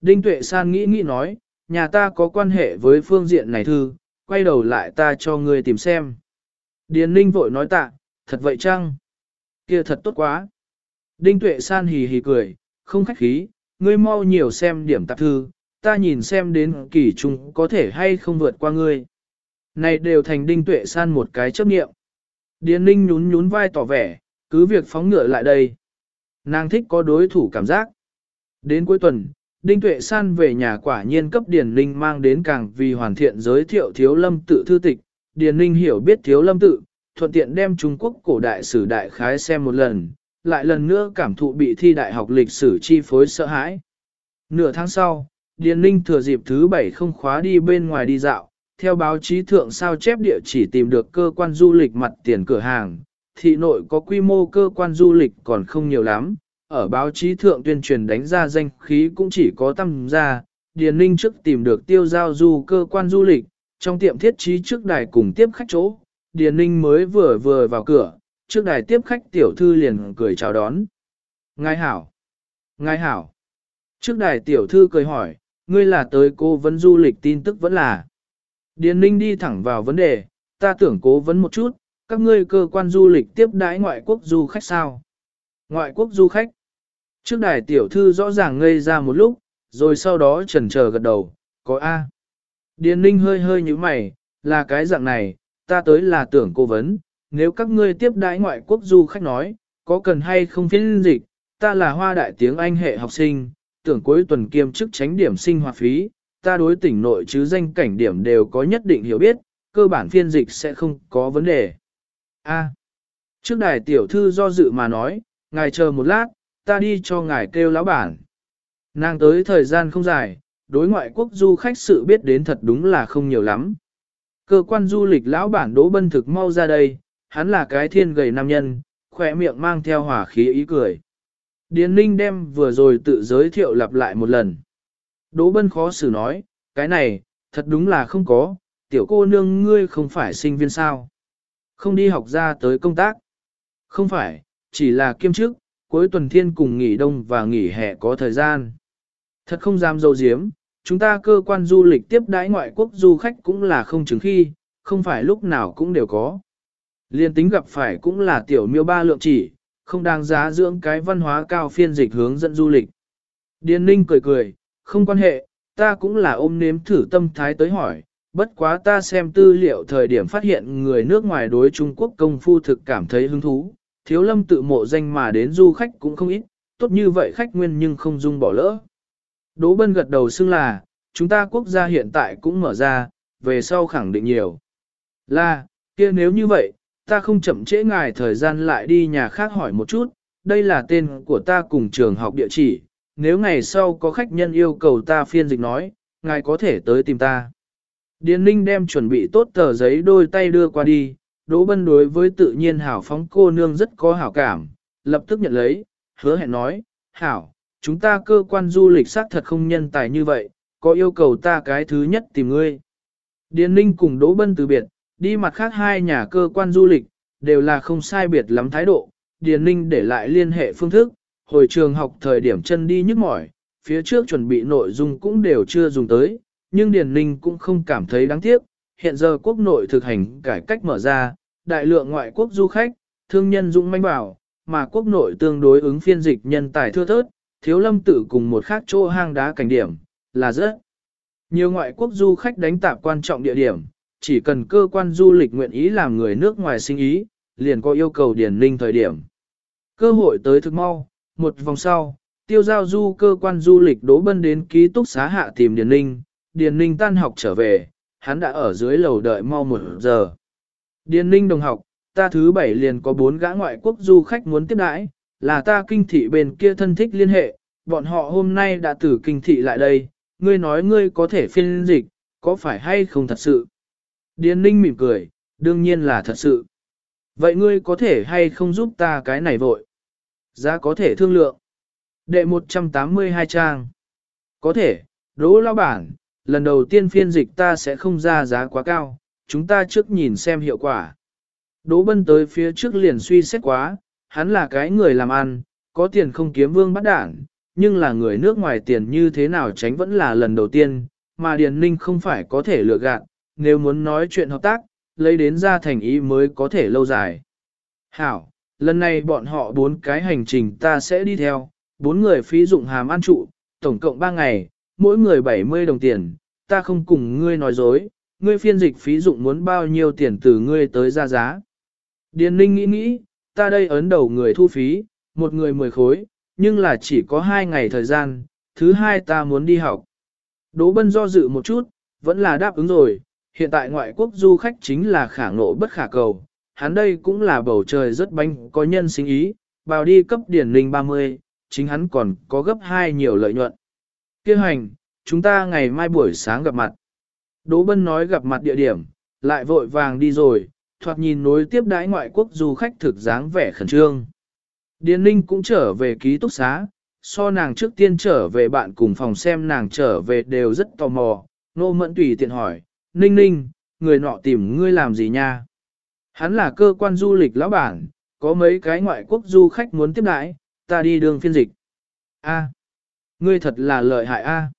Đinh Tuệ San nghĩ nghĩ nói, nhà ta có quan hệ với phương diện này thư, quay đầu lại ta cho ngươi tìm xem. Điền Ninh vội nói tạ, thật vậy chăng? Kia thật tốt quá. Đinh Tuệ San hì hì cười, không khách khí, ngươi mau nhiều xem điểm tạp thư, ta nhìn xem đến kỳ trung có thể hay không vượt qua ngươi. Này đều thành Đinh Tuệ San một cái chấp nghiệm. Điền Ninh nhún nhún vai tỏ vẻ, cứ việc phóng ngựa lại đây. Nàng thích có đối thủ cảm giác. Đến cuối tuần, Đinh Tuệ San về nhà quả nhiên cấp Điền Ninh mang đến càng vì hoàn thiện giới thiệu thiếu lâm tự thư tịch. Điền Ninh hiểu biết thiếu lâm tự, thuận tiện đem Trung Quốc cổ đại sử đại khái xem một lần, lại lần nữa cảm thụ bị thi đại học lịch sử chi phối sợ hãi. Nửa tháng sau, Điền Ninh thừa dịp thứ bảy không khóa đi bên ngoài đi dạo, theo báo chí thượng sao chép địa chỉ tìm được cơ quan du lịch mặt tiền cửa hàng, thị nội có quy mô cơ quan du lịch còn không nhiều lắm, ở báo chí thượng tuyên truyền đánh ra danh khí cũng chỉ có tâm ra, Điền Ninh trước tìm được tiêu giao du cơ quan du lịch, trong tiệm thiết trí trước đài cùng tiếp khách chỗ, Điền Ninh mới vừa vừa vào cửa, trước đài tiếp khách tiểu thư liền cười chào đón. Ngài hảo! Ngài hảo! Trước đài tiểu thư cười hỏi, ngươi là tới cô vấn du lịch tin tức vẫn là. Điền Ninh đi thẳng vào vấn đề, ta tưởng cố vấn một chút, các ngươi cơ quan du lịch tiếp đãi ngoại quốc du khách sao? Ngoại quốc du khách? Trước đài tiểu thư rõ ràng ngây ra một lúc, rồi sau đó trần chờ gật đầu, có A. Điền Ninh hơi hơi như mày, là cái dạng này, ta tới là tưởng cố vấn, nếu các ngươi tiếp đãi ngoại quốc du khách nói, có cần hay không phiên dịch, ta là hoa đại tiếng Anh hệ học sinh, tưởng cuối tuần kiêm chức tránh điểm sinh hoạt phí, ta đối tỉnh nội chứ danh cảnh điểm đều có nhất định hiểu biết, cơ bản phiên dịch sẽ không có vấn đề. A. trước đài tiểu thư do dự mà nói, ngài chờ một lát, ta đi cho ngài kêu lão bản. Nàng tới thời gian không dài, đối ngoại quốc du khách sự biết đến thật đúng là không nhiều lắm. Cơ quan du lịch lão bản đỗ bân thực mau ra đây, hắn là cái thiên gầy nam nhân, khỏe miệng mang theo hỏa khí ý cười. Điền Ninh đem vừa rồi tự giới thiệu lặp lại một lần. Đỗ bân khó xử nói, cái này, thật đúng là không có, tiểu cô nương ngươi không phải sinh viên sao. Không đi học ra tới công tác. Không phải, chỉ là kiêm chức, cuối tuần thiên cùng nghỉ đông và nghỉ hè có thời gian. Thật không dám dâu diếm, chúng ta cơ quan du lịch tiếp đãi ngoại quốc du khách cũng là không chứng khi, không phải lúc nào cũng đều có. Liên tính gặp phải cũng là tiểu miêu ba lượng chỉ, không đáng giá dưỡng cái văn hóa cao phiên dịch hướng dẫn du lịch. Điền ninh cười cười, không quan hệ, ta cũng là ôm nếm thử tâm thái tới hỏi, bất quá ta xem tư liệu thời điểm phát hiện người nước ngoài đối Trung Quốc công phu thực cảm thấy hứng thú, thiếu lâm tự mộ danh mà đến du khách cũng không ít, tốt như vậy khách nguyên nhưng không dung bỏ lỡ. Đỗ Bân gật đầu xưng là, chúng ta quốc gia hiện tại cũng mở ra, về sau khẳng định nhiều. Là, kia nếu như vậy, ta không chậm trễ ngài thời gian lại đi nhà khác hỏi một chút, đây là tên của ta cùng trường học địa chỉ, nếu ngày sau có khách nhân yêu cầu ta phiên dịch nói, ngài có thể tới tìm ta. Điền Ninh đem chuẩn bị tốt tờ giấy đôi tay đưa qua đi, Đỗ Bân đối với tự nhiên hảo phóng cô nương rất có hảo cảm, lập tức nhận lấy, hứa hẹn nói, hảo, chúng ta cơ quan du lịch xác thật không nhân tài như vậy, có yêu cầu ta cái thứ nhất tìm ngươi. Điền Ninh cùng Đỗ Bân từ biệt, đi mặt khác hai nhà cơ quan du lịch, đều là không sai biệt lắm thái độ, Điền Ninh để lại liên hệ phương thức, hồi trường học thời điểm chân đi nhức mỏi, phía trước chuẩn bị nội dung cũng đều chưa dùng tới, nhưng Điền Ninh cũng không cảm thấy đáng tiếc, hiện giờ quốc nội thực hành cải cách mở ra, đại lượng ngoại quốc du khách, thương nhân dũng manh bảo, mà quốc nội tương đối ứng phiên dịch nhân tài thưa thớt, thiếu lâm tử cùng một khác chỗ hang đá cảnh điểm, là rất nhiều ngoại quốc du khách đánh tạp quan trọng địa điểm, chỉ cần cơ quan du lịch nguyện ý làm người nước ngoài sinh ý, liền có yêu cầu điển ninh thời điểm. Cơ hội tới thực mau, một vòng sau, tiêu giao du cơ quan du lịch đố bân đến ký túc xá hạ tìm điển ninh, điển ninh tan học trở về, hắn đã ở dưới lầu đợi mau một giờ. Điền ninh đồng học, ta thứ bảy liền có bốn gã ngoại quốc du khách muốn tiếp đãi, là ta kinh thị bên kia thân thích liên hệ, bọn họ hôm nay đã từ kinh thị lại đây, ngươi nói ngươi có thể phiên dịch, có phải hay không thật sự? Điền ninh mỉm cười, đương nhiên là thật sự. Vậy ngươi có thể hay không giúp ta cái này vội? Giá có thể thương lượng. Đệ 182 trang. Có thể, đỗ lao bản, lần đầu tiên phiên dịch ta sẽ không ra giá quá cao, chúng ta trước nhìn xem hiệu quả. Đỗ bân tới phía trước liền suy xét quá, hắn là cái người làm ăn, có tiền không kiếm vương bắt đảng, nhưng là người nước ngoài tiền như thế nào tránh vẫn là lần đầu tiên, mà Điền Ninh không phải có thể lựa gạt, nếu muốn nói chuyện hợp tác, lấy đến ra thành ý mới có thể lâu dài. Hảo, lần này bọn họ bốn cái hành trình ta sẽ đi theo, bốn người phí dụng hàm ăn trụ, tổng cộng ba ngày, mỗi người 70 đồng tiền, ta không cùng ngươi nói dối, ngươi phiên dịch phí dụng muốn bao nhiêu tiền từ ngươi tới ra giá. Điền Ninh nghĩ nghĩ, ta đây ấn đầu người thu phí, một người 10 khối, nhưng là chỉ có hai ngày thời gian, thứ hai ta muốn đi học. Đỗ Bân do dự một chút, vẫn là đáp ứng rồi, hiện tại ngoại quốc du khách chính là khả ngộ bất khả cầu, hắn đây cũng là bầu trời rất bánh có nhân sinh ý, bào đi cấp điển Ninh 30, chính hắn còn có gấp hai nhiều lợi nhuận. Kêu hành, chúng ta ngày mai buổi sáng gặp mặt. Đỗ Bân nói gặp mặt địa điểm, lại vội vàng đi rồi, thoạt nhìn nối tiếp đãi ngoại quốc du khách thực dáng vẻ khẩn trương. Điền Ninh cũng trở về ký túc xá, so nàng trước tiên trở về bạn cùng phòng xem nàng trở về đều rất tò mò, nô mẫn tùy tiện hỏi, Ninh Ninh, người nọ tìm ngươi làm gì nha? Hắn là cơ quan du lịch lão bản, có mấy cái ngoại quốc du khách muốn tiếp đãi, ta đi đường phiên dịch. A, ngươi thật là lợi hại a.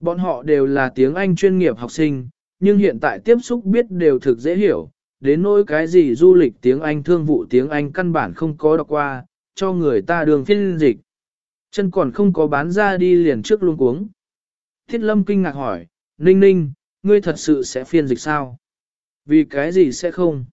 Bọn họ đều là tiếng Anh chuyên nghiệp học sinh, nhưng hiện tại tiếp xúc biết đều thực dễ hiểu, đến nỗi cái gì du lịch tiếng Anh thương vụ tiếng Anh căn bản không có đọc qua, cho người ta đường phiên dịch. Chân còn không có bán ra đi liền trước luôn cuống. Thiết lâm kinh ngạc hỏi, Ninh Ninh, ngươi thật sự sẽ phiên dịch sao? Vì cái gì sẽ không?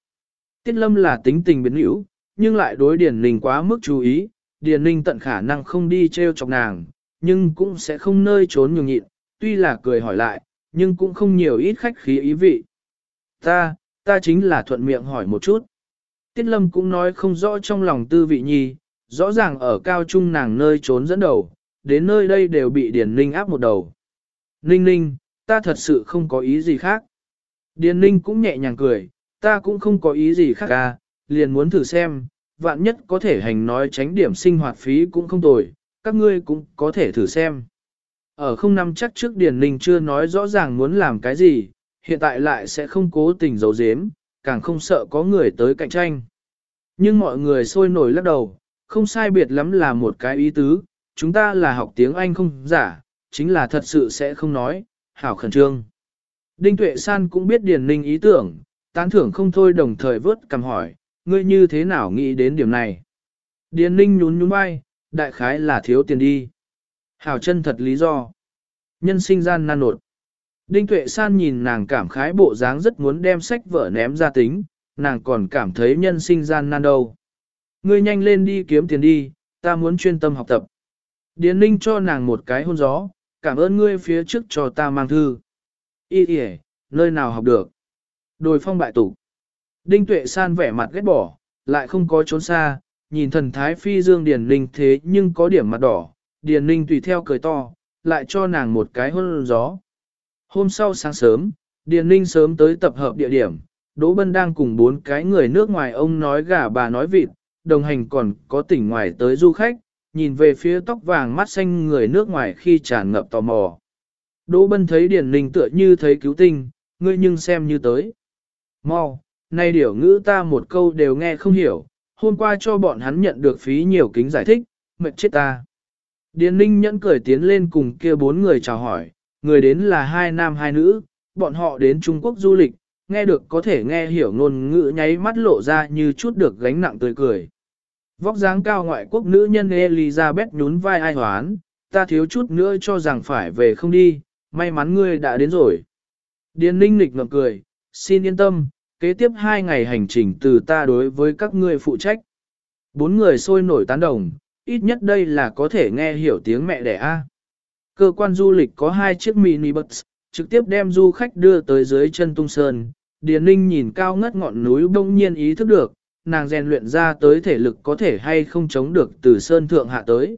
Tiết lâm là tính tình biến hữu, nhưng lại đối điển Ninh quá mức chú ý, Điền Ninh tận khả năng không đi treo chọc nàng, nhưng cũng sẽ không nơi trốn nhường nhịn, tuy là cười hỏi lại, nhưng cũng không nhiều ít khách khí ý vị. Ta, ta chính là thuận miệng hỏi một chút. Tiết lâm cũng nói không rõ trong lòng tư vị nhi, rõ ràng ở cao trung nàng nơi trốn dẫn đầu, đến nơi đây đều bị Điền Ninh áp một đầu. Ninh ninh, ta thật sự không có ý gì khác. Điền ninh cũng nhẹ nhàng cười, ta cũng không có ý gì khác à, liền muốn thử xem, vạn nhất có thể hành nói tránh điểm sinh hoạt phí cũng không tồi, các ngươi cũng có thể thử xem. Ở không năm chắc trước Điền Ninh chưa nói rõ ràng muốn làm cái gì, hiện tại lại sẽ không cố tình giấu giếm, càng không sợ có người tới cạnh tranh. Nhưng mọi người sôi nổi lắc đầu, không sai biệt lắm là một cái ý tứ, chúng ta là học tiếng Anh không giả, chính là thật sự sẽ không nói, hảo khẩn trương. Đinh Tuệ San cũng biết Điền Ninh ý tưởng, tán thưởng không thôi đồng thời vớt cầm hỏi, ngươi như thế nào nghĩ đến điểm này. Điền Ninh nhún nhún vai, đại khái là thiếu tiền đi. Hảo chân thật lý do. Nhân sinh gian nan nột. Đinh Tuệ San nhìn nàng cảm khái bộ dáng rất muốn đem sách vở ném ra tính, nàng còn cảm thấy nhân sinh gian nan đâu. Ngươi nhanh lên đi kiếm tiền đi, ta muốn chuyên tâm học tập. Điền Ninh cho nàng một cái hôn gió, cảm ơn ngươi phía trước cho ta mang thư. Ý ỉ, nơi nào học được. Đồi phong bại tủ. Đinh Tuệ San vẻ mặt ghét bỏ, lại không có trốn xa, nhìn thần thái phi dương Điền Ninh thế nhưng có điểm mặt đỏ. Điền Ninh tùy theo cười to, lại cho nàng một cái hôn gió. Hôm sau sáng sớm, Điền Ninh sớm tới tập hợp địa điểm, Đỗ Bân đang cùng bốn cái người nước ngoài ông nói gà bà nói vịt, đồng hành còn có tỉnh ngoài tới du khách, nhìn về phía tóc vàng mắt xanh người nước ngoài khi tràn ngập tò mò. Đỗ Bân thấy Điền Ninh tựa như thấy cứu tinh, ngươi nhưng xem như tới. Mau, nay điểu ngữ ta một câu đều nghe không hiểu, hôm qua cho bọn hắn nhận được phí nhiều kính giải thích, mệt chết ta. Điền Ninh nhẫn cười tiến lên cùng kia bốn người chào hỏi, người đến là hai nam hai nữ, bọn họ đến Trung Quốc du lịch, nghe được có thể nghe hiểu ngôn ngữ nháy mắt lộ ra như chút được gánh nặng tươi cười. Vóc dáng cao ngoại quốc nữ nhân Elizabeth nhún vai ai hoán, ta thiếu chút nữa cho rằng phải về không đi, may mắn ngươi đã đến rồi. Điền ninh nịch ngậm cười, xin yên tâm, kế tiếp hai ngày hành trình từ ta đối với các ngươi phụ trách. Bốn người sôi nổi tán đồng, ít nhất đây là có thể nghe hiểu tiếng mẹ đẻ A. Cơ quan du lịch có hai chiếc mini bus, trực tiếp đem du khách đưa tới dưới chân tung sơn. Điền ninh nhìn cao ngất ngọn núi bỗng nhiên ý thức được, nàng rèn luyện ra tới thể lực có thể hay không chống được từ sơn thượng hạ tới.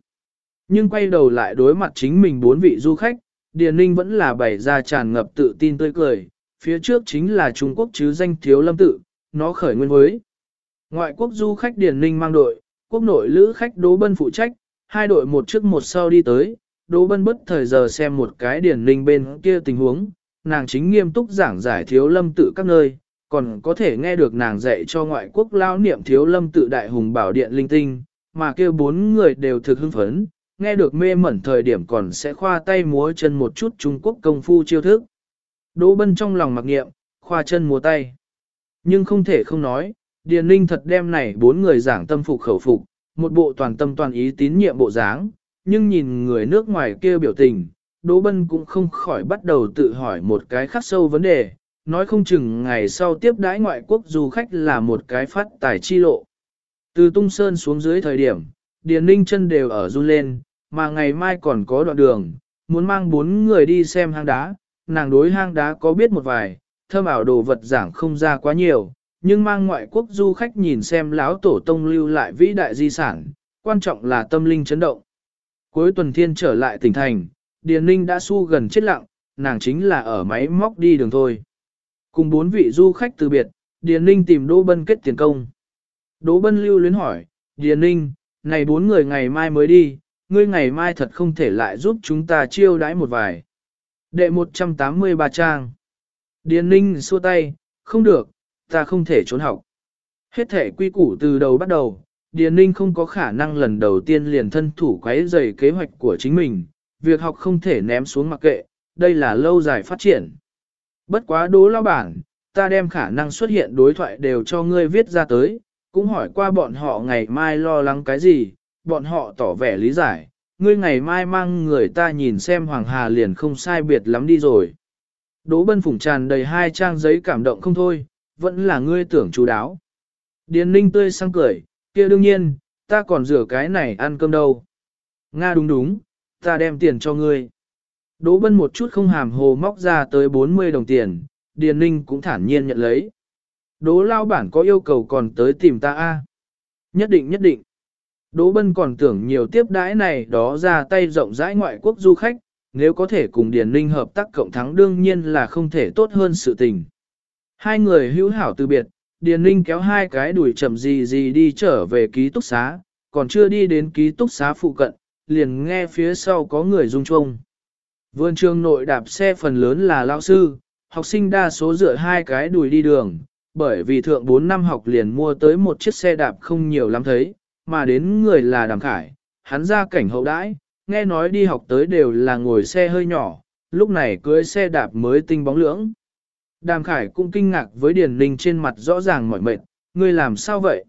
Nhưng quay đầu lại đối mặt chính mình bốn vị du khách, Điền Ninh vẫn là bày ra tràn ngập tự tin tươi cười, phía trước chính là Trung Quốc chứ danh thiếu lâm tự, nó khởi nguyên với. Ngoại quốc du khách Điền Ninh mang đội, quốc nội lữ khách Đỗ Bân phụ trách, hai đội một trước một sau đi tới, Đỗ Bân bất thời giờ xem một cái Điền Ninh bên kia tình huống, nàng chính nghiêm túc giảng giải thiếu lâm tự các nơi, còn có thể nghe được nàng dạy cho ngoại quốc lao niệm thiếu lâm tự đại hùng bảo điện linh tinh, mà kêu bốn người đều thực hưng phấn, nghe được mê mẩn thời điểm còn sẽ khoa tay múa chân một chút Trung Quốc công phu chiêu thức. Đỗ Bân trong lòng mặc nghiệm, khoa chân múa tay. Nhưng không thể không nói, Điền Ninh thật đem này bốn người giảng tâm phục khẩu phục, một bộ toàn tâm toàn ý tín nhiệm bộ dáng, nhưng nhìn người nước ngoài kia biểu tình, Đỗ Bân cũng không khỏi bắt đầu tự hỏi một cái khắc sâu vấn đề, nói không chừng ngày sau tiếp đãi ngoại quốc du khách là một cái phát tài chi lộ. Từ tung sơn xuống dưới thời điểm, Điền Ninh chân đều ở run lên, mà ngày mai còn có đoạn đường, muốn mang bốn người đi xem hang đá, nàng đối hang đá có biết một vài, thơm ảo đồ vật giảng không ra quá nhiều, nhưng mang ngoại quốc du khách nhìn xem lão tổ tông lưu lại vĩ đại di sản, quan trọng là tâm linh chấn động. Cuối tuần thiên trở lại tỉnh thành, Điền Ninh đã su gần chết lặng, nàng chính là ở máy móc đi đường thôi. Cùng bốn vị du khách từ biệt, Điền Ninh tìm Đỗ Bân kết tiền công. Đỗ Bân lưu luyến hỏi, Điền Ninh, này bốn người ngày mai mới đi, ngươi ngày mai thật không thể lại giúp chúng ta chiêu đãi một vài. Đệ 183 trang. Điền Ninh xua tay, không được, ta không thể trốn học. Hết thể quy củ từ đầu bắt đầu, Điền Ninh không có khả năng lần đầu tiên liền thân thủ quấy dày kế hoạch của chính mình, việc học không thể ném xuống mặc kệ, đây là lâu dài phát triển. Bất quá đố lao bản, ta đem khả năng xuất hiện đối thoại đều cho ngươi viết ra tới, cũng hỏi qua bọn họ ngày mai lo lắng cái gì, bọn họ tỏ vẻ lý giải, ngươi ngày mai mang người ta nhìn xem Hoàng Hà liền không sai biệt lắm đi rồi. Đỗ bân phủng tràn đầy hai trang giấy cảm động không thôi, vẫn là ngươi tưởng chú đáo. Điền ninh tươi sang cười, kia đương nhiên, ta còn rửa cái này ăn cơm đâu. Nga đúng đúng, ta đem tiền cho ngươi. Đỗ bân một chút không hàm hồ móc ra tới 40 đồng tiền, Điền ninh cũng thản nhiên nhận lấy. Đỗ lao bản có yêu cầu còn tới tìm ta a Nhất định nhất định. Đỗ Bân còn tưởng nhiều tiếp đãi này đó ra tay rộng rãi ngoại quốc du khách, nếu có thể cùng Điền Ninh hợp tác cộng thắng đương nhiên là không thể tốt hơn sự tình. Hai người hữu hảo từ biệt, Điền Ninh kéo hai cái đuổi chậm gì gì đi trở về ký túc xá, còn chưa đi đến ký túc xá phụ cận, liền nghe phía sau có người rung chuông. Vườn trường nội đạp xe phần lớn là lao sư, học sinh đa số dựa hai cái đùi đi đường, bởi vì thượng 4 năm học liền mua tới một chiếc xe đạp không nhiều lắm thấy, mà đến người là đàm khải, hắn ra cảnh hậu đãi, nghe nói đi học tới đều là ngồi xe hơi nhỏ, lúc này cưới xe đạp mới tinh bóng lưỡng. Đàm khải cũng kinh ngạc với Điền Ninh trên mặt rõ ràng mỏi mệt, ngươi làm sao vậy?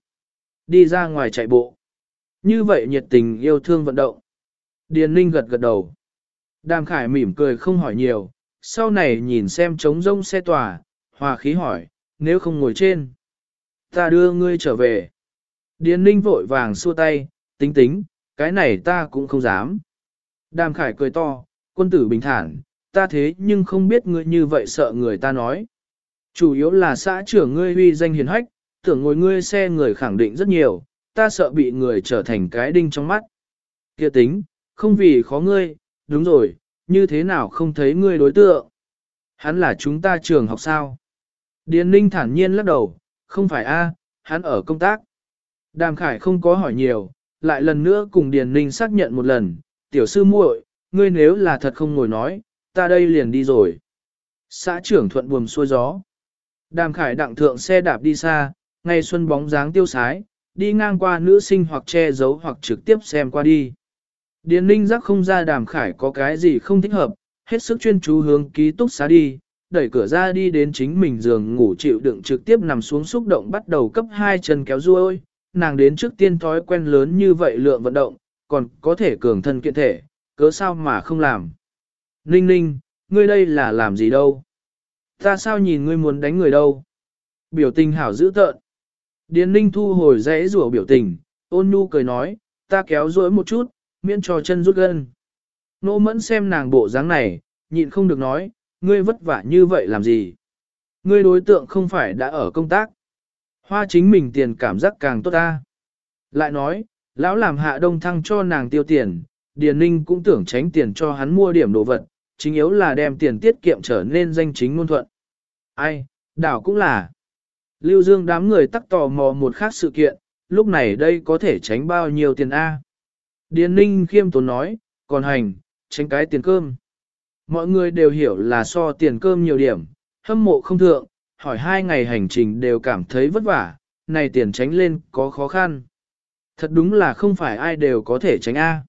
Đi ra ngoài chạy bộ. Như vậy nhiệt tình yêu thương vận động. Điền Ninh gật gật đầu. Đàm khải mỉm cười không hỏi nhiều, sau này nhìn xem trống rông xe tòa, hòa khí hỏi, nếu không ngồi trên. Ta đưa ngươi trở về. Điền ninh vội vàng xua tay, tính tính, cái này ta cũng không dám. Đàm khải cười to, quân tử bình thản, ta thế nhưng không biết ngươi như vậy sợ người ta nói. Chủ yếu là xã trưởng ngươi huy danh hiền hách, tưởng ngồi ngươi xe người khẳng định rất nhiều, ta sợ bị người trở thành cái đinh trong mắt. Kia tính, không vì khó ngươi, đúng rồi, như thế nào không thấy ngươi đối tượng. Hắn là chúng ta trường học sao? Điền ninh thản nhiên lắc đầu, không phải a, hắn ở công tác. Đàm Khải không có hỏi nhiều, lại lần nữa cùng Điền Ninh xác nhận một lần, tiểu sư muội, ngươi nếu là thật không ngồi nói, ta đây liền đi rồi. Xã trưởng thuận buồm xuôi gió. Đàm Khải đặng thượng xe đạp đi xa, ngày xuân bóng dáng tiêu sái, đi ngang qua nữ sinh hoặc che giấu hoặc trực tiếp xem qua đi. Điền Ninh giác không ra Đàm Khải có cái gì không thích hợp, hết sức chuyên chú hướng ký túc xá đi, đẩy cửa ra đi đến chính mình giường ngủ chịu đựng trực tiếp nằm xuống xúc động bắt đầu cấp hai chân kéo ruôi, nàng đến trước tiên thói quen lớn như vậy lượng vận động, còn có thể cường thân kiện thể, cớ sao mà không làm. Ninh ninh, ngươi đây là làm gì đâu? Ta sao nhìn ngươi muốn đánh người đâu? Biểu tình hảo dữ tợn. Điền ninh thu hồi rẽ rủa biểu tình, ôn nhu cười nói, ta kéo rỗi một chút, miễn cho chân rút gân. Nô mẫn xem nàng bộ dáng này, nhịn không được nói, ngươi vất vả như vậy làm gì? Ngươi đối tượng không phải đã ở công tác. Hoa chính mình tiền cảm giác càng tốt ta. Lại nói, lão làm hạ đông thăng cho nàng tiêu tiền, Điền Ninh cũng tưởng tránh tiền cho hắn mua điểm đồ vật, chính yếu là đem tiền tiết kiệm trở nên danh chính ngôn thuận. Ai, đảo cũng là. Lưu Dương đám người tắc tò mò một khác sự kiện, lúc này đây có thể tránh bao nhiêu tiền A. Điền Ninh khiêm tốn nói, còn hành, tránh cái tiền cơm. Mọi người đều hiểu là so tiền cơm nhiều điểm, hâm mộ không thượng, hỏi hai ngày hành trình đều cảm thấy vất vả, này tiền tránh lên có khó khăn. Thật đúng là không phải ai đều có thể tránh A.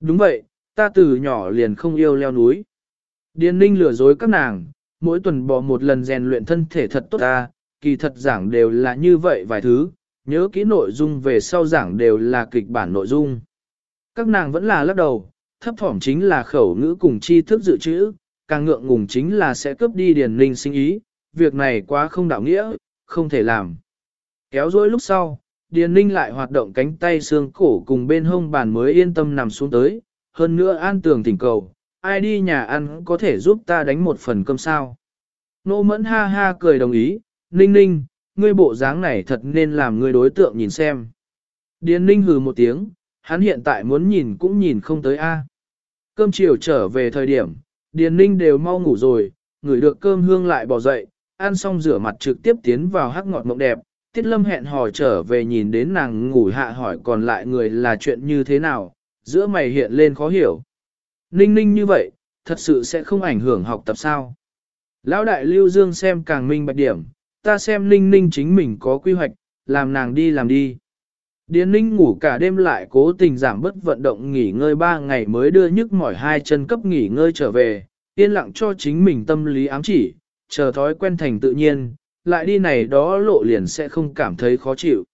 Đúng vậy, ta từ nhỏ liền không yêu leo núi. Điền ninh lừa dối các nàng, mỗi tuần bỏ một lần rèn luyện thân thể thật tốt ta, kỳ thật giảng đều là như vậy vài thứ, nhớ kỹ nội dung về sau giảng đều là kịch bản nội dung. Các nàng vẫn là lắc đầu, thấp thỏm chính là khẩu ngữ cùng tri thức dự trữ, càng ngượng ngùng chính là sẽ cướp đi điền ninh sinh ý, việc này quá không đạo nghĩa, không thể làm. Kéo dối lúc sau, điền ninh lại hoạt động cánh tay xương cổ cùng bên hông bàn mới yên tâm nằm xuống tới, hơn nữa an tường thỉnh cầu, ai đi nhà ăn có thể giúp ta đánh một phần cơm sao. Nô mẫn ha ha cười đồng ý, ninh ninh, ngươi bộ dáng này thật nên làm ngươi đối tượng nhìn xem. Điền ninh hừ một tiếng, hắn hiện tại muốn nhìn cũng nhìn không tới a. Cơm chiều trở về thời điểm, Điền ninh đều mau ngủ rồi, ngửi được cơm hương lại bỏ dậy, ăn xong rửa mặt trực tiếp tiến vào hắc ngọt mộng đẹp. Tiết lâm hẹn hò trở về nhìn đến nàng ngủ hạ hỏi còn lại người là chuyện như thế nào, giữa mày hiện lên khó hiểu. Ninh ninh như vậy, thật sự sẽ không ảnh hưởng học tập sao. Lão đại lưu dương xem càng minh bạch điểm, ta xem ninh ninh chính mình có quy hoạch, làm nàng đi làm đi. Điền ninh ngủ cả đêm lại cố tình giảm bớt vận động nghỉ ngơi ba ngày mới đưa nhức mỏi hai chân cấp nghỉ ngơi trở về, yên lặng cho chính mình tâm lý ám chỉ, chờ thói quen thành tự nhiên, lại đi này đó lộ liền sẽ không cảm thấy khó chịu.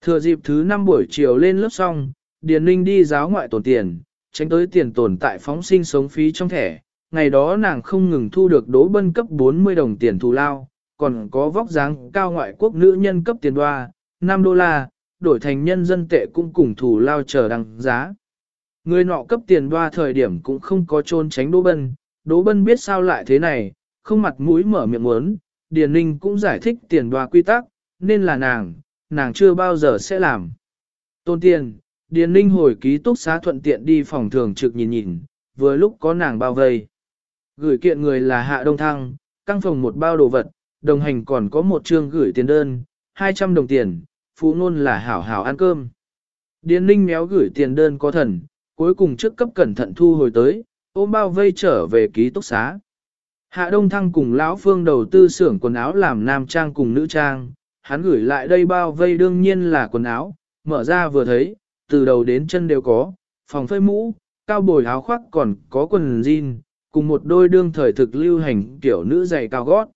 Thừa dịp thứ năm buổi chiều lên lớp xong, Điền Ninh đi giáo ngoại tổn tiền, tránh tới tiền tồn tại phóng sinh sống phí trong thẻ. Ngày đó nàng không ngừng thu được đố bân cấp 40 đồng tiền thù lao, còn có vóc dáng cao ngoại quốc nữ nhân cấp tiền đoa, 5 đô la, đổi thành nhân dân tệ cũng cùng thù lao chờ đăng giá. Người nọ cấp tiền đoa thời điểm cũng không có trôn tránh đố bân, đố bân biết sao lại thế này, không mặt mũi mở miệng muốn, Điền Ninh cũng giải thích tiền đoa quy tắc, nên là nàng, nàng chưa bao giờ sẽ làm. Tôn tiền, Điền Ninh hồi ký túc xá thuận tiện đi phòng thường trực nhìn nhìn, vừa lúc có nàng bao vây. Gửi kiện người là Hạ Đông Thăng, căng phòng một bao đồ vật, đồng hành còn có một chương gửi tiền đơn, 200 đồng tiền, phú nôn là hảo hảo ăn cơm. Điền Ninh méo gửi tiền đơn có thần, cuối cùng trước cấp cẩn thận thu hồi tới, ôm bao vây trở về ký túc xá. Hạ Đông Thăng cùng Lão Phương đầu tư xưởng quần áo làm nam trang cùng nữ trang, hắn gửi lại đây bao vây đương nhiên là quần áo, mở ra vừa thấy, từ đầu đến chân đều có, phòng phơi mũ, cao bồi áo khoác còn có quần jean, cùng một đôi đương thời thực lưu hành kiểu nữ giày cao gót.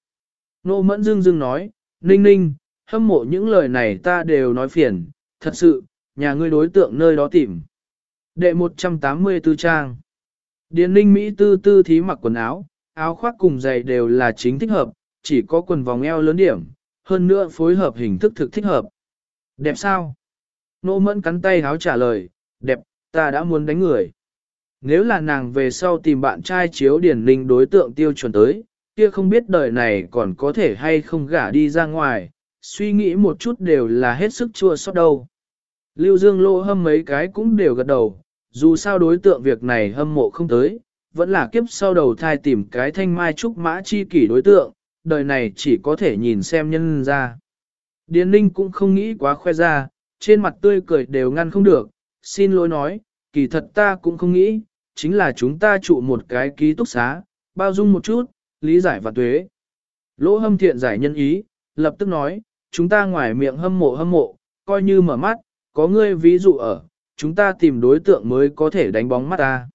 Nô mẫn Dương Dương nói, ninh ninh, hâm mộ những lời này ta đều nói phiền, thật sự, nhà ngươi đối tượng nơi đó tìm. Đệ 184 trang. Điền ninh Mỹ tư tư thí mặc quần áo, áo khoác cùng giày đều là chính thích hợp, chỉ có quần vòng eo lớn điểm, hơn nữa phối hợp hình thức thực thích hợp. Đẹp sao? Nô mẫn cắn tay háo trả lời, đẹp, ta đã muốn đánh người. Nếu là nàng về sau tìm bạn trai chiếu điển linh đối tượng tiêu chuẩn tới, kia không biết đời này còn có thể hay không gả đi ra ngoài, suy nghĩ một chút đều là hết sức chua xót đâu. Lưu Dương lô hâm mấy cái cũng đều gật đầu, dù sao đối tượng việc này hâm mộ không tới, vẫn là kiếp sau đầu thai tìm cái thanh mai trúc mã chi kỷ đối tượng, đời này chỉ có thể nhìn xem nhân ra. Điền Ninh cũng không nghĩ quá khoe ra, trên mặt tươi cười đều ngăn không được, xin lỗi nói, kỳ thật ta cũng không nghĩ, chính là chúng ta trụ một cái ký túc xá, bao dung một chút, lý giải và tuế. Lỗ hâm thiện giải nhân ý, lập tức nói, chúng ta ngoài miệng hâm mộ hâm mộ, coi như mở mắt, có ngươi ví dụ ở, chúng ta tìm đối tượng mới có thể đánh bóng mắt ta.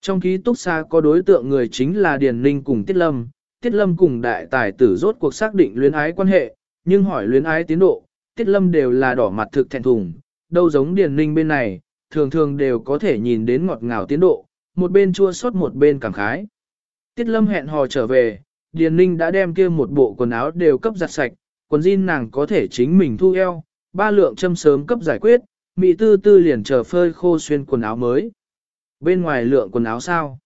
Trong ký túc xa có đối tượng người chính là Điền Ninh cùng Tiết Lâm, Tiết Lâm cùng đại tài tử rốt cuộc xác định luyến ái quan hệ, nhưng hỏi luyến ái tiến độ, Tiết Lâm đều là đỏ mặt thực thẹn thùng, đâu giống Điền Ninh bên này, thường thường đều có thể nhìn đến ngọt ngào tiến độ, một bên chua xót một bên cảm khái. Tiết Lâm hẹn hò trở về, Điền Ninh đã đem kia một bộ quần áo đều cấp giặt sạch, quần jean nàng có thể chính mình thu eo, ba lượng châm sớm cấp giải quyết, Mỹ tư tư liền chờ phơi khô xuyên quần áo mới. Bên ngoài lượng quần áo sao?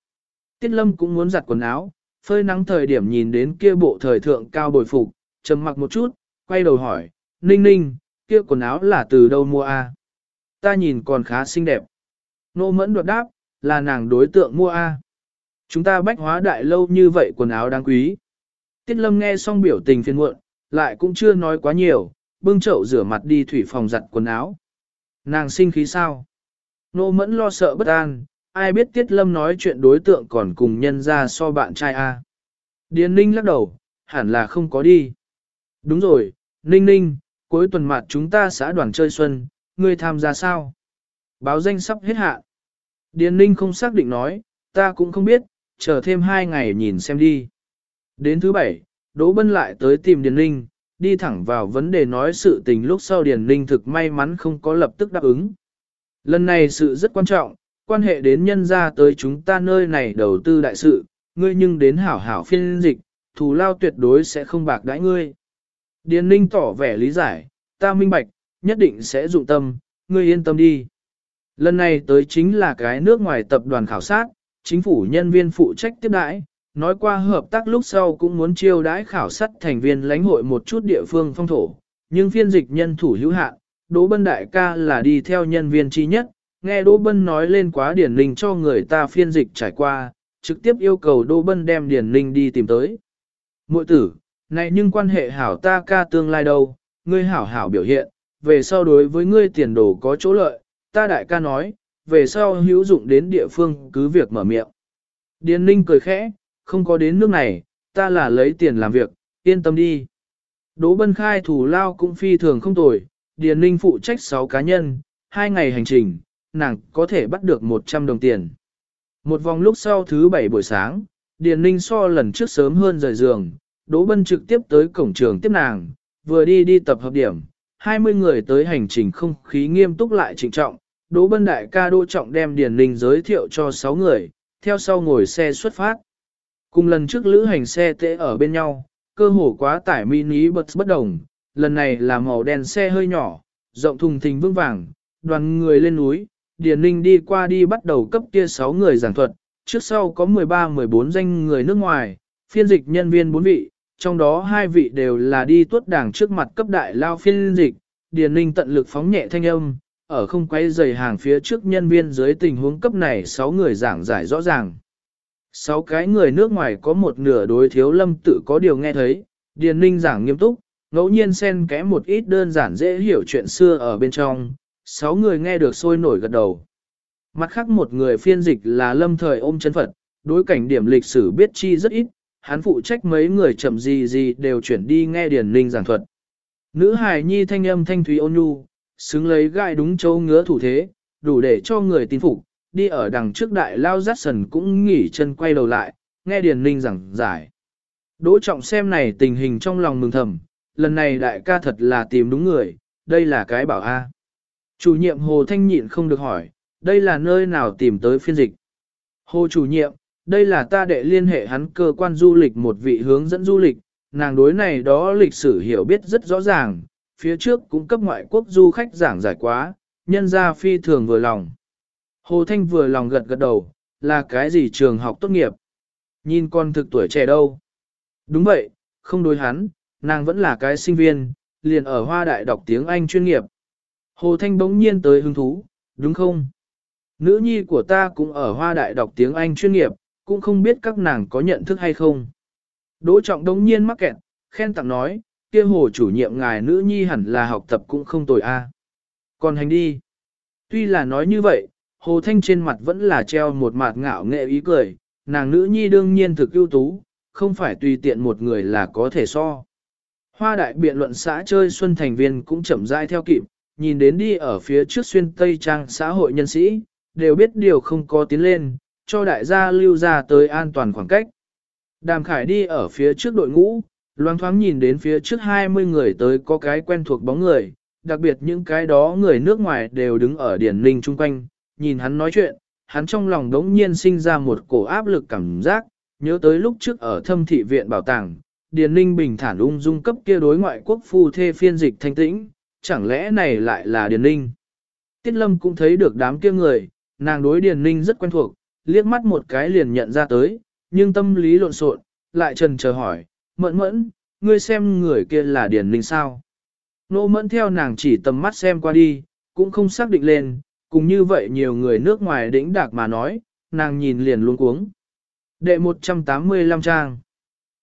Tiết Lâm cũng muốn giặt quần áo, phơi nắng thời điểm nhìn đến kia bộ thời thượng cao bồi phục, trầm mặc một chút, quay đầu hỏi, Ninh ninh, kia quần áo là từ đâu mua a? Ta nhìn còn khá xinh đẹp. Nô mẫn đoạt đáp, là nàng đối tượng mua a. Chúng ta bách hóa đại lâu như vậy quần áo đáng quý. Tiết lâm nghe xong biểu tình phiền muộn, lại cũng chưa nói quá nhiều, bưng chậu rửa mặt đi thủy phòng giặt quần áo. Nàng sinh khí sao? Nô mẫn lo sợ bất an, ai biết Tiết Lâm nói chuyện đối tượng còn cùng nhân ra so bạn trai A. Điền Ninh lắc đầu, hẳn là không có đi. Đúng rồi, Ninh Ninh, cuối tuần mặt chúng ta xã đoàn chơi xuân, ngươi tham gia sao? Báo danh sắp hết hạn. Điền Ninh không xác định nói, ta cũng không biết, chờ thêm hai ngày nhìn xem đi. Đến thứ bảy, Đỗ Bân lại tới tìm Điền Ninh, đi thẳng vào vấn đề nói sự tình lúc sau Điền Ninh thực may mắn không có lập tức đáp ứng. Lần này sự rất quan trọng, quan hệ đến nhân ra tới chúng ta nơi này đầu tư đại sự, ngươi nhưng đến hảo hảo phiên dịch, thù lao tuyệt đối sẽ không bạc đãi ngươi. Điền Ninh tỏ vẻ lý giải, ta minh bạch, nhất định sẽ dụng tâm, ngươi yên tâm đi. Lần này tới chính là cái nước ngoài tập đoàn khảo sát, chính phủ nhân viên phụ trách tiếp đãi, nói qua hợp tác lúc sau cũng muốn chiêu đãi khảo sát thành viên lãnh hội một chút địa phương phong thổ, nhưng phiên dịch nhân thủ hữu hạn, Đỗ Bân đại ca là đi theo nhân viên chi nhất, nghe Đỗ Bân nói lên quá điển linh cho người ta phiên dịch trải qua, trực tiếp yêu cầu Đỗ Bân đem điển linh đi tìm tới. Mội tử, này nhưng quan hệ hảo ta ca tương lai đâu, ngươi hảo hảo biểu hiện, về sau đối với ngươi tiền đồ có chỗ lợi, ta đại ca nói, về sau hữu dụng đến địa phương cứ việc mở miệng. Điền Ninh cười khẽ, không có đến nước này, ta là lấy tiền làm việc, yên tâm đi. Đỗ Bân khai thủ lao cũng phi thường không tồi, Điền Ninh phụ trách 6 cá nhân, 2 ngày hành trình, nàng có thể bắt được 100 đồng tiền. Một vòng lúc sau thứ 7 buổi sáng, Điền Ninh so lần trước sớm hơn rời giường, Đỗ Bân trực tiếp tới cổng trường tiếp nàng, vừa đi đi tập hợp điểm, 20 người tới hành trình không khí nghiêm túc lại trịnh trọng, Đỗ Bân đại ca Đỗ Trọng đem Điền Ninh giới thiệu cho 6 người, theo sau ngồi xe xuất phát. Cùng lần trước lữ hành xe tệ ở bên nhau, cơ hồ quá tải mini bật bất đồng, lần này là màu đen xe hơi nhỏ, rộng thùng thình vững vàng, đoàn người lên núi, Điền Ninh đi qua đi bắt đầu cấp kia 6 người giảng thuật, trước sau có 13-14 danh người nước ngoài, phiên dịch nhân viên 4 vị, trong đó hai vị đều là đi tuốt đảng trước mặt cấp đại lao phiên dịch, Điền Ninh tận lực phóng nhẹ thanh âm, ở không quay dày hàng phía trước nhân viên dưới tình huống cấp này 6 người giảng giải rõ ràng. Sáu cái người nước ngoài có một nửa đối thiếu lâm tự có điều nghe thấy, Điền Ninh giảng nghiêm túc, ngẫu nhiên xen kẽ một ít đơn giản dễ hiểu chuyện xưa ở bên trong, sáu người nghe được sôi nổi gật đầu. Mặt khác một người phiên dịch là lâm thời ôm chân Phật, đối cảnh điểm lịch sử biết chi rất ít, hắn phụ trách mấy người chậm gì gì đều chuyển đi nghe Điền Ninh giảng thuật. Nữ hài nhi thanh âm thanh thúy ôn nhu, xứng lấy gai đúng châu ngứa thủ thế, đủ để cho người tin phục, đi ở đằng trước đại lao rát sần cũng nghỉ chân quay đầu lại, nghe Điền Ninh giảng giải. Đỗ trọng xem này tình hình trong lòng mừng thầm, lần này đại ca thật là tìm đúng người, đây là cái bảo A. Chủ nhiệm Hồ Thanh nhịn không được hỏi, đây là nơi nào tìm tới phiên dịch. Hồ chủ nhiệm, đây là ta đệ liên hệ hắn cơ quan du lịch một vị hướng dẫn du lịch, nàng đối này đó lịch sử hiểu biết rất rõ ràng, phía trước cũng cấp ngoại quốc du khách giảng giải quá, nhân ra phi thường vừa lòng. Hồ Thanh vừa lòng gật gật đầu, là cái gì trường học tốt nghiệp? Nhìn con thực tuổi trẻ đâu? Đúng vậy, không đối hắn, nàng vẫn là cái sinh viên, liền ở hoa đại đọc tiếng Anh chuyên nghiệp. Hồ Thanh bỗng nhiên tới hứng thú, đúng không? Nữ nhi của ta cũng ở hoa đại đọc tiếng Anh chuyên nghiệp, cũng không biết các nàng có nhận thức hay không. Đỗ trọng đống nhiên mắc kẹt, khen tặng nói, kia hồ chủ nhiệm ngài nữ nhi hẳn là học tập cũng không tồi a. Còn hành đi. Tuy là nói như vậy, hồ thanh trên mặt vẫn là treo một mặt ngạo nghệ ý cười, nàng nữ nhi đương nhiên thực ưu tú, không phải tùy tiện một người là có thể so. Hoa đại biện luận xã chơi xuân thành viên cũng chậm rãi theo kịp, nhìn đến đi ở phía trước xuyên tây trang xã hội nhân sĩ, đều biết điều không có tiến lên, cho đại gia lưu ra tới an toàn khoảng cách. Đàm Khải đi ở phía trước đội ngũ, loang thoáng nhìn đến phía trước 20 người tới có cái quen thuộc bóng người, đặc biệt những cái đó người nước ngoài đều đứng ở điển ninh chung quanh, nhìn hắn nói chuyện, hắn trong lòng đống nhiên sinh ra một cổ áp lực cảm giác, nhớ tới lúc trước ở thâm thị viện bảo tàng, Điền ninh bình thản ung dung cấp kia đối ngoại quốc phu thê phiên dịch thanh tĩnh, chẳng lẽ này lại là Điền ninh. Tiết lâm cũng thấy được đám kia người, nàng đối Điền ninh rất quen thuộc, liếc mắt một cái liền nhận ra tới, nhưng tâm lý lộn xộn, lại trần chờ hỏi, mẫn mẫn, ngươi xem người kia là Điền Ninh sao? Nô mẫn theo nàng chỉ tầm mắt xem qua đi, cũng không xác định lên, cùng như vậy nhiều người nước ngoài đĩnh đạc mà nói, nàng nhìn liền luôn cuống. Đệ 185 trang.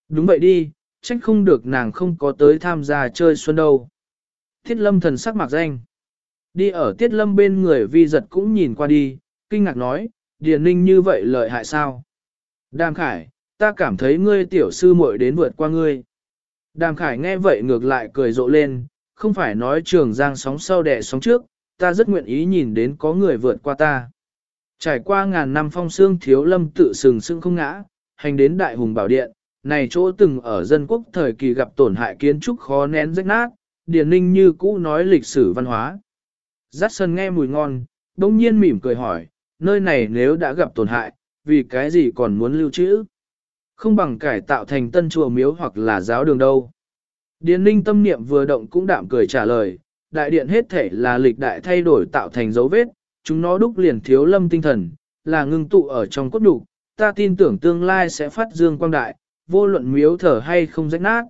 Đúng vậy đi, trách không được nàng không có tới tham gia chơi xuân đâu. Thiết lâm thần sắc mặc danh. Đi ở tiết lâm bên người vi giật cũng nhìn qua đi, kinh ngạc nói, Điền Ninh như vậy lợi hại sao? Đàm Khải, ta cảm thấy ngươi tiểu sư muội đến vượt qua ngươi. Đàm Khải nghe vậy ngược lại cười rộ lên, không phải nói trường giang sóng sau đẻ sóng trước, ta rất nguyện ý nhìn đến có người vượt qua ta. Trải qua ngàn năm phong xương thiếu lâm tự sừng sững không ngã, hành đến đại hùng bảo điện, này chỗ từng ở dân quốc thời kỳ gặp tổn hại kiến trúc khó nén rách nát, điển ninh như cũ nói lịch sử văn hóa. Giác sân nghe mùi ngon, đông nhiên mỉm cười hỏi, nơi này nếu đã gặp tổn hại, vì cái gì còn muốn lưu trữ? Không bằng cải tạo thành tân chùa miếu hoặc là giáo đường đâu. Điền ninh tâm niệm vừa động cũng đạm cười trả lời, đại điện hết thể là lịch đại thay đổi tạo thành dấu vết, chúng nó đúc liền thiếu lâm tinh thần, là ngưng tụ ở trong cốt đủ, ta tin tưởng tương lai sẽ phát dương quang đại, vô luận miếu thở hay không rách nát.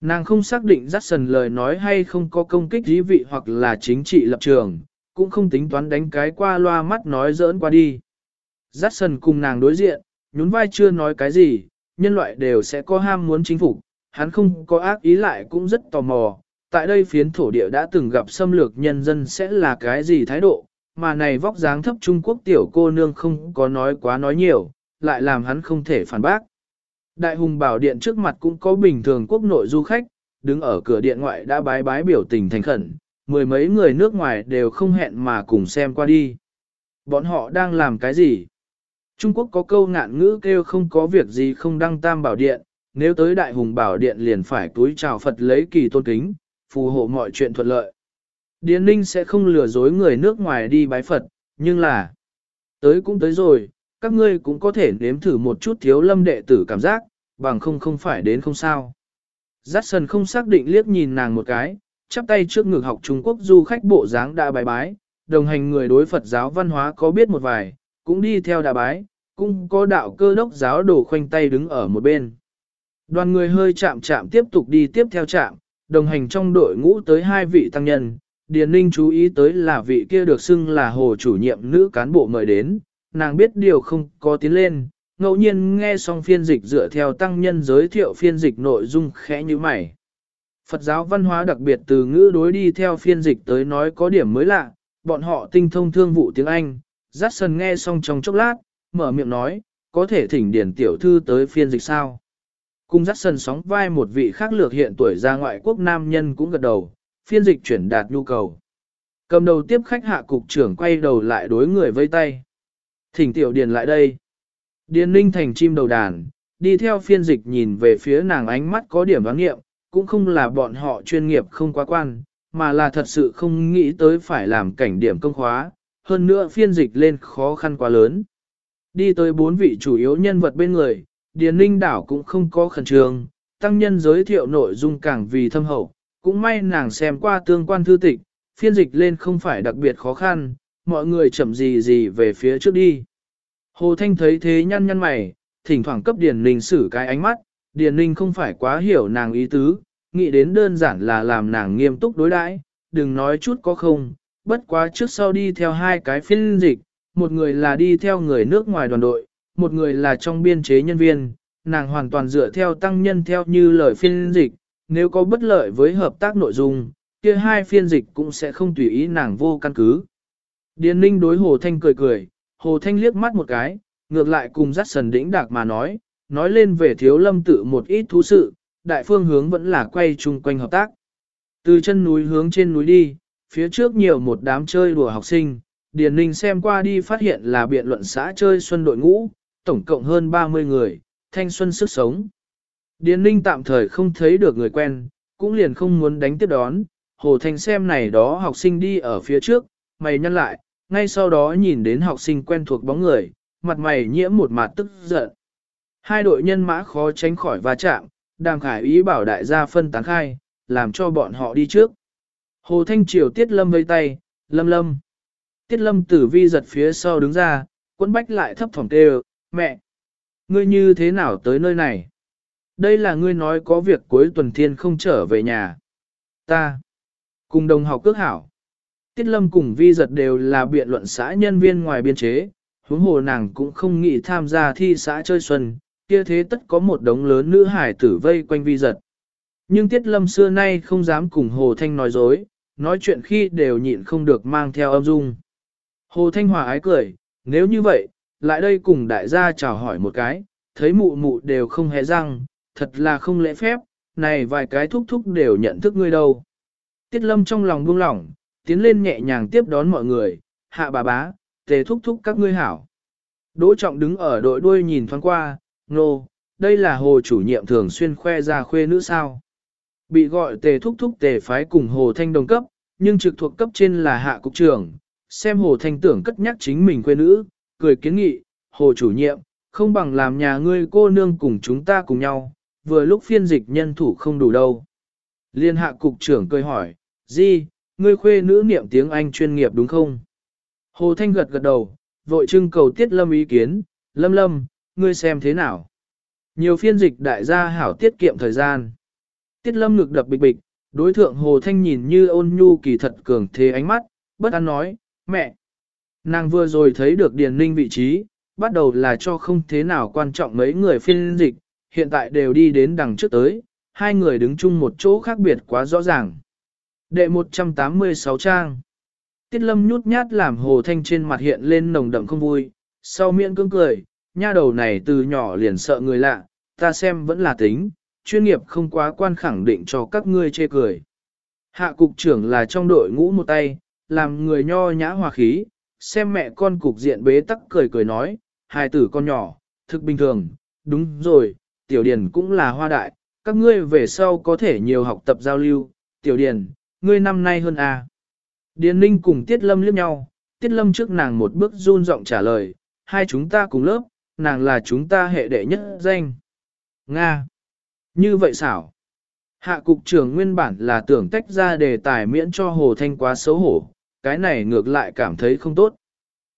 Nàng không xác định Jackson lời nói hay không có công kích dí vị hoặc là chính trị lập trường, cũng không tính toán đánh cái qua loa mắt nói giỡn qua đi. Jackson cùng nàng đối diện, nhún vai chưa nói cái gì, nhân loại đều sẽ có ham muốn chính phục, hắn không có ác ý lại cũng rất tò mò. Tại đây phiến thổ địa đã từng gặp xâm lược nhân dân sẽ là cái gì thái độ, mà này vóc dáng thấp Trung Quốc tiểu cô nương không có nói quá nói nhiều, lại làm hắn không thể phản bác. Đại hùng bảo điện trước mặt cũng có bình thường quốc nội du khách, đứng ở cửa điện ngoại đã bái bái biểu tình thành khẩn, mười mấy người nước ngoài đều không hẹn mà cùng xem qua đi. Bọn họ đang làm cái gì? Trung Quốc có câu ngạn ngữ kêu không có việc gì không đăng tam bảo điện, nếu tới đại hùng bảo điện liền phải túi chào Phật lấy kỳ tôn kính, phù hộ mọi chuyện thuận lợi. Điền Ninh sẽ không lừa dối người nước ngoài đi bái Phật, nhưng là, tới cũng tới rồi, các ngươi cũng có thể nếm thử một chút thiếu lâm đệ tử cảm giác, bằng không không phải đến không sao. Giác sần không xác định liếc nhìn nàng một cái, chắp tay trước ngực học Trung Quốc du khách bộ dáng đã bài bái, đồng hành người đối Phật giáo văn hóa có biết một vài, cũng đi theo đà bái, cũng có đạo cơ đốc giáo đổ khoanh tay đứng ở một bên. Đoàn người hơi chạm chạm tiếp tục đi tiếp theo chạm, đồng hành trong đội ngũ tới hai vị tăng nhân, Điền Ninh chú ý tới là vị kia được xưng là hồ chủ nhiệm nữ cán bộ mời đến, nàng biết điều không có tiến lên, ngẫu nhiên nghe xong phiên dịch dựa theo tăng nhân giới thiệu phiên dịch nội dung khẽ như mày. Phật giáo văn hóa đặc biệt từ ngữ đối đi theo phiên dịch tới nói có điểm mới lạ, bọn họ tinh thông thương vụ tiếng Anh, dắt sần nghe xong trong chốc lát, mở miệng nói, có thể thỉnh điển tiểu thư tới phiên dịch sao. Cùng dắt sần sóng vai một vị khác lược hiện tuổi ra ngoại quốc nam nhân cũng gật đầu, phiên dịch chuyển đạt nhu cầu. Cầm đầu tiếp khách hạ cục trưởng quay đầu lại đối người vây tay. Thỉnh tiểu điền lại đây. Điền ninh thành chim đầu đàn, đi theo phiên dịch nhìn về phía nàng ánh mắt có điểm vắng nghiệm, cũng không là bọn họ chuyên nghiệp không quá quan, mà là thật sự không nghĩ tới phải làm cảnh điểm công khóa, hơn nữa phiên dịch lên khó khăn quá lớn. Đi tới bốn vị chủ yếu nhân vật bên người, Điền Ninh đảo cũng không có khẩn trương, tăng nhân giới thiệu nội dung càng vì thâm hậu, cũng may nàng xem qua tương quan thư tịch, phiên dịch lên không phải đặc biệt khó khăn, mọi người chậm gì gì về phía trước đi. Hồ Thanh thấy thế nhăn nhăn mày, thỉnh thoảng cấp Điền Ninh xử cái ánh mắt, Điền Ninh không phải quá hiểu nàng ý tứ, nghĩ đến đơn giản là làm nàng nghiêm túc đối đãi, đừng nói chút có không, bất quá trước sau đi theo hai cái phiên dịch, một người là đi theo người nước ngoài đoàn đội, một người là trong biên chế nhân viên, nàng hoàn toàn dựa theo tăng nhân theo như lời phiên dịch, nếu có bất lợi với hợp tác nội dung, kia hai phiên dịch cũng sẽ không tùy ý nàng vô căn cứ. Điền ninh đối Hồ Thanh cười cười, Hồ Thanh liếc mắt một cái, ngược lại cùng dắt sần đĩnh đạc mà nói, nói lên về thiếu lâm tự một ít thú sự, đại phương hướng vẫn là quay chung quanh hợp tác. Từ chân núi hướng trên núi đi, phía trước nhiều một đám chơi đùa học sinh, Điền Ninh xem qua đi phát hiện là biện luận xã chơi xuân đội ngũ, tổng cộng hơn 30 người, thanh xuân sức sống. Điền Ninh tạm thời không thấy được người quen, cũng liền không muốn đánh tiếp đón, Hồ Thanh xem này đó học sinh đi ở phía trước, mày nhăn lại, ngay sau đó nhìn đến học sinh quen thuộc bóng người, mặt mày nhiễm một mặt tức giận. Hai đội nhân mã khó tránh khỏi va chạm, đàm khải ý bảo đại gia phân tán khai, làm cho bọn họ đi trước. Hồ Thanh Triều Tiết Lâm vây tay, Lâm Lâm. Tiết Lâm tử vi giật phía sau đứng ra, quấn bách lại thấp thỏm kêu mẹ. Ngươi như thế nào tới nơi này? Đây là ngươi nói có việc cuối tuần thiên không trở về nhà. Ta. Cùng đồng học cước hảo. Tiết Lâm cùng vi giật đều là biện luận xã nhân viên ngoài biên chế, huống hồ nàng cũng không nghĩ tham gia thi xã chơi xuân, kia thế tất có một đống lớn nữ hải tử vây quanh vi giật. Nhưng Tiết Lâm xưa nay không dám cùng Hồ Thanh nói dối, nói chuyện khi đều nhịn không được mang theo âm dung. Hồ Thanh Hòa ái cười, nếu như vậy, lại đây cùng đại gia chào hỏi một cái, thấy mụ mụ đều không hề răng, thật là không lễ phép, này vài cái thúc thúc đều nhận thức ngươi đâu. Tiết Lâm trong lòng buông lỏng, tiến lên nhẹ nhàng tiếp đón mọi người, hạ bà bá, tề thúc thúc các ngươi hảo. Đỗ trọng đứng ở đội đuôi nhìn thoáng qua, nô, đây là hồ chủ nhiệm thường xuyên khoe ra khuê nữ sao. Bị gọi tề thúc thúc tề phái cùng hồ thanh đồng cấp, nhưng trực thuộc cấp trên là hạ cục trưởng, xem hồ thanh tưởng cất nhắc chính mình khuê nữ, cười kiến nghị, hồ chủ nhiệm, không bằng làm nhà ngươi cô nương cùng chúng ta cùng nhau, vừa lúc phiên dịch nhân thủ không đủ đâu. Liên hạ cục trưởng cười hỏi, gì, ngươi khuê nữ niệm tiếng Anh chuyên nghiệp đúng không? Hồ Thanh gật gật đầu, vội trưng cầu Tiết Lâm ý kiến, Lâm Lâm, ngươi xem thế nào? Nhiều phiên dịch đại gia hảo tiết kiệm thời gian. Tiết Lâm ngực đập bịch bịch, đối thượng Hồ Thanh nhìn như ôn nhu kỳ thật cường thế ánh mắt, bất an nói, mẹ. Nàng vừa rồi thấy được Điền Ninh vị trí, bắt đầu là cho không thế nào quan trọng mấy người phiên dịch, hiện tại đều đi đến đằng trước tới, hai người đứng chung một chỗ khác biệt quá rõ ràng. Đệ 186 trang Tiết lâm nhút nhát làm hồ thanh trên mặt hiện lên nồng đậm không vui, sau miệng cưỡng cười, nha đầu này từ nhỏ liền sợ người lạ, ta xem vẫn là tính, chuyên nghiệp không quá quan khẳng định cho các ngươi chê cười. Hạ cục trưởng là trong đội ngũ một tay, làm người nho nhã hòa khí, xem mẹ con cục diện bế tắc cười cười nói, hài tử con nhỏ, thực bình thường, đúng rồi, tiểu điền cũng là hoa đại, các ngươi về sau có thể nhiều học tập giao lưu, tiểu điền, ngươi năm nay hơn à. Điền ninh cùng Tiết Lâm liếc nhau, Tiết Lâm trước nàng một bước run giọng trả lời, hai chúng ta cùng lớp, nàng là chúng ta hệ đệ nhất danh. Nga. Như vậy xảo. Hạ cục trưởng nguyên bản là tưởng tách ra đề tài miễn cho Hồ Thanh quá xấu hổ, cái này ngược lại cảm thấy không tốt.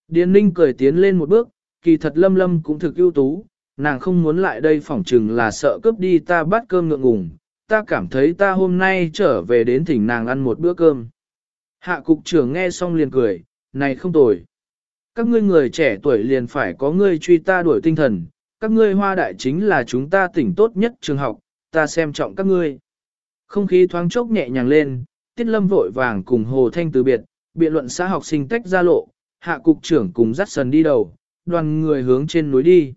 Điền ninh cười tiến lên một bước, kỳ thật lâm lâm cũng thực ưu tú, nàng không muốn lại đây phỏng chừng là sợ cướp đi ta bắt cơm ngượng ngùng, ta cảm thấy ta hôm nay trở về đến thỉnh nàng ăn một bữa cơm. Hạ cục trưởng nghe xong liền cười, này không tồi. Các ngươi người trẻ tuổi liền phải có ngươi truy ta đuổi tinh thần, các ngươi hoa đại chính là chúng ta tỉnh tốt nhất trường học, ta xem trọng các ngươi. Không khí thoáng chốc nhẹ nhàng lên, tiết lâm vội vàng cùng Hồ Thanh từ biệt, biện luận xã học sinh tách ra lộ, hạ cục trưởng cùng dắt sần đi đầu, đoàn người hướng trên núi đi.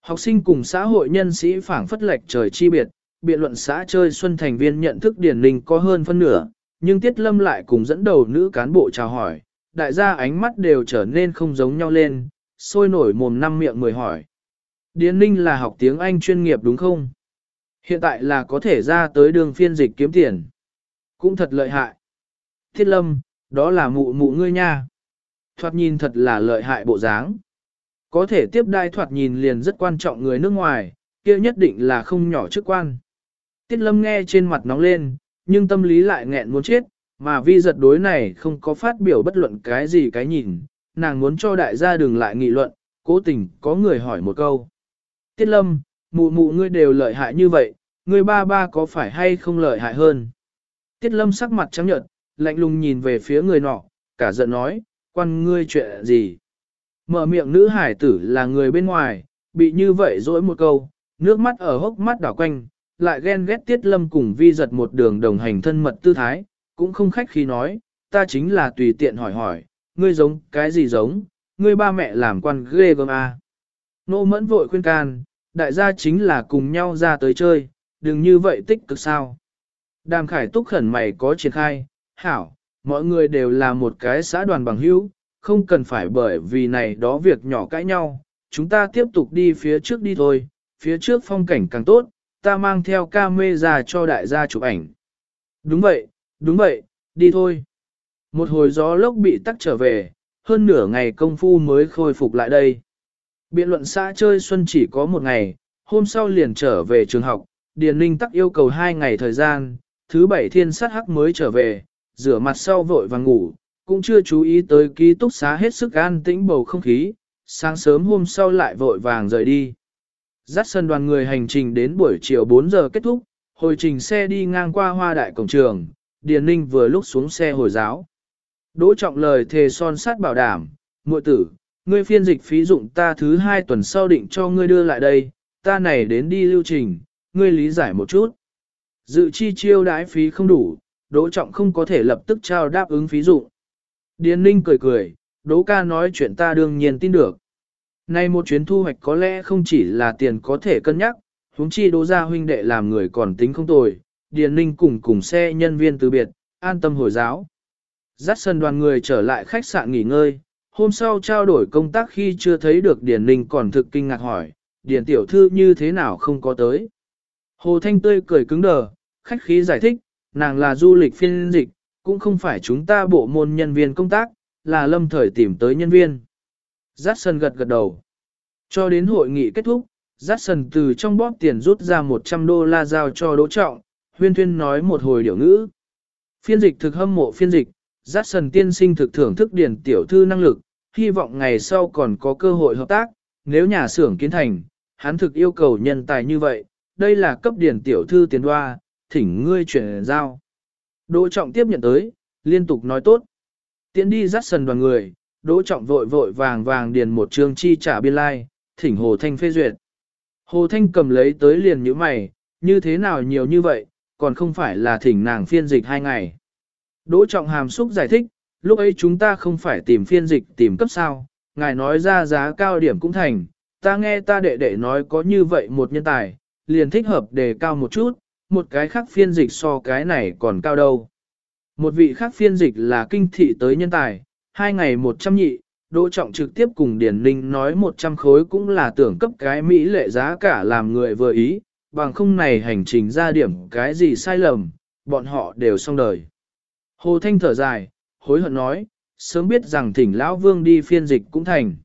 Học sinh cùng xã hội nhân sĩ phảng phất lệch trời chi biệt, biện luận xã chơi xuân thành viên nhận thức điển Ninh có hơn phân nửa, nhưng Tiết Lâm lại cùng dẫn đầu nữ cán bộ chào hỏi, đại gia ánh mắt đều trở nên không giống nhau lên, sôi nổi mồm năm miệng mười hỏi. Điền Ninh là học tiếng Anh chuyên nghiệp đúng không? Hiện tại là có thể ra tới đường phiên dịch kiếm tiền. Cũng thật lợi hại. Thiết Lâm, đó là mụ mụ ngươi nha. Thoạt nhìn thật là lợi hại bộ dáng. Có thể tiếp đai thoạt nhìn liền rất quan trọng người nước ngoài, kia nhất định là không nhỏ chức quan. Tiết Lâm nghe trên mặt nóng lên, nhưng tâm lý lại nghẹn muốn chết, mà vi giật đối này không có phát biểu bất luận cái gì cái nhìn, nàng muốn cho đại gia đừng lại nghị luận, cố tình có người hỏi một câu. Tiết lâm, mụ mụ ngươi đều lợi hại như vậy, ngươi ba ba có phải hay không lợi hại hơn? Tiết lâm sắc mặt trắng nhợt, lạnh lùng nhìn về phía người nọ, cả giận nói, quan ngươi chuyện gì? Mở miệng nữ hải tử là người bên ngoài, bị như vậy dỗi một câu, nước mắt ở hốc mắt đảo quanh, lại ghen ghét tiết lâm cùng vi giật một đường đồng hành thân mật tư thái, cũng không khách khi nói, ta chính là tùy tiện hỏi hỏi, ngươi giống cái gì giống, ngươi ba mẹ làm quan ghê gớm à. Nô mẫn vội khuyên can, đại gia chính là cùng nhau ra tới chơi, đừng như vậy tích cực sao. Đàm khải túc khẩn mày có triển khai, hảo, mọi người đều là một cái xã đoàn bằng hữu, không cần phải bởi vì này đó việc nhỏ cãi nhau, chúng ta tiếp tục đi phía trước đi thôi, phía trước phong cảnh càng tốt, ta mang theo ca mê ra cho đại gia chụp ảnh. Đúng vậy, đúng vậy, đi thôi. Một hồi gió lốc bị tắc trở về, hơn nửa ngày công phu mới khôi phục lại đây. Biện luận xã chơi xuân chỉ có một ngày, hôm sau liền trở về trường học, Điền Ninh tắc yêu cầu hai ngày thời gian, thứ bảy thiên sát hắc mới trở về, rửa mặt sau vội và ngủ, cũng chưa chú ý tới ký túc xá hết sức an tĩnh bầu không khí, sáng sớm hôm sau lại vội vàng rời đi. Dắt sân đoàn người hành trình đến buổi chiều 4 giờ kết thúc, hồi trình xe đi ngang qua hoa đại cổng trường, Điền Ninh vừa lúc xuống xe hồi giáo. Đỗ trọng lời thề son sát bảo đảm, muội tử, ngươi phiên dịch phí dụng ta thứ hai tuần sau định cho ngươi đưa lại đây, ta này đến đi lưu trình, ngươi lý giải một chút. Dự chi chiêu đãi phí không đủ, Đỗ trọng không có thể lập tức trao đáp ứng phí dụng. Điền Ninh cười cười, Đỗ ca nói chuyện ta đương nhiên tin được. Nay một chuyến thu hoạch có lẽ không chỉ là tiền có thể cân nhắc, huống chi đỗ gia huynh đệ làm người còn tính không tồi, Điền Ninh cùng cùng xe nhân viên từ biệt, an tâm hồi giáo. Dắt sân đoàn người trở lại khách sạn nghỉ ngơi, Hôm sau trao đổi công tác khi chưa thấy được Điền Ninh còn thực kinh ngạc hỏi, Điền tiểu thư như thế nào không có tới. Hồ Thanh tươi cười cứng đờ, khách khí giải thích, nàng là du lịch phiên dịch, cũng không phải chúng ta bộ môn nhân viên công tác, là lâm thời tìm tới nhân viên. Giác sân gật gật đầu. Cho đến hội nghị kết thúc, Giác sân từ trong bóp tiền rút ra 100 đô la giao cho Đỗ Trọng, huyên thuyên nói một hồi điều ngữ. Phiên dịch thực hâm mộ phiên dịch, Giác sân tiên sinh thực thưởng thức điển tiểu thư năng lực, hy vọng ngày sau còn có cơ hội hợp tác, nếu nhà xưởng kiến thành, hắn thực yêu cầu nhân tài như vậy, đây là cấp điển tiểu thư tiền đoa, thỉnh ngươi chuyển giao. Đỗ Trọng tiếp nhận tới, liên tục nói tốt. Tiến đi dắt sần đoàn người, Đỗ Trọng vội vội vàng vàng điền một chương chi trả biên lai, like, thỉnh Hồ Thanh phê duyệt. Hồ Thanh cầm lấy tới liền như mày, như thế nào nhiều như vậy, còn không phải là thỉnh nàng phiên dịch hai ngày. Đỗ Trọng hàm xúc giải thích, lúc ấy chúng ta không phải tìm phiên dịch tìm cấp sao, ngài nói ra giá cao điểm cũng thành, ta nghe ta đệ đệ nói có như vậy một nhân tài, liền thích hợp đề cao một chút, một cái khác phiên dịch so cái này còn cao đâu. Một vị khác phiên dịch là kinh thị tới nhân tài, hai ngày một trăm nhị, Đỗ Trọng trực tiếp cùng Điển Ninh nói một trăm khối cũng là tưởng cấp cái Mỹ lệ giá cả làm người vừa ý, bằng không này hành trình ra điểm cái gì sai lầm, bọn họ đều xong đời. Hồ Thanh thở dài, hối hận nói, sớm biết rằng thỉnh Lão Vương đi phiên dịch cũng thành.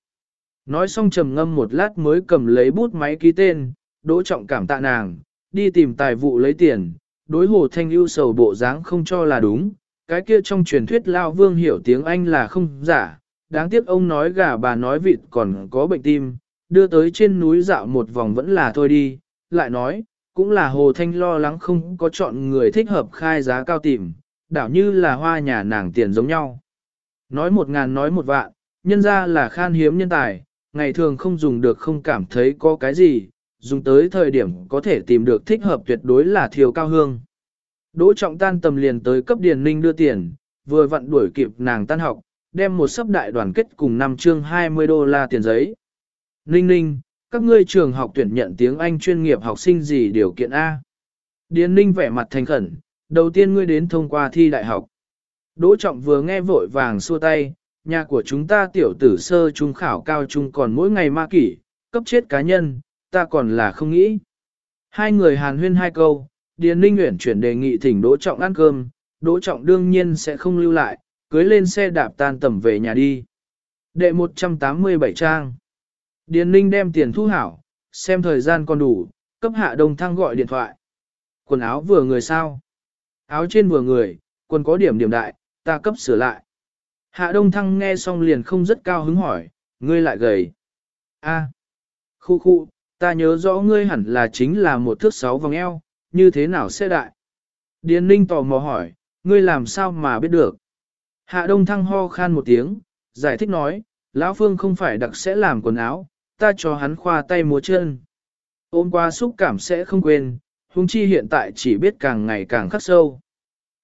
Nói xong trầm ngâm một lát mới cầm lấy bút máy ký tên, Đỗ Trọng cảm tạ nàng, đi tìm tài vụ lấy tiền, đối Hồ Thanh ưu sầu bộ dáng không cho là đúng, cái kia trong truyền thuyết Lao Vương hiểu tiếng Anh là không giả, đáng tiếc ông nói gà bà nói vịt còn có bệnh tim, đưa tới trên núi dạo một vòng vẫn là thôi đi, lại nói, cũng là Hồ Thanh lo lắng không có chọn người thích hợp khai giá cao tìm, đảo như là hoa nhà nàng tiền giống nhau. Nói một ngàn nói một vạn, nhân ra là khan hiếm nhân tài, ngày thường không dùng được không cảm thấy có cái gì, dùng tới thời điểm có thể tìm được thích hợp tuyệt đối là thiều cao hương. Đỗ trọng tan tầm liền tới cấp điền ninh đưa tiền, vừa vặn đuổi kịp nàng tan học, đem một sấp đại đoàn kết cùng 5 chương 20 đô la tiền giấy. Ninh ninh, các ngươi trường học tuyển nhận tiếng Anh chuyên nghiệp học sinh gì điều kiện A. Điền ninh vẻ mặt thành khẩn, đầu tiên ngươi đến thông qua thi đại học. Đỗ trọng vừa nghe vội vàng xua tay, nhà của chúng ta tiểu tử sơ trung khảo cao trung còn mỗi ngày ma kỷ, cấp chết cá nhân, ta còn là không nghĩ. Hai người hàn huyên hai câu, Điền Ninh Nguyễn chuyển đề nghị thỉnh Đỗ Trọng ăn cơm, Đỗ Trọng đương nhiên sẽ không lưu lại, cưới lên xe đạp tan tầm về nhà đi. Đệ 187 trang. Điền Ninh đem tiền thu hảo, xem thời gian còn đủ, cấp hạ đông thăng gọi điện thoại. Quần áo vừa người sao? Áo trên vừa người, quần có điểm điểm đại, ta cấp sửa lại. Hạ đông thăng nghe xong liền không rất cao hứng hỏi, ngươi lại gầy. A. Khu khu, ta nhớ rõ ngươi hẳn là chính là một thước sáu vòng eo, như thế nào sẽ đại? Điền ninh tò mò hỏi, ngươi làm sao mà biết được? Hạ đông thăng ho khan một tiếng, giải thích nói, lão phương không phải đặc sẽ làm quần áo, ta cho hắn khoa tay múa chân. Ôm qua xúc cảm sẽ không quên, huống chi hiện tại chỉ biết càng ngày càng khắc sâu.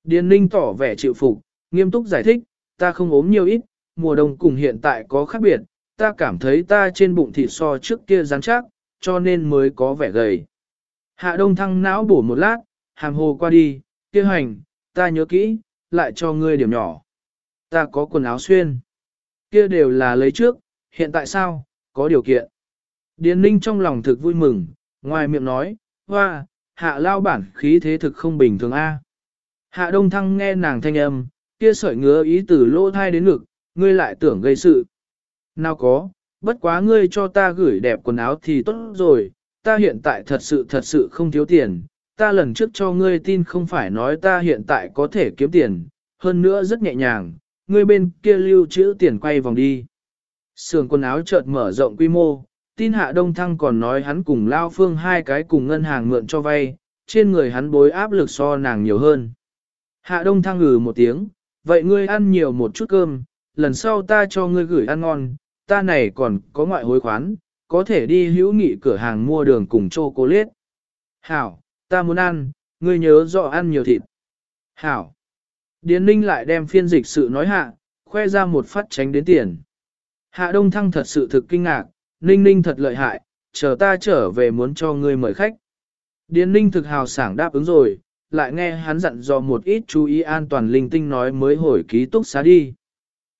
Điền ninh tỏ vẻ chịu phục, nghiêm túc giải thích, ta không ốm nhiều ít, mùa đông cùng hiện tại có khác biệt, ta cảm thấy ta trên bụng thịt so trước kia rắn chắc, cho nên mới có vẻ gầy. Hạ đông thăng não bổ một lát, hàm hồ qua đi, kia hành, ta nhớ kỹ, lại cho ngươi điểm nhỏ. Ta có quần áo xuyên. Kia đều là lấy trước, hiện tại sao, có điều kiện. Điền ninh trong lòng thực vui mừng, ngoài miệng nói, hoa, hạ lao bản khí thế thực không bình thường a. Hạ đông thăng nghe nàng thanh âm, kia sợi ngứa ý từ lỗ thai đến ngực, ngươi lại tưởng gây sự. Nào có, bất quá ngươi cho ta gửi đẹp quần áo thì tốt rồi, ta hiện tại thật sự thật sự không thiếu tiền, ta lần trước cho ngươi tin không phải nói ta hiện tại có thể kiếm tiền, hơn nữa rất nhẹ nhàng, ngươi bên kia lưu trữ tiền quay vòng đi. Sườn quần áo chợt mở rộng quy mô, tin hạ đông thăng còn nói hắn cùng lao phương hai cái cùng ngân hàng mượn cho vay, trên người hắn bối áp lực so nàng nhiều hơn. Hạ đông thăng ngừ một tiếng, vậy ngươi ăn nhiều một chút cơm, lần sau ta cho ngươi gửi ăn ngon, ta này còn có ngoại hối khoán, có thể đi hữu nghị cửa hàng mua đường cùng chocolate. Hảo, ta muốn ăn, ngươi nhớ rõ ăn nhiều thịt. Hảo. Điền ninh lại đem phiên dịch sự nói hạ, khoe ra một phát tránh đến tiền. Hạ Đông Thăng thật sự thực kinh ngạc, ninh ninh thật lợi hại, chờ ta trở về muốn cho ngươi mời khách. Điền ninh thực hào sảng đáp ứng rồi, lại nghe hắn dặn dò một ít chú ý an toàn linh tinh nói mới hồi ký túc xá đi.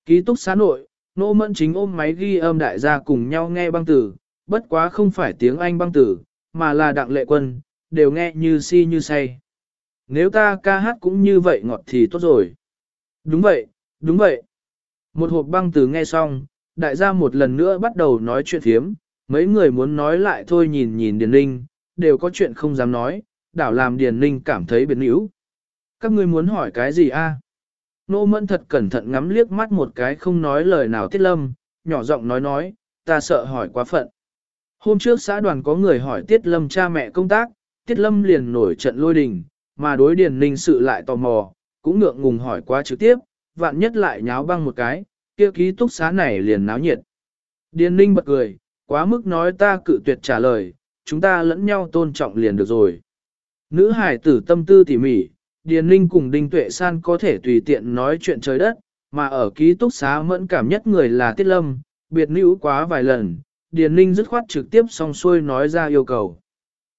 Ký túc xá nội, nô mẫn chính ôm máy ghi âm đại gia cùng nhau nghe băng tử, bất quá không phải tiếng Anh băng tử, mà là đặng lệ quân, đều nghe như si như say. Nếu ta ca hát cũng như vậy ngọt thì tốt rồi. Đúng vậy, đúng vậy. Một hộp băng tử nghe xong, đại gia một lần nữa bắt đầu nói chuyện thiếm, mấy người muốn nói lại thôi nhìn nhìn Điền Ninh, đều có chuyện không dám nói, đảo làm Điền Ninh cảm thấy biến yếu Các ngươi muốn hỏi cái gì a? À? Nô mẫn thật cẩn thận ngắm liếc mắt một cái không nói lời nào tiết lâm, nhỏ giọng nói nói, ta sợ hỏi quá phận. Hôm trước xã đoàn có người hỏi tiết lâm cha mẹ công tác, tiết lâm liền nổi trận lôi đình, mà đối điền ninh sự lại tò mò, cũng ngượng ngùng hỏi quá trực tiếp, vạn nhất lại nháo băng một cái, kia ký túc xá này liền náo nhiệt. Điền ninh bật cười, quá mức nói ta cự tuyệt trả lời, chúng ta lẫn nhau tôn trọng liền được rồi. Nữ hải tử tâm tư tỉ mỉ, Điền Ninh cùng Đinh Tuệ San có thể tùy tiện nói chuyện trời đất, mà ở ký túc xá mẫn cảm nhất người là Tiết Lâm, biệt nữ quá vài lần, Điền Ninh dứt khoát trực tiếp song xuôi nói ra yêu cầu.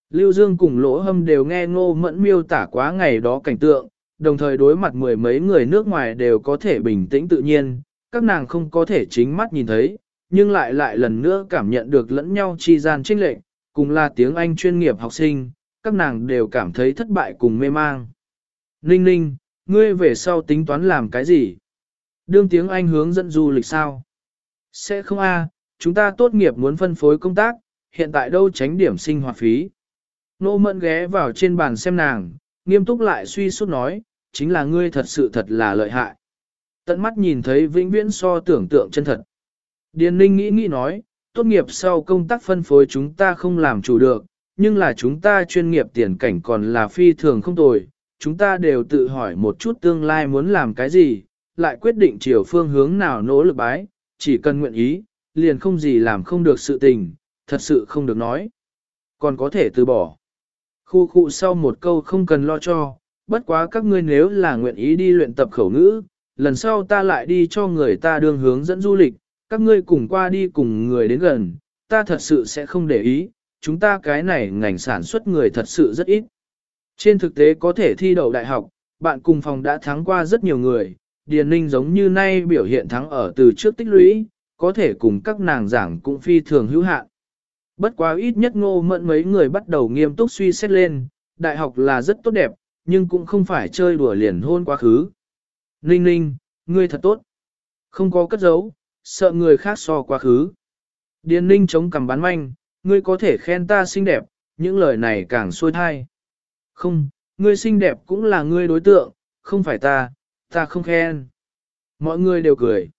Lưu Dương cùng Lỗ Hâm đều nghe ngô mẫn miêu tả quá ngày đó cảnh tượng, đồng thời đối mặt mười mấy người nước ngoài đều có thể bình tĩnh tự nhiên, các nàng không có thể chính mắt nhìn thấy, nhưng lại lại lần nữa cảm nhận được lẫn nhau chi gian trinh lệnh, cùng là tiếng Anh chuyên nghiệp học sinh, các nàng đều cảm thấy thất bại cùng mê mang. Ninh ninh, ngươi về sau tính toán làm cái gì? Đương tiếng Anh hướng dẫn du lịch sao? Sẽ không a, chúng ta tốt nghiệp muốn phân phối công tác, hiện tại đâu tránh điểm sinh hoạt phí. Nô mẫn ghé vào trên bàn xem nàng, nghiêm túc lại suy suốt nói, chính là ngươi thật sự thật là lợi hại. Tận mắt nhìn thấy vĩnh viễn so tưởng tượng chân thật. Điền ninh nghĩ nghĩ nói, tốt nghiệp sau công tác phân phối chúng ta không làm chủ được, nhưng là chúng ta chuyên nghiệp tiền cảnh còn là phi thường không tồi, chúng ta đều tự hỏi một chút tương lai muốn làm cái gì, lại quyết định chiều phương hướng nào nỗ lực bái, chỉ cần nguyện ý, liền không gì làm không được sự tình, thật sự không được nói. Còn có thể từ bỏ. Khu khu sau một câu không cần lo cho, bất quá các ngươi nếu là nguyện ý đi luyện tập khẩu ngữ, lần sau ta lại đi cho người ta đường hướng dẫn du lịch, các ngươi cùng qua đi cùng người đến gần, ta thật sự sẽ không để ý, chúng ta cái này ngành sản xuất người thật sự rất ít. Trên thực tế có thể thi đậu đại học, bạn cùng phòng đã thắng qua rất nhiều người, Điền Ninh giống như nay biểu hiện thắng ở từ trước tích lũy, có thể cùng các nàng giảng cũng phi thường hữu hạn. Bất quá ít nhất ngô mẫn mấy người bắt đầu nghiêm túc suy xét lên, đại học là rất tốt đẹp, nhưng cũng không phải chơi đùa liền hôn quá khứ. Ninh ninh, ngươi thật tốt. Không có cất giấu, sợ người khác so quá khứ. Điền ninh chống cằm bán manh, ngươi có thể khen ta xinh đẹp, những lời này càng xuôi thai. Không, ngươi xinh đẹp cũng là ngươi đối tượng, không phải ta, ta không khen. Mọi người đều cười.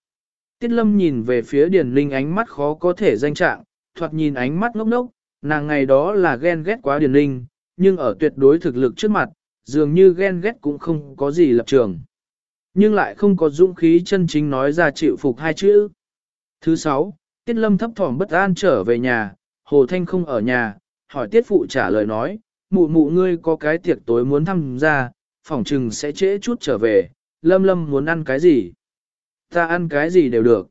Tiết lâm nhìn về phía Điền Linh ánh mắt khó có thể danh trạng, thoạt nhìn ánh mắt ngốc ngốc, nàng ngày đó là ghen ghét quá Điền Linh, nhưng ở tuyệt đối thực lực trước mặt, dường như ghen ghét cũng không có gì lập trường. Nhưng lại không có dũng khí chân chính nói ra chịu phục hai chữ. Thứ sáu, Tiết Lâm thấp thỏm bất an trở về nhà, Hồ Thanh không ở nhà, hỏi Tiết Phụ trả lời nói, mụ mụ ngươi có cái tiệc tối muốn tham gia, phỏng chừng sẽ trễ chút trở về, Lâm Lâm muốn ăn cái gì? Ta ăn cái gì đều được.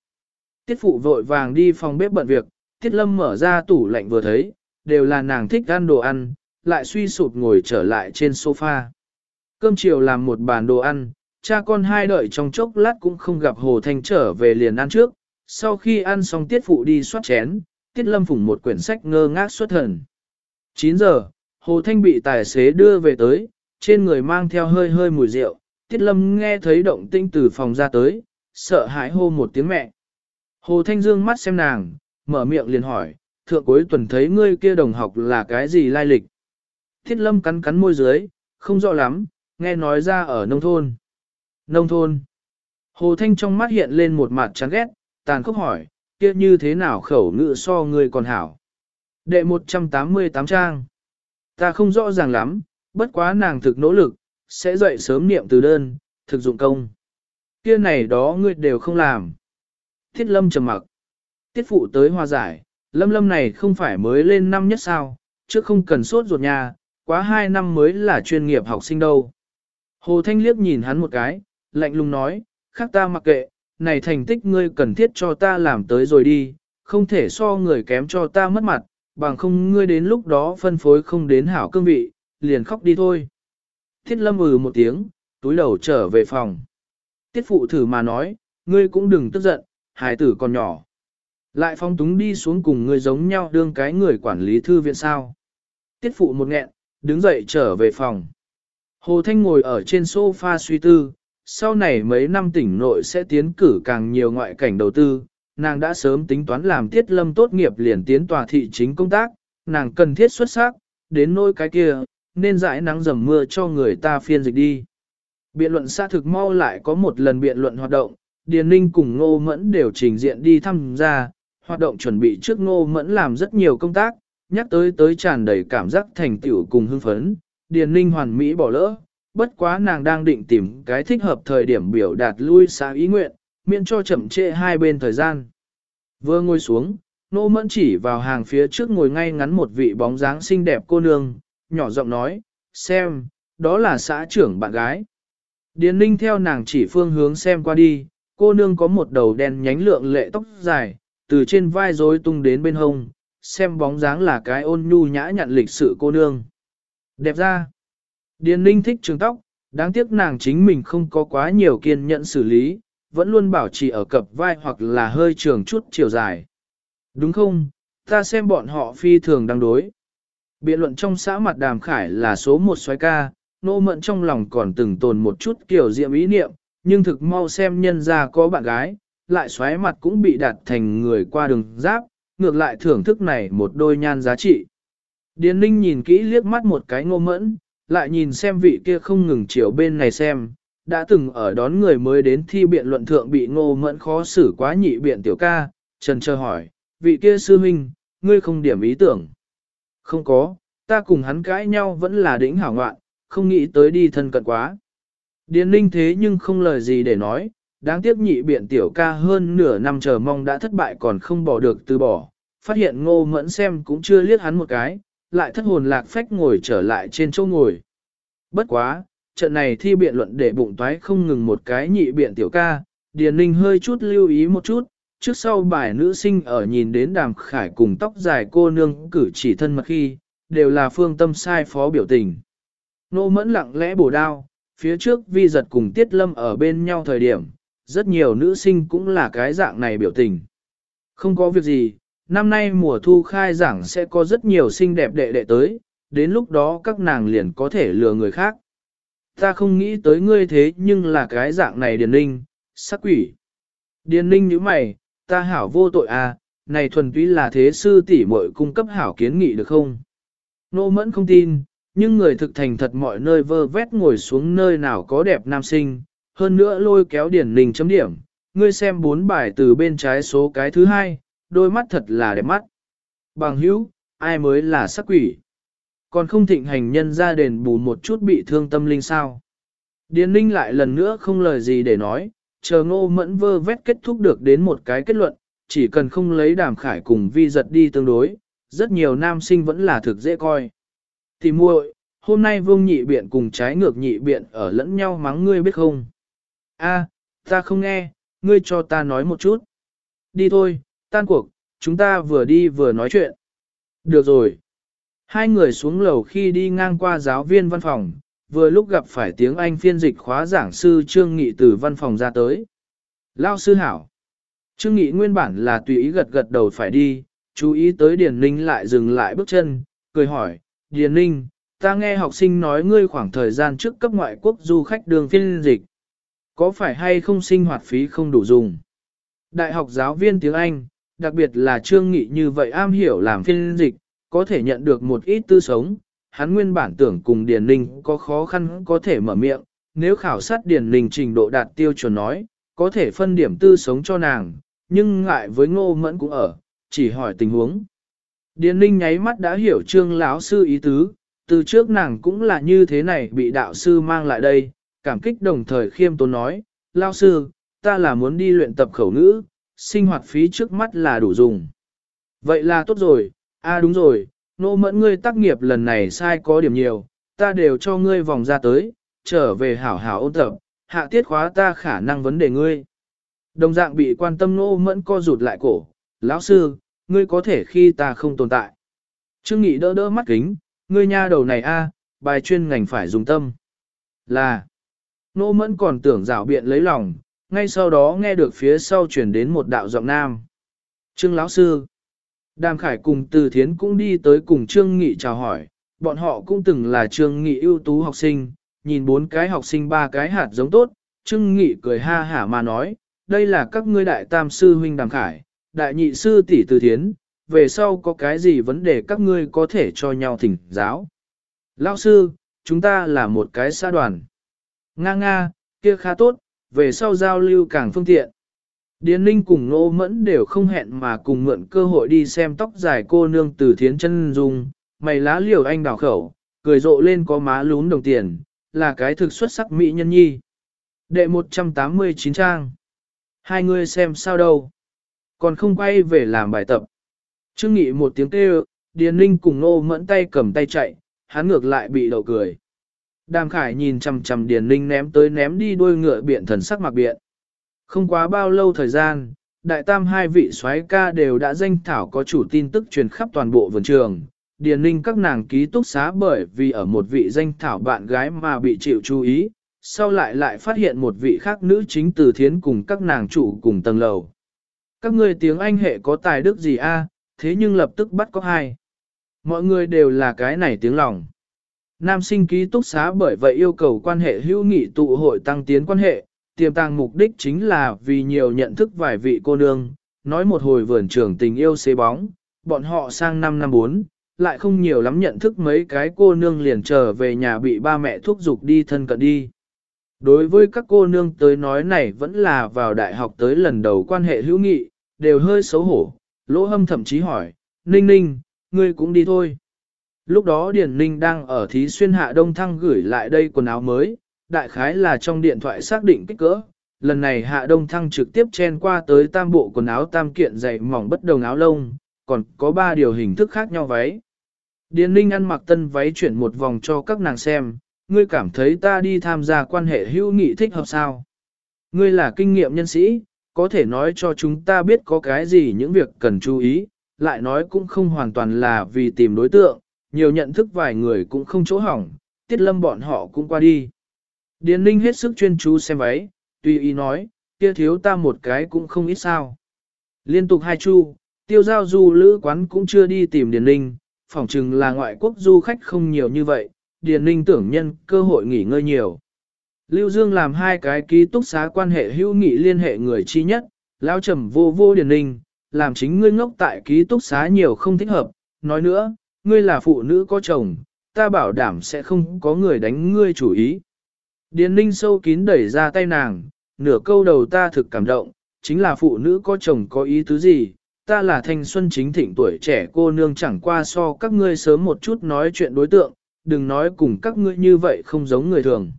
Tiết Phụ vội vàng đi phòng bếp bận việc, Tiết Lâm mở ra tủ lạnh vừa thấy, đều là nàng thích ăn đồ ăn, lại suy sụp ngồi trở lại trên sofa. Cơm chiều làm một bàn đồ ăn, cha con hai đợi trong chốc lát cũng không gặp Hồ Thanh trở về liền ăn trước, sau khi ăn xong tiết phụ đi soát chén, tiết lâm phủng một quyển sách ngơ ngác xuất thần. 9 giờ, Hồ Thanh bị tài xế đưa về tới, trên người mang theo hơi hơi mùi rượu, tiết lâm nghe thấy động tinh từ phòng ra tới, sợ hãi hô một tiếng mẹ. Hồ Thanh dương mắt xem nàng, mở miệng liền hỏi, thượng cuối tuần thấy ngươi kia đồng học là cái gì lai lịch. Thiết lâm cắn cắn môi dưới, không rõ lắm, nghe nói ra ở nông thôn. Nông thôn. Hồ Thanh trong mắt hiện lên một mặt chán ghét, tàn khốc hỏi, kia như thế nào khẩu ngữ so ngươi còn hảo. Đệ 188 trang. Ta không rõ ràng lắm, bất quá nàng thực nỗ lực, sẽ dậy sớm niệm từ đơn, thực dụng công. Kia này đó ngươi đều không làm. Thiết lâm trầm mặc. Tiết phụ tới hòa giải, lâm lâm này không phải mới lên năm nhất sao, chứ không cần sốt ruột nhà, quá hai năm mới là chuyên nghiệp học sinh đâu. Hồ Thanh liếc nhìn hắn một cái, lạnh lùng nói, khác ta mặc kệ, này thành tích ngươi cần thiết cho ta làm tới rồi đi, không thể so người kém cho ta mất mặt, bằng không ngươi đến lúc đó phân phối không đến hảo cương vị, liền khóc đi thôi. Thiết lâm ừ một tiếng, túi đầu trở về phòng. Tiết phụ thử mà nói, ngươi cũng đừng tức giận, hài tử còn nhỏ. Lại phong túng đi xuống cùng ngươi giống nhau đương cái người quản lý thư viện sao. Tiết phụ một nghẹn, đứng dậy trở về phòng. Hồ Thanh ngồi ở trên sofa suy tư, sau này mấy năm tỉnh nội sẽ tiến cử càng nhiều ngoại cảnh đầu tư, nàng đã sớm tính toán làm tiết lâm tốt nghiệp liền tiến tòa thị chính công tác, nàng cần thiết xuất sắc, đến nỗi cái kia, nên dãi nắng dầm mưa cho người ta phiên dịch đi. Biện luận xã thực mau lại có một lần biện luận hoạt động, Điền Ninh cùng Ngô Mẫn đều trình diện đi thăm gia, hoạt động chuẩn bị trước Ngô Mẫn làm rất nhiều công tác, nhắc tới tới tràn đầy cảm giác thành tựu cùng hưng phấn, Điền Ninh hoàn mỹ bỏ lỡ, bất quá nàng đang định tìm cái thích hợp thời điểm biểu đạt lui xã ý nguyện, miễn cho chậm trễ hai bên thời gian. Vừa ngồi xuống, Ngô Mẫn chỉ vào hàng phía trước ngồi ngay ngắn một vị bóng dáng xinh đẹp cô nương, nhỏ giọng nói, xem, đó là xã trưởng bạn gái. Điền Ninh theo nàng chỉ phương hướng xem qua đi, cô nương có một đầu đen nhánh lượng lệ tóc dài, từ trên vai rối tung đến bên hông, xem bóng dáng là cái ôn nhu nhã nhặn lịch sự cô nương. Đẹp ra. Điền Ninh thích trường tóc, đáng tiếc nàng chính mình không có quá nhiều kiên nhẫn xử lý, vẫn luôn bảo trì ở cập vai hoặc là hơi trường chút chiều dài. Đúng không, ta xem bọn họ phi thường đang đối. Biện luận trong xã mặt đàm khải là số một xoái ca, nô mận trong lòng còn từng tồn một chút kiểu diệm ý niệm, nhưng thực mau xem nhân ra có bạn gái, lại xoáy mặt cũng bị đặt thành người qua đường giáp, ngược lại thưởng thức này một đôi nhan giá trị. Điền ninh nhìn kỹ liếc mắt một cái ngô mẫn, lại nhìn xem vị kia không ngừng chiều bên này xem, đã từng ở đón người mới đến thi biện luận thượng bị ngô mẫn khó xử quá nhị biện tiểu ca, trần chờ hỏi, vị kia sư huynh, ngươi không điểm ý tưởng. Không có, ta cùng hắn cãi nhau vẫn là đỉnh hảo ngoạn, không nghĩ tới đi thân cận quá. Điền ninh thế nhưng không lời gì để nói, đáng tiếc nhị biện tiểu ca hơn nửa năm chờ mong đã thất bại còn không bỏ được từ bỏ, phát hiện ngô mẫn xem cũng chưa liếc hắn một cái, lại thất hồn lạc phách ngồi trở lại trên chỗ ngồi. Bất quá, trận này thi biện luận để bụng toái không ngừng một cái nhị biện tiểu ca, Điền Ninh hơi chút lưu ý một chút, trước sau bài nữ sinh ở nhìn đến đàm khải cùng tóc dài cô nương cử chỉ thân mật khi, đều là phương tâm sai phó biểu tình. Nô mẫn lặng lẽ bổ đao, phía trước vi giật cùng tiết lâm ở bên nhau thời điểm, rất nhiều nữ sinh cũng là cái dạng này biểu tình. Không có việc gì, năm nay mùa thu khai giảng sẽ có rất nhiều xinh đẹp đệ đệ tới, đến lúc đó các nàng liền có thể lừa người khác. Ta không nghĩ tới ngươi thế nhưng là cái dạng này điền ninh, sắc quỷ. Điền ninh như mày, ta hảo vô tội à, này thuần túy là thế sư tỷ muội cung cấp hảo kiến nghị được không? Nô mẫn không tin, nhưng người thực thành thật mọi nơi vơ vét ngồi xuống nơi nào có đẹp nam sinh, hơn nữa lôi kéo điển ninh chấm điểm. Ngươi xem bốn bài từ bên trái số cái thứ hai, đôi mắt thật là đẹp mắt. Bằng hữu, ai mới là sắc quỷ? Còn không thịnh hành nhân ra đền bù một chút bị thương tâm linh sao? Điền ninh lại lần nữa không lời gì để nói, chờ ngô mẫn vơ vét kết thúc được đến một cái kết luận, chỉ cần không lấy đàm khải cùng vi giật đi tương đối, rất nhiều nam sinh vẫn là thực dễ coi. Thì muội, hôm nay vương nhị biện cùng trái ngược nhị biện ở lẫn nhau mắng ngươi biết không? A, ta không nghe, ngươi cho ta nói một chút. Đi thôi, tan cuộc, chúng ta vừa đi vừa nói chuyện. Được rồi. Hai người xuống lầu khi đi ngang qua giáo viên văn phòng, vừa lúc gặp phải tiếng Anh phiên dịch khóa giảng sư Trương Nghị từ văn phòng ra tới. Lao sư hảo. Trương Nghị nguyên bản là tùy ý gật gật đầu phải đi, chú ý tới Điền Ninh lại dừng lại bước chân, cười hỏi, Điền Ninh, ta nghe học sinh nói ngươi khoảng thời gian trước cấp ngoại quốc du khách đường phiên dịch. Có phải hay không sinh hoạt phí không đủ dùng? Đại học giáo viên tiếng Anh, đặc biệt là Trương Nghị như vậy am hiểu làm phiên dịch, có thể nhận được một ít tư sống. Hắn nguyên bản tưởng cùng Điền Ninh có khó khăn có thể mở miệng, nếu khảo sát Điền Ninh trình độ đạt tiêu chuẩn nói, có thể phân điểm tư sống cho nàng, nhưng ngại với ngô mẫn cũng ở, chỉ hỏi tình huống. Điền Ninh nháy mắt đã hiểu trương lão sư ý tứ, từ trước nàng cũng là như thế này bị đạo sư mang lại đây, cảm kích đồng thời khiêm tốn nói, lão sư, ta là muốn đi luyện tập khẩu ngữ, sinh hoạt phí trước mắt là đủ dùng. Vậy là tốt rồi, a à đúng rồi, nô mẫn ngươi tác nghiệp lần này sai có điểm nhiều, ta đều cho ngươi vòng ra tới, trở về hảo hảo ôn tập, hạ tiết khóa ta khả năng vấn đề ngươi. Đồng dạng bị quan tâm nô mẫn co rụt lại cổ, lão sư, ngươi có thể khi ta không tồn tại. Trương Nghị đỡ đỡ mắt kính, ngươi nha đầu này a, bài chuyên ngành phải dùng tâm. Là, nô mẫn còn tưởng rảo biện lấy lòng, ngay sau đó nghe được phía sau chuyển đến một đạo giọng nam. Trương lão sư. Đàm Khải cùng Từ Thiến cũng đi tới cùng Trương Nghị chào hỏi, bọn họ cũng từng là Trương Nghị ưu tú học sinh, nhìn bốn cái học sinh ba cái hạt giống tốt, Trương Nghị cười ha hả mà nói, đây là các ngươi đại tam sư huynh Đàm Khải, đại nhị sư tỷ Từ Thiến, về sau có cái gì vấn đề các ngươi có thể cho nhau thỉnh giáo. Lão sư, chúng ta là một cái xã đoàn. Nga nga, kia khá tốt, về sau giao lưu càng phương tiện. Điền Ninh cùng Nô Mẫn đều không hẹn mà cùng mượn cơ hội đi xem tóc dài cô nương từ thiến chân dung, mày lá liều anh đào khẩu, cười rộ lên có má lún đồng tiền, là cái thực xuất sắc mỹ nhân nhi. Đệ 189 trang. Hai người xem sao đâu. Còn không quay về làm bài tập. Trương Nghị một tiếng kêu, Điền Ninh cùng Nô Mẫn tay cầm tay chạy, hắn ngược lại bị đầu cười. Đàm Khải nhìn chằm chằm Điền Ninh ném tới ném đi đuôi ngựa biện thần sắc mặc biện. Không quá bao lâu thời gian, đại tam hai vị soái ca đều đã danh thảo có chủ tin tức truyền khắp toàn bộ vườn trường. Điền ninh các nàng ký túc xá bởi vì ở một vị danh thảo bạn gái mà bị chịu chú ý, sau lại lại phát hiện một vị khác nữ chính từ thiến cùng các nàng chủ cùng tầng lầu. Các người tiếng Anh hệ có tài đức gì a? thế nhưng lập tức bắt có hai. Mọi người đều là cái này tiếng lòng. Nam sinh ký túc xá bởi vậy yêu cầu quan hệ hữu nghị tụ hội tăng tiến quan hệ, tiềm tàng mục đích chính là vì nhiều nhận thức vài vị cô nương, nói một hồi vườn trường tình yêu xế bóng, bọn họ sang năm năm bốn, lại không nhiều lắm nhận thức mấy cái cô nương liền trở về nhà bị ba mẹ thúc giục đi thân cận đi. Đối với các cô nương tới nói này vẫn là vào đại học tới lần đầu quan hệ hữu nghị, đều hơi xấu hổ, lỗ hâm thậm chí hỏi, Ninh Ninh, ngươi cũng đi thôi. Lúc đó Điển Ninh đang ở thí xuyên hạ đông thăng gửi lại đây quần áo mới, đại khái là trong điện thoại xác định kích cỡ. Lần này hạ đông thăng trực tiếp chen qua tới tam bộ quần áo tam kiện dày mỏng bất đồng áo lông, còn có ba điều hình thức khác nhau váy. Điền Ninh ăn mặc tân váy chuyển một vòng cho các nàng xem, ngươi cảm thấy ta đi tham gia quan hệ hữu nghị thích hợp sao? Ngươi là kinh nghiệm nhân sĩ, có thể nói cho chúng ta biết có cái gì những việc cần chú ý, lại nói cũng không hoàn toàn là vì tìm đối tượng, nhiều nhận thức vài người cũng không chỗ hỏng, tiết lâm bọn họ cũng qua đi. Điền ninh hết sức chuyên chú xem váy, tùy ý nói, kia thiếu ta một cái cũng không ít sao. Liên tục hai chu, tiêu giao du lữ quán cũng chưa đi tìm Điền ninh, phỏng chừng là ngoại quốc du khách không nhiều như vậy, Điền ninh tưởng nhân cơ hội nghỉ ngơi nhiều. Lưu Dương làm hai cái ký túc xá quan hệ hữu nghị liên hệ người chi nhất, lao trầm vô vô Điền ninh, làm chính ngươi ngốc tại ký túc xá nhiều không thích hợp, nói nữa, ngươi là phụ nữ có chồng, ta bảo đảm sẽ không có người đánh ngươi chủ ý. Điền ninh sâu kín đẩy ra tay nàng, nửa câu đầu ta thực cảm động, chính là phụ nữ có chồng có ý tứ gì, ta là thanh xuân chính thịnh tuổi trẻ cô nương chẳng qua so các ngươi sớm một chút nói chuyện đối tượng, đừng nói cùng các ngươi như vậy không giống người thường.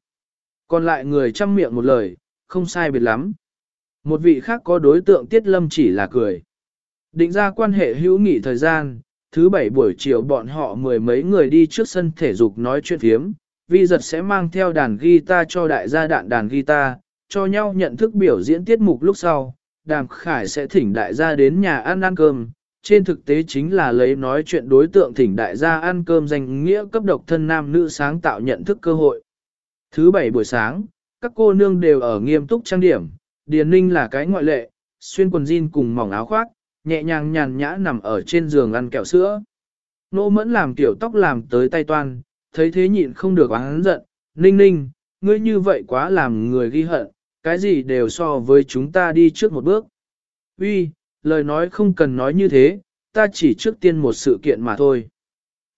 Còn lại người chăm miệng một lời, không sai biệt lắm. Một vị khác có đối tượng tiết lâm chỉ là cười. Định ra quan hệ hữu nghị thời gian, thứ bảy buổi chiều bọn họ mười mấy người đi trước sân thể dục nói chuyện phiếm, vi giật sẽ mang theo đàn guitar cho đại gia đạn đàn guitar, cho nhau nhận thức biểu diễn tiết mục lúc sau, đàm khải sẽ thỉnh đại gia đến nhà ăn ăn cơm, trên thực tế chính là lấy nói chuyện đối tượng thỉnh đại gia ăn cơm danh nghĩa cấp độc thân nam nữ sáng tạo nhận thức cơ hội. Thứ bảy buổi sáng, các cô nương đều ở nghiêm túc trang điểm, Điền Ninh là cái ngoại lệ, xuyên quần jean cùng mỏng áo khoác, nhẹ nhàng nhàn nhã nằm ở trên giường ăn kẹo sữa. Nô mẫn làm kiểu tóc làm tới tay toan, thấy thế nhịn không được oán giận, ninh ninh, ngươi như vậy quá làm người ghi hận, cái gì đều so với chúng ta đi trước một bước. Uy, lời nói không cần nói như thế, ta chỉ trước tiên một sự kiện mà thôi.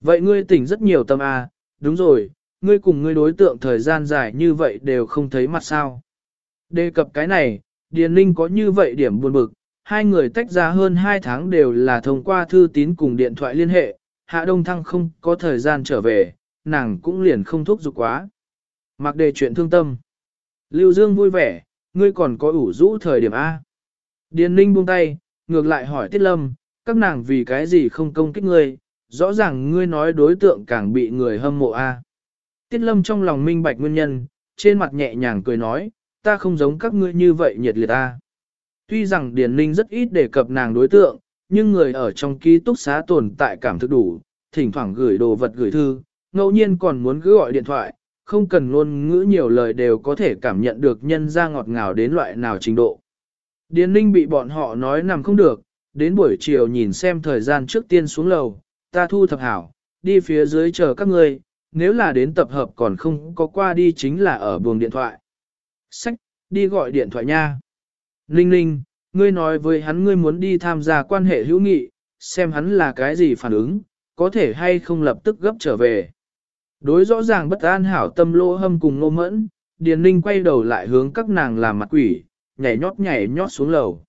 Vậy ngươi tỉnh rất nhiều tâm à, đúng rồi, ngươi cùng ngươi đối tượng thời gian dài như vậy đều không thấy mặt sao. Đề cập cái này, Điền Ninh có như vậy điểm buồn bực, hai người tách ra hơn hai tháng đều là thông qua thư tín cùng điện thoại liên hệ, Hạ Đông Thăng không có thời gian trở về, nàng cũng liền không thúc giục quá. Mặc đề chuyện thương tâm. Lưu Dương vui vẻ, ngươi còn có ủ rũ thời điểm A. Điền Ninh buông tay, ngược lại hỏi Tiết Lâm, các nàng vì cái gì không công kích ngươi, rõ ràng ngươi nói đối tượng càng bị người hâm mộ A. Tiết Lâm trong lòng minh bạch nguyên nhân, trên mặt nhẹ nhàng cười nói, ta không giống các ngươi như vậy nhiệt liệt ta. Tuy rằng Điền Ninh rất ít đề cập nàng đối tượng, nhưng người ở trong ký túc xá tồn tại cảm thức đủ, thỉnh thoảng gửi đồ vật gửi thư, ngẫu nhiên còn muốn cứ gọi điện thoại, không cần ngôn ngữ nhiều lời đều có thể cảm nhận được nhân ra ngọt ngào đến loại nào trình độ. Điền ninh bị bọn họ nói nằm không được, đến buổi chiều nhìn xem thời gian trước tiên xuống lầu, ta thu thập hảo, đi phía dưới chờ các ngươi, nếu là đến tập hợp còn không có qua đi chính là ở buồng điện thoại. Sách, đi gọi điện thoại nha. linh linh, ngươi nói với hắn ngươi muốn đi tham gia quan hệ hữu nghị, xem hắn là cái gì phản ứng, có thể hay không lập tức gấp trở về. Đối rõ ràng bất an hảo tâm lô hâm cùng nô mẫn, Điền Linh quay đầu lại hướng các nàng làm mặt quỷ, nhảy nhót nhảy nhót xuống lầu.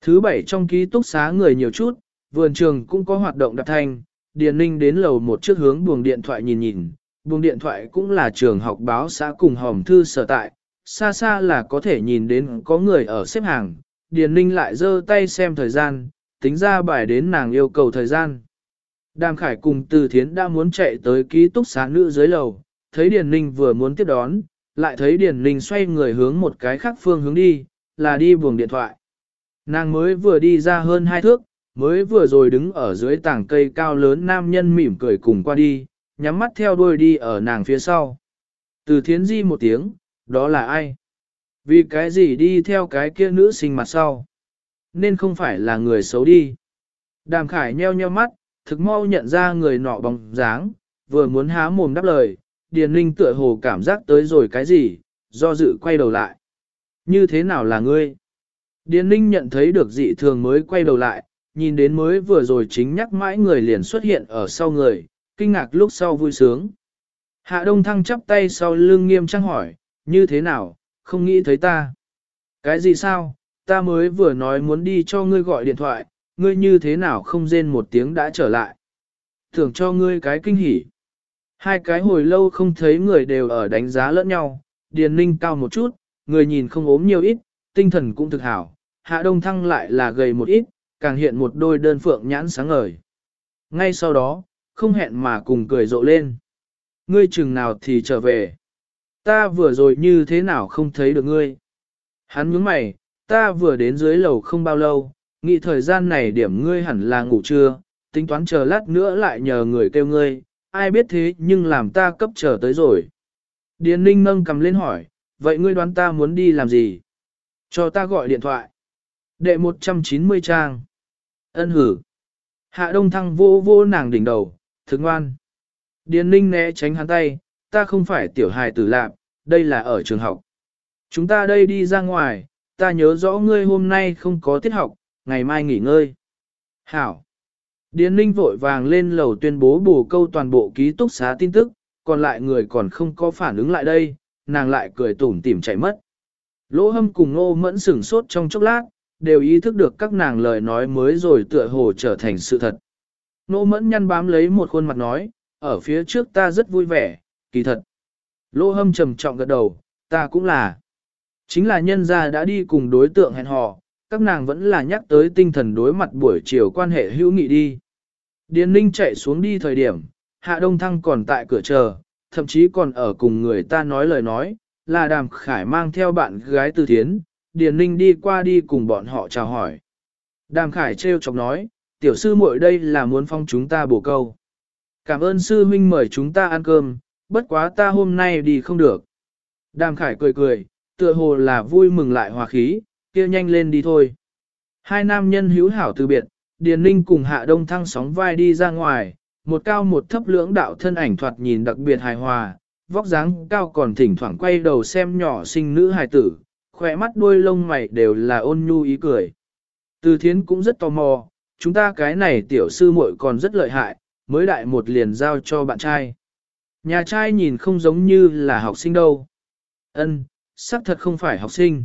Thứ bảy trong ký túc xá người nhiều chút, vườn trường cũng có hoạt động đạp thanh, Điền Ninh đến lầu một trước hướng buồng điện thoại nhìn nhìn, buồng điện thoại cũng là trường học báo xã cùng hòm thư sở tại, xa xa là có thể nhìn đến có người ở xếp hàng, Điền Ninh lại giơ tay xem thời gian, tính ra bài đến nàng yêu cầu thời gian. Đàm Khải cùng Từ Thiến đã muốn chạy tới ký túc xá nữ dưới lầu, thấy Điền Ninh vừa muốn tiếp đón, lại thấy Điền Ninh xoay người hướng một cái khác phương hướng đi, là đi buồng điện thoại. Nàng mới vừa đi ra hơn hai thước, mới vừa rồi đứng ở dưới tảng cây cao lớn nam nhân mỉm cười cùng qua đi, nhắm mắt theo đuôi đi ở nàng phía sau. Từ thiến di một tiếng, đó là ai? Vì cái gì đi theo cái kia nữ sinh mặt sau? Nên không phải là người xấu đi. Đàm khải nheo nheo mắt, thực mau nhận ra người nọ bóng dáng, vừa muốn há mồm đáp lời, Điền Ninh tựa hồ cảm giác tới rồi cái gì, do dự quay đầu lại. Như thế nào là ngươi? Điền Ninh nhận thấy được dị thường mới quay đầu lại, nhìn đến mới vừa rồi chính nhắc mãi người liền xuất hiện ở sau người, kinh ngạc lúc sau vui sướng. Hạ Đông Thăng chắp tay sau lưng nghiêm trang hỏi, như thế nào, không nghĩ thấy ta. Cái gì sao, ta mới vừa nói muốn đi cho ngươi gọi điện thoại, ngươi như thế nào không rên một tiếng đã trở lại. Thưởng cho ngươi cái kinh hỉ. Hai cái hồi lâu không thấy người đều ở đánh giá lẫn nhau, điền ninh cao một chút, người nhìn không ốm nhiều ít, tinh thần cũng thực hảo, hạ đông thăng lại là gầy một ít, càng hiện một đôi đơn phượng nhãn sáng ngời. Ngay sau đó, không hẹn mà cùng cười rộ lên. Ngươi chừng nào thì trở về. Ta vừa rồi như thế nào không thấy được ngươi. Hắn nhướng mày, ta vừa đến dưới lầu không bao lâu, nghĩ thời gian này điểm ngươi hẳn là ngủ trưa, tính toán chờ lát nữa lại nhờ người kêu ngươi, ai biết thế nhưng làm ta cấp chờ tới rồi. Điền ninh nâng cầm lên hỏi, vậy ngươi đoán ta muốn đi làm gì? Cho ta gọi điện thoại. Đệ 190 trang. Ân hử. Hạ đông thăng vô vô nàng đỉnh đầu, thức ngoan. Điền ninh né tránh hắn tay, ta không phải tiểu hài tử lạc, đây là ở trường học. Chúng ta đây đi ra ngoài, ta nhớ rõ ngươi hôm nay không có tiết học, ngày mai nghỉ ngơi. Hảo. Điền ninh vội vàng lên lầu tuyên bố bổ câu toàn bộ ký túc xá tin tức, còn lại người còn không có phản ứng lại đây, nàng lại cười tủm tỉm chạy mất. Lỗ hâm cùng ngô mẫn sửng sốt trong chốc lát, đều ý thức được các nàng lời nói mới rồi tựa hồ trở thành sự thật. Nô mẫn nhăn bám lấy một khuôn mặt nói, ở phía trước ta rất vui vẻ, kỳ thật. Lô hâm trầm trọng gật đầu, ta cũng là. Chính là nhân gia đã đi cùng đối tượng hẹn hò, các nàng vẫn là nhắc tới tinh thần đối mặt buổi chiều quan hệ hữu nghị đi. Điền ninh chạy xuống đi thời điểm, hạ đông thăng còn tại cửa chờ, thậm chí còn ở cùng người ta nói lời nói, là đàm khải mang theo bạn gái từ thiến, Điền Ninh đi qua đi cùng bọn họ chào hỏi. Đàm khải trêu chọc nói, tiểu sư muội đây là muốn phong chúng ta bổ câu. Cảm ơn sư huynh mời chúng ta ăn cơm, bất quá ta hôm nay đi không được. Đàm khải cười cười, tựa hồ là vui mừng lại hòa khí, kia nhanh lên đi thôi. Hai nam nhân hữu hảo từ biệt, Điền Ninh cùng Hạ Đông Thăng sóng vai đi ra ngoài, một cao một thấp lưỡng đạo thân ảnh thoạt nhìn đặc biệt hài hòa, vóc dáng cao còn thỉnh thoảng quay đầu xem nhỏ sinh nữ hài tử, khỏe mắt đuôi lông mày đều là ôn nhu ý cười. Từ thiến cũng rất tò mò, chúng ta cái này tiểu sư muội còn rất lợi hại, mới đại một liền giao cho bạn trai. Nhà trai nhìn không giống như là học sinh đâu. Ân, xác thật không phải học sinh.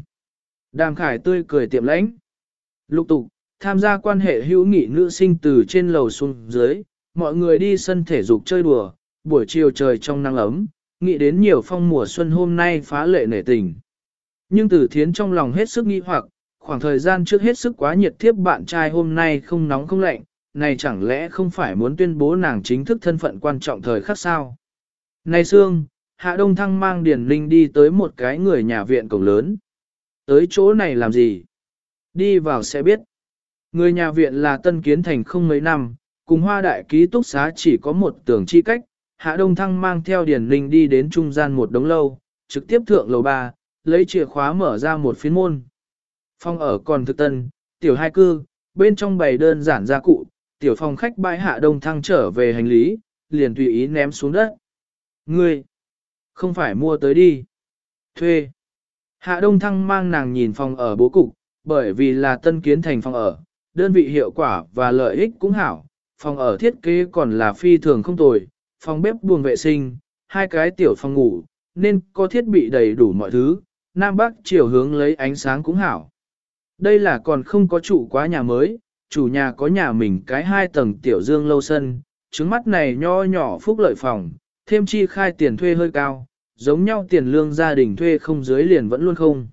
Đàm Khải tươi cười tiệm lãnh. Lục tục, tham gia quan hệ hữu nghị nữ sinh từ trên lầu xuống dưới, mọi người đi sân thể dục chơi đùa, buổi chiều trời trong nắng ấm, nghĩ đến nhiều phong mùa xuân hôm nay phá lệ nể tình. Nhưng từ thiến trong lòng hết sức nghi hoặc, khoảng thời gian trước hết sức quá nhiệt thiếp bạn trai hôm nay không nóng không lạnh, này chẳng lẽ không phải muốn tuyên bố nàng chính thức thân phận quan trọng thời khắc sao? Này Sương, Hạ Đông Thăng mang Điền Linh đi tới một cái người nhà viện cổng lớn. Tới chỗ này làm gì? Đi vào sẽ biết. Người nhà viện là tân kiến thành không mấy năm, cùng hoa đại ký túc xá chỉ có một tường chi cách, Hạ Đông Thăng mang theo Điền Linh đi đến trung gian một đống lâu, trực tiếp thượng lầu ba, lấy chìa khóa mở ra một phiến môn. Phòng ở còn thực tân, tiểu hai cư, bên trong bày đơn giản gia cụ, tiểu phòng khách bãi Hạ Đông Thăng trở về hành lý, liền tùy ý ném xuống đất. Ngươi, không phải mua tới đi. Thuê. Hạ Đông Thăng mang nàng nhìn phòng ở bố cục, bởi vì là tân kiến thành phòng ở, đơn vị hiệu quả và lợi ích cũng hảo, phòng ở thiết kế còn là phi thường không tồi, phòng bếp buồng vệ sinh, hai cái tiểu phòng ngủ, nên có thiết bị đầy đủ mọi thứ, Nam Bắc chiều hướng lấy ánh sáng cũng hảo. Đây là còn không có chủ quá nhà mới, chủ nhà có nhà mình cái hai tầng tiểu dương lâu sân, trứng mắt này nho nhỏ phúc lợi phòng, thêm chi khai tiền thuê hơi cao, giống nhau tiền lương gia đình thuê không dưới liền vẫn luôn không.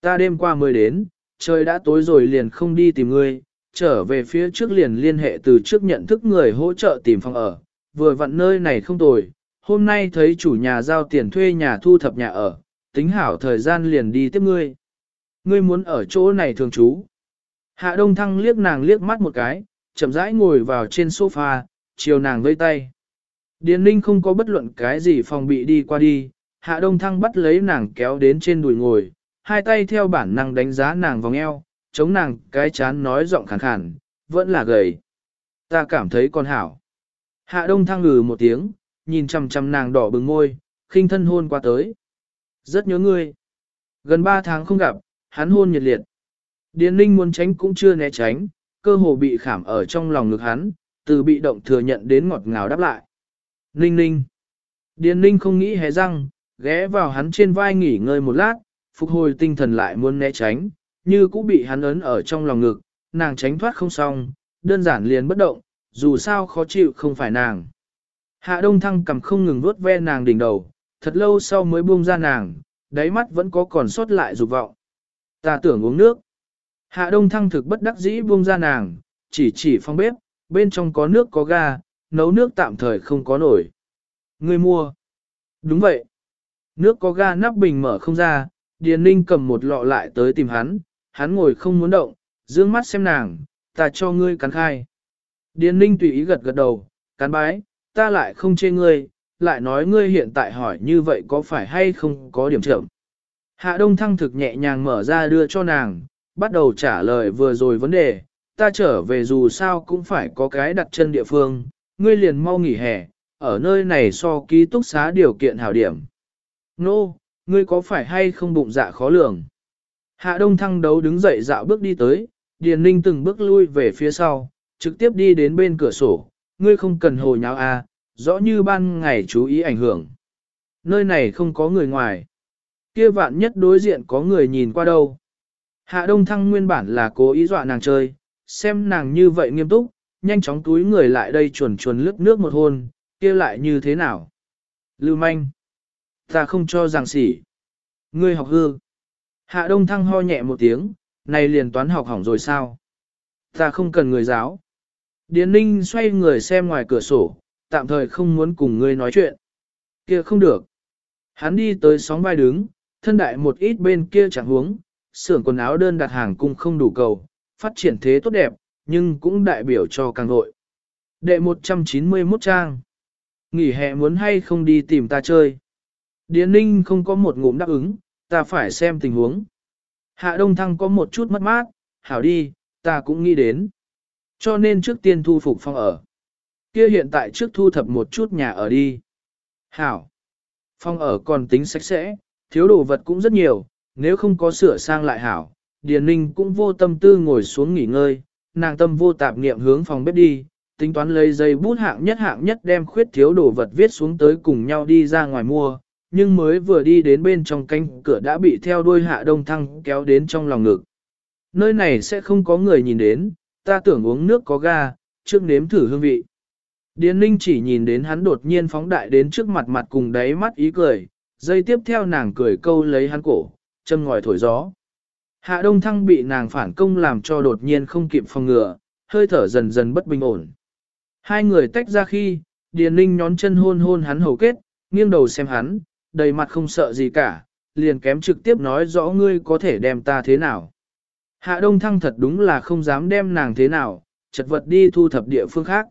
Ta đêm qua mới đến, trời đã tối rồi liền không đi tìm ngươi, trở về phía trước liền liên hệ từ trước nhận thức người hỗ trợ tìm phòng ở, vừa vặn nơi này không tồi, hôm nay thấy chủ nhà giao tiền thuê nhà thu thập nhà ở, tính hảo thời gian liền đi tiếp ngươi. Ngươi muốn ở chỗ này thường trú. Hạ Đông Thăng liếc nàng liếc mắt một cái, chậm rãi ngồi vào trên sofa, chiều nàng vây tay. Điền Ninh không có bất luận cái gì phòng bị đi qua đi, Hạ Đông Thăng bắt lấy nàng kéo đến trên đùi ngồi, hai tay theo bản năng đánh giá nàng vòng eo, chống nàng cái chán nói giọng khàn khàn, vẫn là gầy. Ta cảm thấy con hảo. Hạ Đông Thăng ngừ một tiếng, nhìn chằm chằm nàng đỏ bừng môi, khinh thân hôn qua tới. Rất nhớ ngươi. Gần ba tháng không gặp, hắn hôn nhiệt liệt. Điền Ninh muốn tránh cũng chưa né tránh, cơ hồ bị khảm ở trong lòng ngực hắn, từ bị động thừa nhận đến ngọt ngào đáp lại. Ninh ninh. Điền ninh không nghĩ hé răng, ghé vào hắn trên vai nghỉ ngơi một lát, phục hồi tinh thần lại muốn né tránh, như cũng bị hắn ấn ở trong lòng ngực, nàng tránh thoát không xong, đơn giản liền bất động, dù sao khó chịu không phải nàng. Hạ đông thăng cầm không ngừng vuốt ve nàng đỉnh đầu, thật lâu sau mới buông ra nàng, đáy mắt vẫn có còn sót lại dục vọng. Ta tưởng uống nước. Hạ đông thăng thực bất đắc dĩ buông ra nàng, chỉ chỉ phong bếp, bên trong có nước có ga, nấu nước tạm thời không có nổi. Người mua. Đúng vậy. Nước có ga nắp bình mở không ra, Điền Ninh cầm một lọ lại tới tìm hắn, hắn ngồi không muốn động, dương mắt xem nàng, ta cho ngươi cắn khai. Điền Ninh tùy ý gật gật đầu, cắn bái, ta lại không chê ngươi, lại nói ngươi hiện tại hỏi như vậy có phải hay không có điểm trưởng Hạ Đông Thăng thực nhẹ nhàng mở ra đưa cho nàng, bắt đầu trả lời vừa rồi vấn đề, ta trở về dù sao cũng phải có cái đặt chân địa phương, ngươi liền mau nghỉ hè, ở nơi này so ký túc xá điều kiện hảo điểm. Nô, no, ngươi có phải hay không bụng dạ khó lường? Hạ Đông Thăng đấu đứng dậy dạo bước đi tới, Điền Ninh từng bước lui về phía sau, trực tiếp đi đến bên cửa sổ, ngươi không cần hồ nháo à, rõ như ban ngày chú ý ảnh hưởng. Nơi này không có người ngoài. Kia vạn nhất đối diện có người nhìn qua đâu. Hạ Đông Thăng nguyên bản là cố ý dọa nàng chơi, xem nàng như vậy nghiêm túc, nhanh chóng túi người lại đây chuồn chuồn lướt nước một hôn, kia lại như thế nào? Lưu manh. Ta không cho rằng sỉ. Ngươi học hư. Hạ Đông Thăng ho nhẹ một tiếng, này liền toán học hỏng rồi sao? Ta không cần người giáo. Điền Ninh xoay người xem ngoài cửa sổ, tạm thời không muốn cùng ngươi nói chuyện. Kia không được. Hắn đi tới sóng vai đứng, thân đại một ít bên kia chẳng huống, xưởng quần áo đơn đặt hàng cung không đủ cầu, phát triển thế tốt đẹp, nhưng cũng đại biểu cho càng nội. Đệ 191 trang. Nghỉ hè muốn hay không đi tìm ta chơi. Điền ninh không có một ngụm đáp ứng, ta phải xem tình huống. Hạ Đông Thăng có một chút mất mát, hảo đi, ta cũng nghĩ đến. Cho nên trước tiên thu phục phòng ở. Kia hiện tại trước thu thập một chút nhà ở đi. Hảo. Phòng ở còn tính sạch sẽ, thiếu đồ vật cũng rất nhiều, nếu không có sửa sang lại hảo. Điền ninh cũng vô tâm tư ngồi xuống nghỉ ngơi, nàng tâm vô tạp niệm hướng phòng bếp đi, tính toán lấy dây bút hạng nhất hạng nhất đem khuyết thiếu đồ vật viết xuống tới cùng nhau đi ra ngoài mua, nhưng mới vừa đi đến bên trong canh cửa đã bị theo đuôi hạ đông thăng kéo đến trong lòng ngực. Nơi này sẽ không có người nhìn đến, ta tưởng uống nước có ga, trước nếm thử hương vị. Điền ninh chỉ nhìn đến hắn đột nhiên phóng đại đến trước mặt mặt cùng đáy mắt ý cười, dây tiếp theo nàng cười câu lấy hắn cổ, chân ngòi thổi gió. Hạ Đông Thăng bị nàng phản công làm cho đột nhiên không kịp phòng ngừa, hơi thở dần dần bất bình ổn. Hai người tách ra khi, Điền Ninh nhón chân hôn hôn hắn hầu kết, nghiêng đầu xem hắn, đầy mặt không sợ gì cả, liền kém trực tiếp nói rõ ngươi có thể đem ta thế nào. Hạ Đông Thăng thật đúng là không dám đem nàng thế nào, chật vật đi thu thập địa phương khác.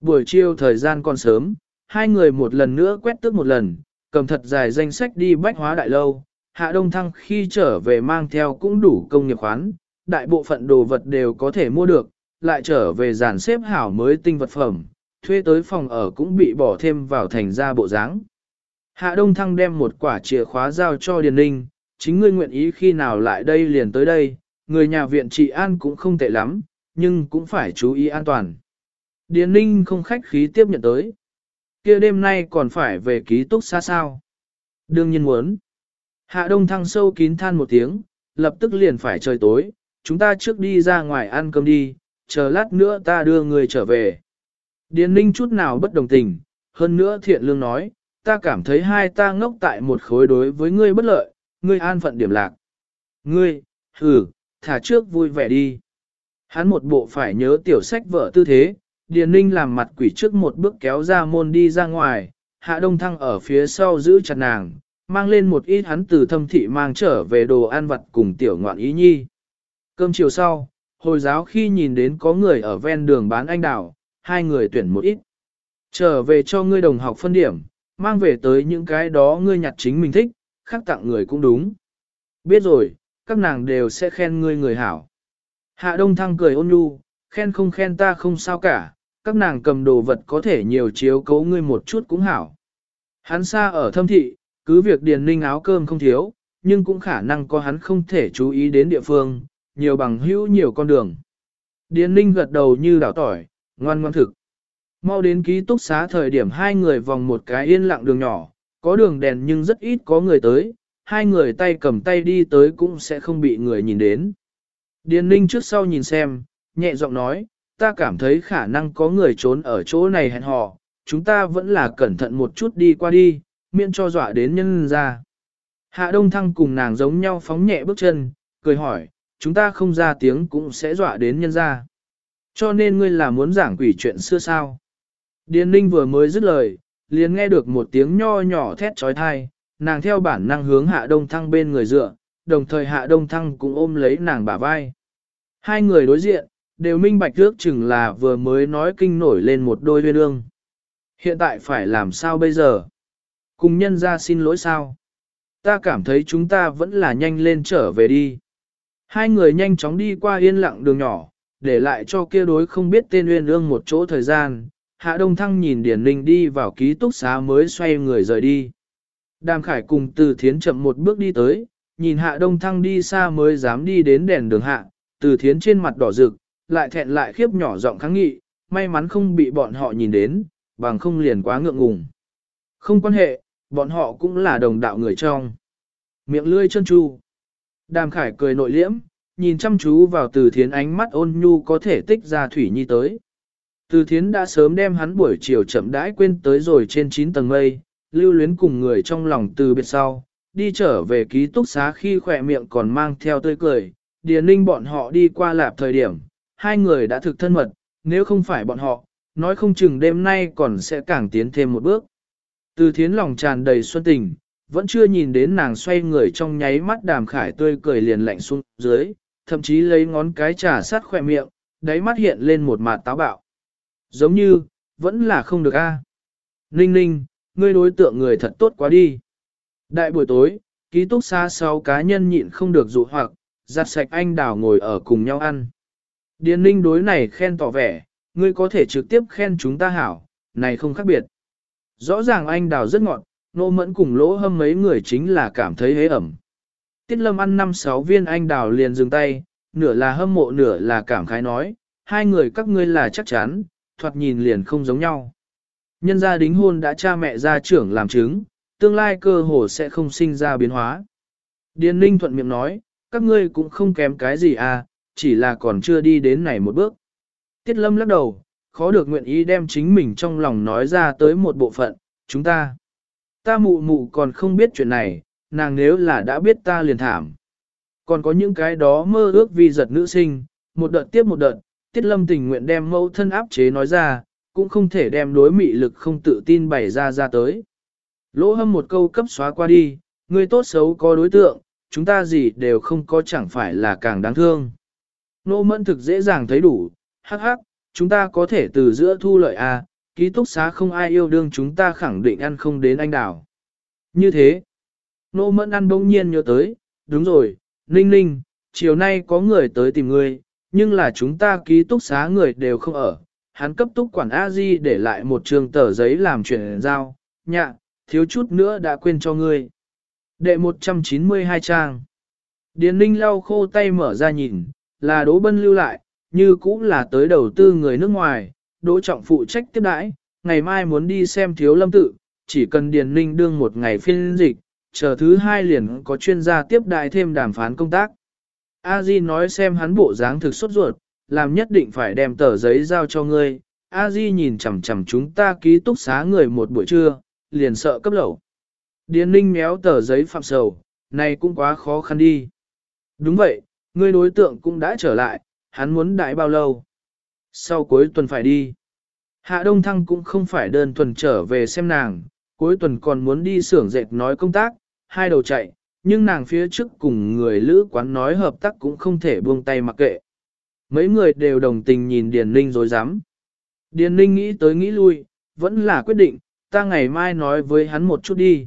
Buổi chiều thời gian còn sớm, hai người một lần nữa quét tước một lần, cầm thật dài danh sách đi bách hóa đại lâu. Hạ Đông Thăng khi trở về mang theo cũng đủ công nghiệp khoán, đại bộ phận đồ vật đều có thể mua được, lại trở về dàn xếp hảo mới tinh vật phẩm, thuê tới phòng ở cũng bị bỏ thêm vào thành ra bộ dáng. Hạ Đông Thăng đem một quả chìa khóa giao cho Điền Ninh, chính ngươi nguyện ý khi nào lại đây liền tới đây, người nhà viện trị an cũng không tệ lắm, nhưng cũng phải chú ý an toàn. Điền Ninh không khách khí tiếp nhận tới. kia đêm nay còn phải về ký túc xa sao? Đương nhiên muốn. Hạ Đông Thăng sâu kín than một tiếng, lập tức liền phải trời tối, chúng ta trước đi ra ngoài ăn cơm đi, chờ lát nữa ta đưa người trở về. Điền Ninh chút nào bất đồng tình, hơn nữa thiện lương nói, ta cảm thấy hai ta ngốc tại một khối đối với ngươi bất lợi, ngươi an phận điểm lạc. Ngươi, thử thả trước vui vẻ đi. Hắn một bộ phải nhớ tiểu sách vợ tư thế, Điền Ninh làm mặt quỷ trước một bước kéo ra môn đi ra ngoài, Hạ Đông Thăng ở phía sau giữ chặt nàng, mang lên một ít hắn từ thâm thị mang trở về đồ ăn vặt cùng tiểu ngoạn ý nhi. Cơm chiều sau, hồi giáo khi nhìn đến có người ở ven đường bán anh đào, hai người tuyển một ít. Trở về cho ngươi đồng học phân điểm, mang về tới những cái đó ngươi nhặt chính mình thích, khác tặng người cũng đúng. Biết rồi, các nàng đều sẽ khen ngươi người hảo. Hạ Đông Thăng cười ôn nhu, khen không khen ta không sao cả, các nàng cầm đồ vật có thể nhiều chiếu cố ngươi một chút cũng hảo. Hắn xa ở thâm thị, cứ việc điền ninh áo cơm không thiếu, nhưng cũng khả năng có hắn không thể chú ý đến địa phương, nhiều bằng hữu nhiều con đường. Điền ninh gật đầu như đảo tỏi, ngoan ngoan thực. Mau đến ký túc xá thời điểm hai người vòng một cái yên lặng đường nhỏ, có đường đèn nhưng rất ít có người tới, hai người tay cầm tay đi tới cũng sẽ không bị người nhìn đến. Điền ninh trước sau nhìn xem, nhẹ giọng nói, ta cảm thấy khả năng có người trốn ở chỗ này hẹn hò, chúng ta vẫn là cẩn thận một chút đi qua đi, miễn cho dọa đến nhân ra. Hạ Đông Thăng cùng nàng giống nhau phóng nhẹ bước chân, cười hỏi, chúng ta không ra tiếng cũng sẽ dọa đến nhân ra. Cho nên ngươi là muốn giảng quỷ chuyện xưa sao? Điền Ninh vừa mới dứt lời, liền nghe được một tiếng nho nhỏ thét trói thai, nàng theo bản năng hướng Hạ Đông Thăng bên người dựa, đồng thời Hạ Đông Thăng cũng ôm lấy nàng bả vai. Hai người đối diện, đều minh bạch trước chừng là vừa mới nói kinh nổi lên một đôi huyên ương. Hiện tại phải làm sao bây giờ? Cùng nhân ra xin lỗi sao? Ta cảm thấy chúng ta vẫn là nhanh lên trở về đi. Hai người nhanh chóng đi qua yên lặng đường nhỏ, để lại cho kia đối không biết tên uyên ương một chỗ thời gian. Hạ Đông Thăng nhìn Điển Linh đi vào ký túc xá mới xoay người rời đi. Đàm Khải cùng từ thiến chậm một bước đi tới, nhìn Hạ Đông Thăng đi xa mới dám đi đến đèn đường hạ, từ thiến trên mặt đỏ rực, lại thẹn lại khiếp nhỏ giọng kháng nghị, may mắn không bị bọn họ nhìn đến, bằng không liền quá ngượng ngùng. Không quan hệ, bọn họ cũng là đồng đạo người trong. Miệng lươi chân chu. Đàm Khải cười nội liễm, nhìn chăm chú vào từ thiến ánh mắt ôn nhu có thể tích ra thủy nhi tới. Từ thiến đã sớm đem hắn buổi chiều chậm đãi quên tới rồi trên 9 tầng mây, lưu luyến cùng người trong lòng từ biệt sau, đi trở về ký túc xá khi khỏe miệng còn mang theo tươi cười, điền ninh bọn họ đi qua lạp thời điểm, hai người đã thực thân mật, nếu không phải bọn họ, nói không chừng đêm nay còn sẽ càng tiến thêm một bước. Từ thiến lòng tràn đầy xuân tình, vẫn chưa nhìn đến nàng xoay người trong nháy mắt đàm khải tươi cười liền lạnh xuống dưới, thậm chí lấy ngón cái trà sát khỏe miệng, đáy mắt hiện lên một mặt táo bạo. Giống như, vẫn là không được a. Ninh ninh, ngươi đối tượng người thật tốt quá đi. Đại buổi tối, ký túc xa sau cá nhân nhịn không được dụ hoặc, giặt sạch anh đào ngồi ở cùng nhau ăn. Điền ninh đối này khen tỏ vẻ, ngươi có thể trực tiếp khen chúng ta hảo, này không khác biệt. Rõ ràng anh đào rất ngọt, nô mẫn cùng lỗ hâm mấy người chính là cảm thấy hế ẩm. Tiết lâm ăn năm sáu viên anh đào liền dừng tay, nửa là hâm mộ nửa là cảm khái nói, hai người các ngươi là chắc chắn, thoạt nhìn liền không giống nhau. Nhân gia đính hôn đã cha mẹ gia trưởng làm chứng, tương lai cơ hồ sẽ không sinh ra biến hóa. Điền Ninh thuận miệng nói, các ngươi cũng không kém cái gì à, chỉ là còn chưa đi đến này một bước. Tiết lâm lắc đầu, khó được nguyện ý đem chính mình trong lòng nói ra tới một bộ phận, chúng ta. Ta mụ mụ còn không biết chuyện này, nàng nếu là đã biết ta liền thảm. Còn có những cái đó mơ ước vi giật nữ sinh, một đợt tiếp một đợt, tiết lâm tình nguyện đem mẫu thân áp chế nói ra, cũng không thể đem đối mị lực không tự tin bày ra ra tới. Lỗ hâm một câu cấp xóa qua đi, người tốt xấu có đối tượng, chúng ta gì đều không có chẳng phải là càng đáng thương. Nô mẫn thực dễ dàng thấy đủ, hắc hắc, chúng ta có thể từ giữa thu lợi A, ký túc xá không ai yêu đương chúng ta khẳng định ăn không đến anh đảo. Như thế, nô mẫn ăn bỗng nhiên nhớ tới, đúng rồi, ninh ninh, chiều nay có người tới tìm ngươi, nhưng là chúng ta ký túc xá người đều không ở. Hắn cấp túc quản A-di để lại một trường tờ giấy làm chuyển giao, nhạ, thiếu chút nữa đã quên cho ngươi. Đệ 192 trang. Điền ninh lau khô tay mở ra nhìn, là đỗ bân lưu lại, như cũng là tới đầu tư người nước ngoài, đỗ trọng phụ trách tiếp đãi, ngày mai muốn đi xem thiếu lâm tự, chỉ cần Điền ninh đương một ngày phiên dịch, chờ thứ hai liền có chuyên gia tiếp đại thêm đàm phán công tác. A Di nói xem hắn bộ dáng thực sốt ruột, làm nhất định phải đem tờ giấy giao cho ngươi. A Di nhìn chằm chằm chúng ta ký túc xá người một buổi trưa, liền sợ cấp lẩu. Điền ninh méo tờ giấy phạm sầu, này cũng quá khó khăn đi. Đúng vậy, ngươi đối tượng cũng đã trở lại, hắn muốn đại bao lâu. Sau cuối tuần phải đi. Hạ Đông Thăng cũng không phải đơn tuần trở về xem nàng, cuối tuần còn muốn đi xưởng dệt nói công tác, hai đầu chạy, nhưng nàng phía trước cùng người lữ quán nói hợp tác cũng không thể buông tay mặc kệ. Mấy người đều đồng tình nhìn Điền Ninh rồi dám. Điền Ninh nghĩ tới nghĩ lui, vẫn là quyết định, ta ngày mai nói với hắn một chút đi.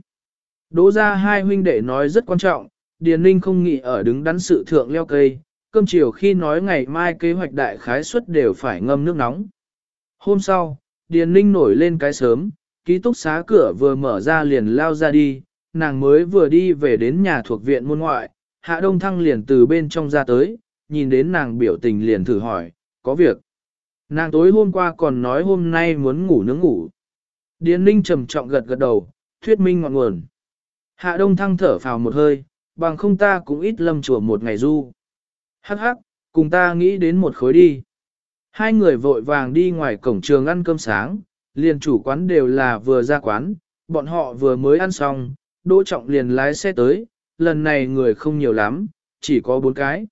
Đỗ ra hai huynh đệ nói rất quan trọng, Điền Ninh không nghĩ ở đứng đắn sự thượng leo cây, cơm chiều khi nói ngày mai kế hoạch đại khái suất đều phải ngâm nước nóng. Hôm sau, Điền Ninh nổi lên cái sớm, ký túc xá cửa vừa mở ra liền lao ra đi, nàng mới vừa đi về đến nhà thuộc viện môn ngoại, Hạ Đông Thăng liền từ bên trong ra tới, nhìn đến nàng biểu tình liền thử hỏi, có việc. Nàng tối hôm qua còn nói hôm nay muốn ngủ nướng ngủ. Điền Ninh trầm trọng gật gật đầu, thuyết minh ngọn nguồn. Hạ Đông Thăng thở phào một hơi, bằng không ta cũng ít lâm chùa một ngày du. Hắc hắc, cùng ta nghĩ đến một khối đi. Hai người vội vàng đi ngoài cổng trường ăn cơm sáng, liền chủ quán đều là vừa ra quán, bọn họ vừa mới ăn xong, Đỗ Trọng liền lái xe tới, lần này người không nhiều lắm, chỉ có bốn cái.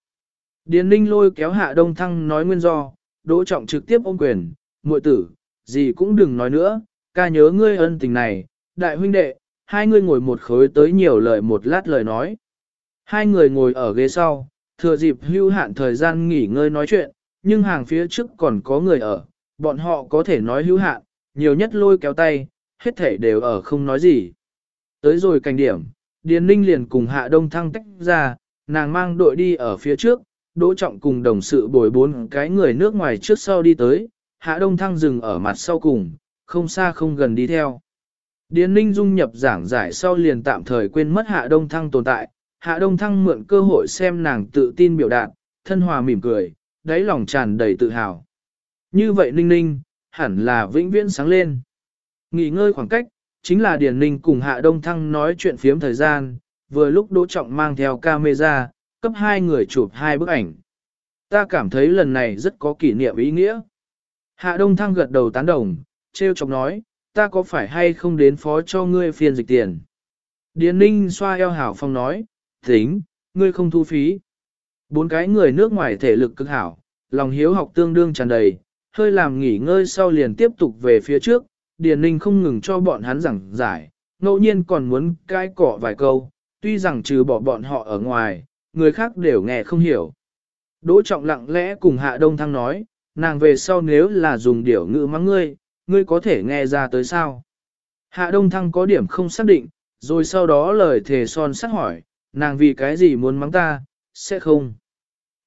Điền Ninh lôi kéo Hạ Đông Thăng nói nguyên do, Đỗ Trọng trực tiếp ôm quyền, muội tử, gì cũng đừng nói nữa, ca nhớ ngươi ân tình này, đại huynh đệ, hai ngươi ngồi một khối tới nhiều lời một lát lời nói. Hai người ngồi ở ghế sau, thừa dịp hưu hạn thời gian nghỉ ngơi nói chuyện, nhưng hàng phía trước còn có người ở, bọn họ có thể nói hữu hạn, nhiều nhất lôi kéo tay, hết thể đều ở không nói gì. Tới rồi cảnh điểm, Điền Ninh liền cùng Hạ Đông Thăng tách ra, nàng mang đội đi ở phía trước, Đỗ Trọng cùng đồng sự bồi bốn cái người nước ngoài trước sau đi tới, Hạ Đông Thăng dừng ở mặt sau cùng, không xa không gần đi theo. Điền Ninh dung nhập giảng giải sau liền tạm thời quên mất Hạ Đông Thăng tồn tại, Hạ Đông Thăng mượn cơ hội xem nàng tự tin biểu đạt, thân hòa mỉm cười, đáy lòng tràn đầy tự hào. Như vậy Ninh Ninh, hẳn là vĩnh viễn sáng lên. Nghỉ ngơi khoảng cách, chính là Điền Ninh cùng Hạ Đông Thăng nói chuyện phiếm thời gian, vừa lúc Đỗ Trọng mang theo camera, cấp hai người chụp hai bức ảnh. Ta cảm thấy lần này rất có kỷ niệm ý nghĩa. Hạ Đông Thăng gật đầu tán đồng, treo chọc nói, ta có phải hay không đến phó cho ngươi phiên dịch tiền. Điền Ninh xoa eo hảo phong nói, tính, ngươi không thu phí. Bốn cái người nước ngoài thể lực cực hảo, lòng hiếu học tương đương tràn đầy, hơi làm nghỉ ngơi sau liền tiếp tục về phía trước, Điền Ninh không ngừng cho bọn hắn giảng giải, ngẫu nhiên còn muốn cai cỏ vài câu, tuy rằng trừ bỏ bọn họ ở ngoài, người khác đều nghe không hiểu. Đỗ Trọng lặng lẽ cùng Hạ Đông Thăng nói, nàng về sau nếu là dùng điểu ngữ mắng ngươi, ngươi có thể nghe ra tới sao. Hạ Đông Thăng có điểm không xác định, rồi sau đó lời thề son sắc hỏi, nàng vì cái gì muốn mắng ta, sẽ không.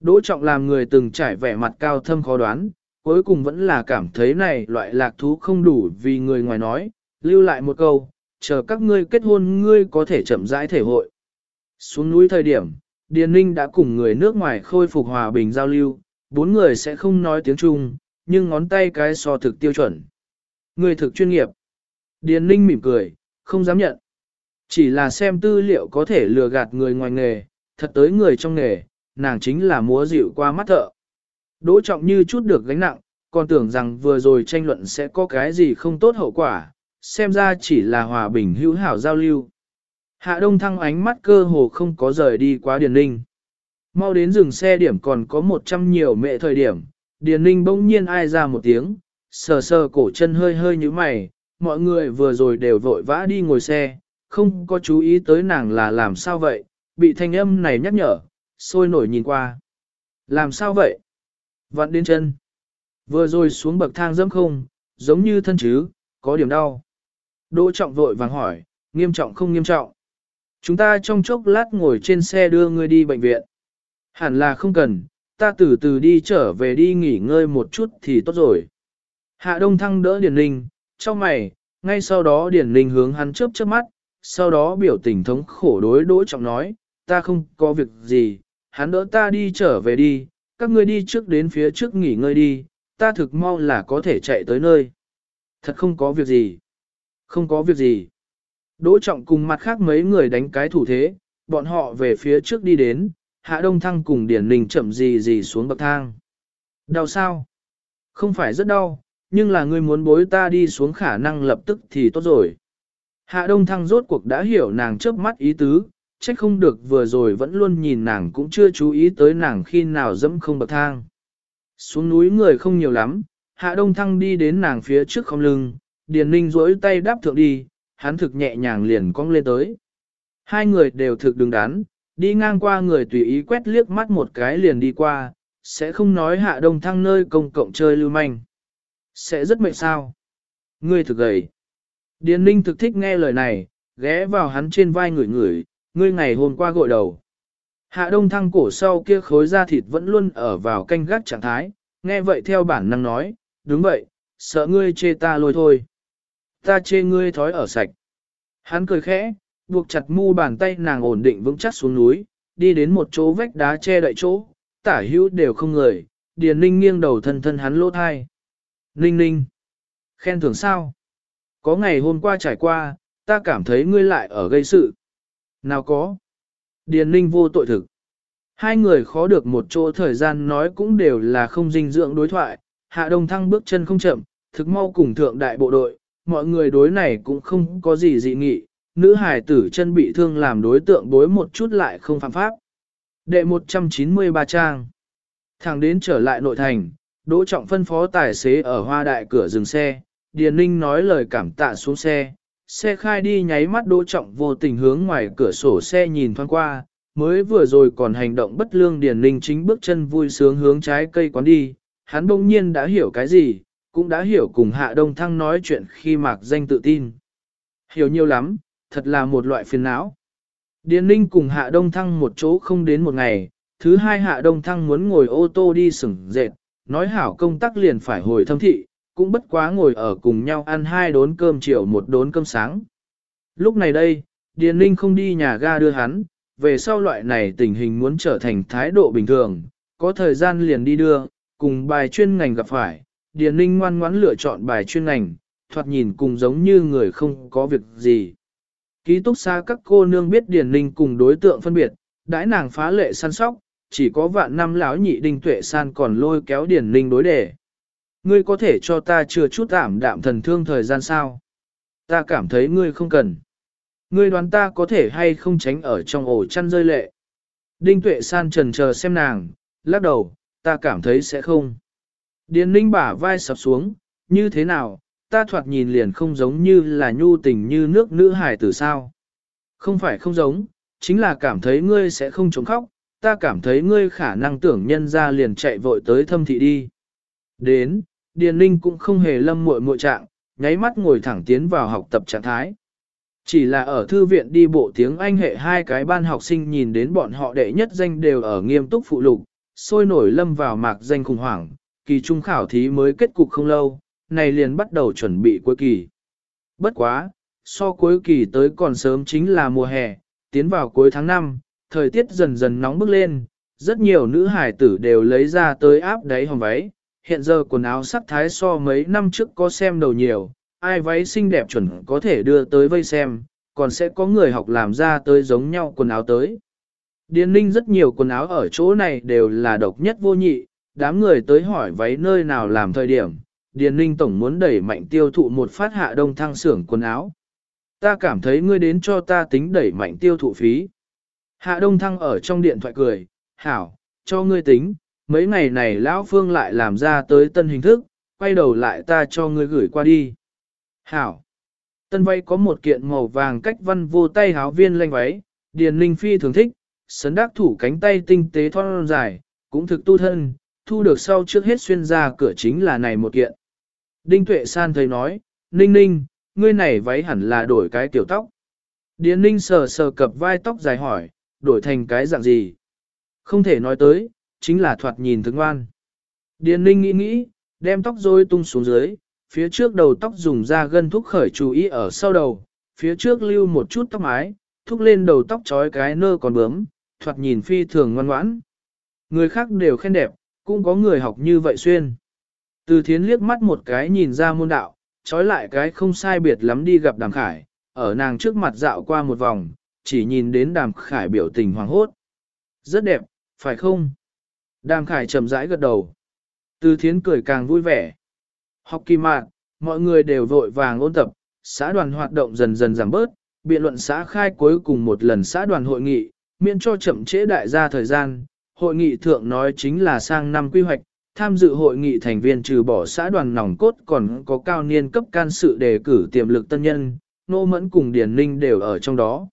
Đỗ Trọng làm người từng trải vẻ mặt cao thâm khó đoán, cuối cùng vẫn là cảm thấy này loại lạc thú không đủ vì người ngoài nói, lưu lại một câu, chờ các ngươi kết hôn ngươi có thể chậm rãi thể hội. Xuống núi thời điểm, Điền Ninh đã cùng người nước ngoài khôi phục hòa bình giao lưu, bốn người sẽ không nói tiếng Trung, nhưng ngón tay cái so thực tiêu chuẩn. Người thực chuyên nghiệp. Điền Ninh mỉm cười, không dám nhận. Chỉ là xem tư liệu có thể lừa gạt người ngoài nghề, thật tới người trong nghề, nàng chính là múa dịu qua mắt thợ. Đỗ trọng như chút được gánh nặng, còn tưởng rằng vừa rồi tranh luận sẽ có cái gì không tốt hậu quả, xem ra chỉ là hòa bình hữu hảo giao lưu. Hạ đông thăng ánh mắt cơ hồ không có rời đi quá Điền Ninh. Mau đến dừng xe điểm còn có một trăm nhiều mẹ thời điểm, Điền Ninh bỗng nhiên ai ra một tiếng, sờ sờ cổ chân hơi hơi như mày, mọi người vừa rồi đều vội vã đi ngồi xe, không có chú ý tới nàng là làm sao vậy, bị thanh âm này nhắc nhở, sôi nổi nhìn qua. Làm sao vậy? Vặn đến chân. Vừa rồi xuống bậc thang dẫm không, giống như thân chứ, có điểm đau. Đỗ trọng vội vàng hỏi, nghiêm trọng không nghiêm trọng. Chúng ta trong chốc lát ngồi trên xe đưa ngươi đi bệnh viện. Hẳn là không cần, ta từ từ đi trở về đi nghỉ ngơi một chút thì tốt rồi. Hạ Đông Thăng đỡ điển Linh, trong mày, ngay sau đó điển Linh hướng hắn chớp chớp mắt, sau đó biểu tình thống khổ đối đỗ trọng nói, ta không có việc gì, hắn đỡ ta đi trở về đi, các ngươi đi trước đến phía trước nghỉ ngơi đi, ta thực mau là có thể chạy tới nơi. Thật không có việc gì. Không có việc gì. Đỗ trọng cùng mặt khác mấy người đánh cái thủ thế, bọn họ về phía trước đi đến, hạ đông thăng cùng điển ninh chậm gì gì xuống bậc thang. Đau sao? Không phải rất đau, nhưng là ngươi muốn bối ta đi xuống khả năng lập tức thì tốt rồi. Hạ đông thăng rốt cuộc đã hiểu nàng trước mắt ý tứ, trách không được vừa rồi vẫn luôn nhìn nàng cũng chưa chú ý tới nàng khi nào dẫm không bậc thang. Xuống núi người không nhiều lắm, hạ đông thăng đi đến nàng phía trước không lưng, điền ninh rỗi tay đáp thượng đi, hắn thực nhẹ nhàng liền cong lên tới. Hai người đều thực đứng đắn, đi ngang qua người tùy ý quét liếc mắt một cái liền đi qua, sẽ không nói hạ đông thăng nơi công cộng chơi lưu manh. Sẽ rất mệt sao. Ngươi thực gầy. Điền ninh thực thích nghe lời này, ghé vào hắn trên vai người người, ngươi ngày hôm qua gội đầu. Hạ đông thăng cổ sau kia khối da thịt vẫn luôn ở vào canh gác trạng thái, nghe vậy theo bản năng nói, đúng vậy, sợ ngươi chê ta lôi thôi. Ta chê ngươi thói ở sạch. Hắn cười khẽ, buộc chặt mu bàn tay nàng ổn định vững chắc xuống núi, đi đến một chỗ vách đá che đậy chỗ, tả hữu đều không người, điền ninh nghiêng đầu thân thân hắn lỗ thai. Ninh ninh, khen thưởng sao? Có ngày hôm qua trải qua, ta cảm thấy ngươi lại ở gây sự. Nào có. Điền ninh vô tội thực. Hai người khó được một chỗ thời gian nói cũng đều là không dinh dưỡng đối thoại, hạ đông thăng bước chân không chậm, thực mau cùng thượng đại bộ đội, mọi người đối này cũng không có gì dị nghị, nữ hài tử chân bị thương làm đối tượng bối một chút lại không phạm pháp. Đệ 193 trang Thằng đến trở lại nội thành, Đỗ Trọng phân phó tài xế ở hoa đại cửa dừng xe, Điền Ninh nói lời cảm tạ xuống xe, xe khai đi nháy mắt Đỗ Trọng vô tình hướng ngoài cửa sổ xe nhìn thoáng qua, mới vừa rồi còn hành động bất lương Điền Ninh chính bước chân vui sướng hướng trái cây quán đi, hắn bỗng nhiên đã hiểu cái gì, cũng đã hiểu cùng Hạ Đông Thăng nói chuyện khi mạc danh tự tin. Hiểu nhiều lắm, thật là một loại phiền não. Điền Ninh cùng Hạ Đông Thăng một chỗ không đến một ngày, thứ hai Hạ Đông Thăng muốn ngồi ô tô đi sửng dệt, nói hảo công tác liền phải hồi thâm thị, cũng bất quá ngồi ở cùng nhau ăn hai đốn cơm chiều một đốn cơm sáng. Lúc này đây, Điền Ninh không đi nhà ga đưa hắn, về sau loại này tình hình muốn trở thành thái độ bình thường, có thời gian liền đi đưa, cùng bài chuyên ngành gặp phải, Điền Ninh ngoan ngoãn lựa chọn bài chuyên ngành, thoạt nhìn cùng giống như người không có việc gì. Ký túc xa các cô nương biết Điền Ninh cùng đối tượng phân biệt, đãi nàng phá lệ săn sóc, chỉ có vạn năm lão nhị đinh tuệ san còn lôi kéo Điền Ninh đối đề. Ngươi có thể cho ta chưa chút ảm đạm thần thương thời gian sao? Ta cảm thấy ngươi không cần. Ngươi đoán ta có thể hay không tránh ở trong ổ chăn rơi lệ. Đinh tuệ san trần chờ xem nàng, lắc đầu, ta cảm thấy sẽ không. Điền ninh bả vai sập xuống, như thế nào, ta thoạt nhìn liền không giống như là nhu tình như nước nữ hài tử sao. Không phải không giống, chính là cảm thấy ngươi sẽ không chống khóc, ta cảm thấy ngươi khả năng tưởng nhân ra liền chạy vội tới thâm thị đi. Đến, Điền Ninh cũng không hề lâm muội muội trạng, nháy mắt ngồi thẳng tiến vào học tập trạng thái. Chỉ là ở thư viện đi bộ tiếng Anh hệ hai cái ban học sinh nhìn đến bọn họ đệ nhất danh đều ở nghiêm túc phụ lục, sôi nổi lâm vào mạc danh khủng hoảng, kỳ trung khảo thí mới kết cục không lâu, này liền bắt đầu chuẩn bị cuối kỳ. Bất quá, so cuối kỳ tới còn sớm chính là mùa hè, tiến vào cuối tháng 5, thời tiết dần dần nóng bức lên, rất nhiều nữ hải tử đều lấy ra tới áp đáy hồng váy, hiện giờ quần áo sắc thái so mấy năm trước có xem đầu nhiều, ai váy xinh đẹp chuẩn có thể đưa tới vây xem, còn sẽ có người học làm ra tới giống nhau quần áo tới. Điền ninh rất nhiều quần áo ở chỗ này đều là độc nhất vô nhị, đám người tới hỏi váy nơi nào làm thời điểm, Điền ninh tổng muốn đẩy mạnh tiêu thụ một phát hạ đông thăng xưởng quần áo. Ta cảm thấy ngươi đến cho ta tính đẩy mạnh tiêu thụ phí. Hạ đông thăng ở trong điện thoại cười, hảo, cho ngươi tính, mấy ngày này lão phương lại làm ra tới tân hình thức, quay đầu lại ta cho ngươi gửi qua đi. Hảo. Tân vay có một kiện màu vàng cách văn vô tay háo viên lanh váy, Điền Linh Phi thường thích, sấn đắc thủ cánh tay tinh tế thon dài, cũng thực tu thân, thu được sau trước hết xuyên ra cửa chính là này một kiện. Đinh Tuệ San thấy nói, Ninh Ninh, ngươi này váy hẳn là đổi cái tiểu tóc. Điền Ninh sờ sờ cập vai tóc dài hỏi, đổi thành cái dạng gì? Không thể nói tới, chính là thoạt nhìn thức ngoan. Điền Ninh nghĩ nghĩ, đem tóc rối tung xuống dưới, phía trước đầu tóc dùng ra gân thúc khởi chú ý ở sau đầu, phía trước lưu một chút tóc mái, thúc lên đầu tóc trói cái nơ còn bướm, thoạt nhìn phi thường ngoan ngoãn. Người khác đều khen đẹp, cũng có người học như vậy xuyên. Từ thiến liếc mắt một cái nhìn ra môn đạo, trói lại cái không sai biệt lắm đi gặp đàm khải, ở nàng trước mặt dạo qua một vòng, chỉ nhìn đến đàm khải biểu tình hoàng hốt. Rất đẹp, phải không? Đàm khải chậm rãi gật đầu. Từ thiến cười càng vui vẻ. Học kỳ mạng, mọi người đều vội vàng ôn tập, xã đoàn hoạt động dần dần giảm bớt, biện luận xã khai cuối cùng một lần xã đoàn hội nghị, miễn cho chậm trễ đại gia thời gian. Hội nghị thượng nói chính là sang năm quy hoạch, tham dự hội nghị thành viên trừ bỏ xã đoàn nòng cốt còn có cao niên cấp can sự đề cử tiềm lực tân nhân, nô mẫn cùng Điển Ninh đều ở trong đó.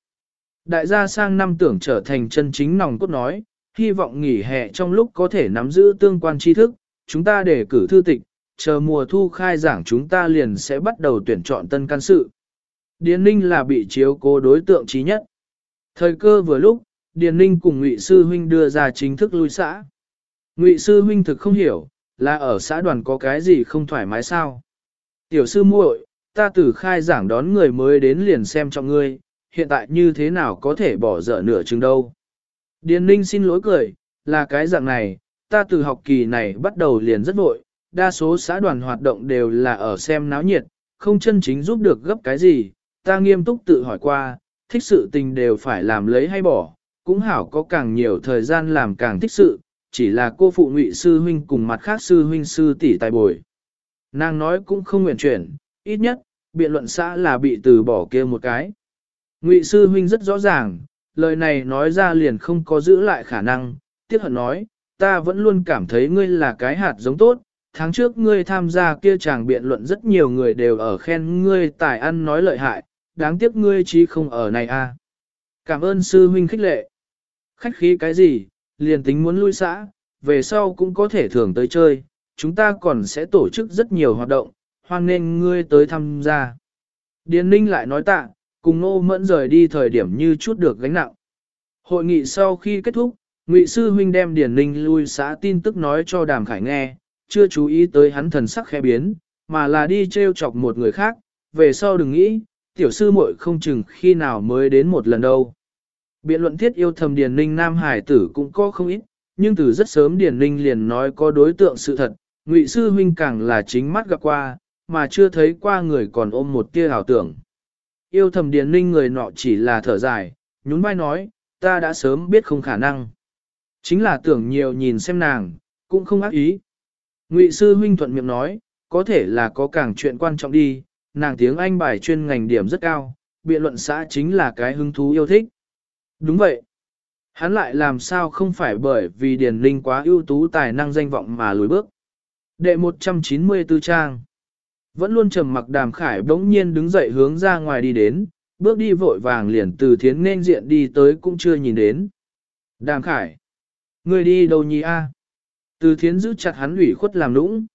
Đại gia sang năm tưởng trở thành chân chính nòng cốt nói, hy vọng nghỉ hè trong lúc có thể nắm giữ tương quan tri thức, chúng ta để cử thư tịch, chờ mùa thu khai giảng chúng ta liền sẽ bắt đầu tuyển chọn tân can sự. Điền Ninh là bị chiếu cố đối tượng trí nhất. Thời cơ vừa lúc, Điền Ninh cùng Ngụy Sư Huynh đưa ra chính thức lui xã. Ngụy Sư Huynh thực không hiểu, là ở xã đoàn có cái gì không thoải mái sao? Tiểu sư muội, ta từ khai giảng đón người mới đến liền xem cho ngươi, hiện tại như thế nào có thể bỏ dở nửa chừng đâu. Điền Ninh xin lỗi cười, là cái dạng này, ta từ học kỳ này bắt đầu liền rất vội, đa số xã đoàn hoạt động đều là ở xem náo nhiệt, không chân chính giúp được gấp cái gì, ta nghiêm túc tự hỏi qua, thích sự tình đều phải làm lấy hay bỏ, cũng hảo có càng nhiều thời gian làm càng thích sự, chỉ là cô phụ ngụy sư huynh cùng mặt khác sư huynh sư tỷ tài bồi. Nàng nói cũng không nguyện chuyển, ít nhất, biện luận xã là bị từ bỏ kia một cái. Ngụy sư huynh rất rõ ràng, lời này nói ra liền không có giữ lại khả năng, tiếc hận nói, ta vẫn luôn cảm thấy ngươi là cái hạt giống tốt, tháng trước ngươi tham gia kia chàng biện luận rất nhiều người đều ở khen ngươi tài ăn nói lợi hại, đáng tiếc ngươi chí không ở này a. À. Cảm ơn sư huynh khích lệ. Khách khí cái gì, liền tính muốn lui xã, về sau cũng có thể thường tới chơi, chúng ta còn sẽ tổ chức rất nhiều hoạt động, hoan nên ngươi tới tham gia. Điền Ninh lại nói tạ, cùng Ngô Mẫn rời đi thời điểm như chút được gánh nặng. Hội nghị sau khi kết thúc, Ngụy Sư Huynh đem Điền Ninh lui xã tin tức nói cho Đàm Khải nghe, chưa chú ý tới hắn thần sắc khẽ biến, mà là đi treo chọc một người khác, về sau đừng nghĩ, tiểu sư muội không chừng khi nào mới đến một lần đâu. Biện luận thiết yêu thầm Điền Ninh Nam Hải tử cũng có không ít, nhưng từ rất sớm Điền Ninh liền nói có đối tượng sự thật, Ngụy Sư Huynh càng là chính mắt gặp qua, mà chưa thấy qua người còn ôm một tia ảo tưởng. Yêu thầm Điền Ninh người nọ chỉ là thở dài, nhún vai nói, ta đã sớm biết không khả năng. Chính là tưởng nhiều nhìn xem nàng, cũng không ác ý. Ngụy sư huynh thuận miệng nói, có thể là có càng chuyện quan trọng đi, nàng tiếng Anh bài chuyên ngành điểm rất cao, biện luận xã chính là cái hứng thú yêu thích. Đúng vậy. Hắn lại làm sao không phải bởi vì Điền Linh quá ưu tú tài năng danh vọng mà lùi bước. Đệ 194 trang. Vẫn luôn trầm mặc đàm khải bỗng nhiên đứng dậy hướng ra ngoài đi đến, bước đi vội vàng liền từ thiến nên diện đi tới cũng chưa nhìn đến. Đàm khải. Người đi đâu nhỉ a? Từ thiến giữ chặt hắn ủy khuất làm nũng.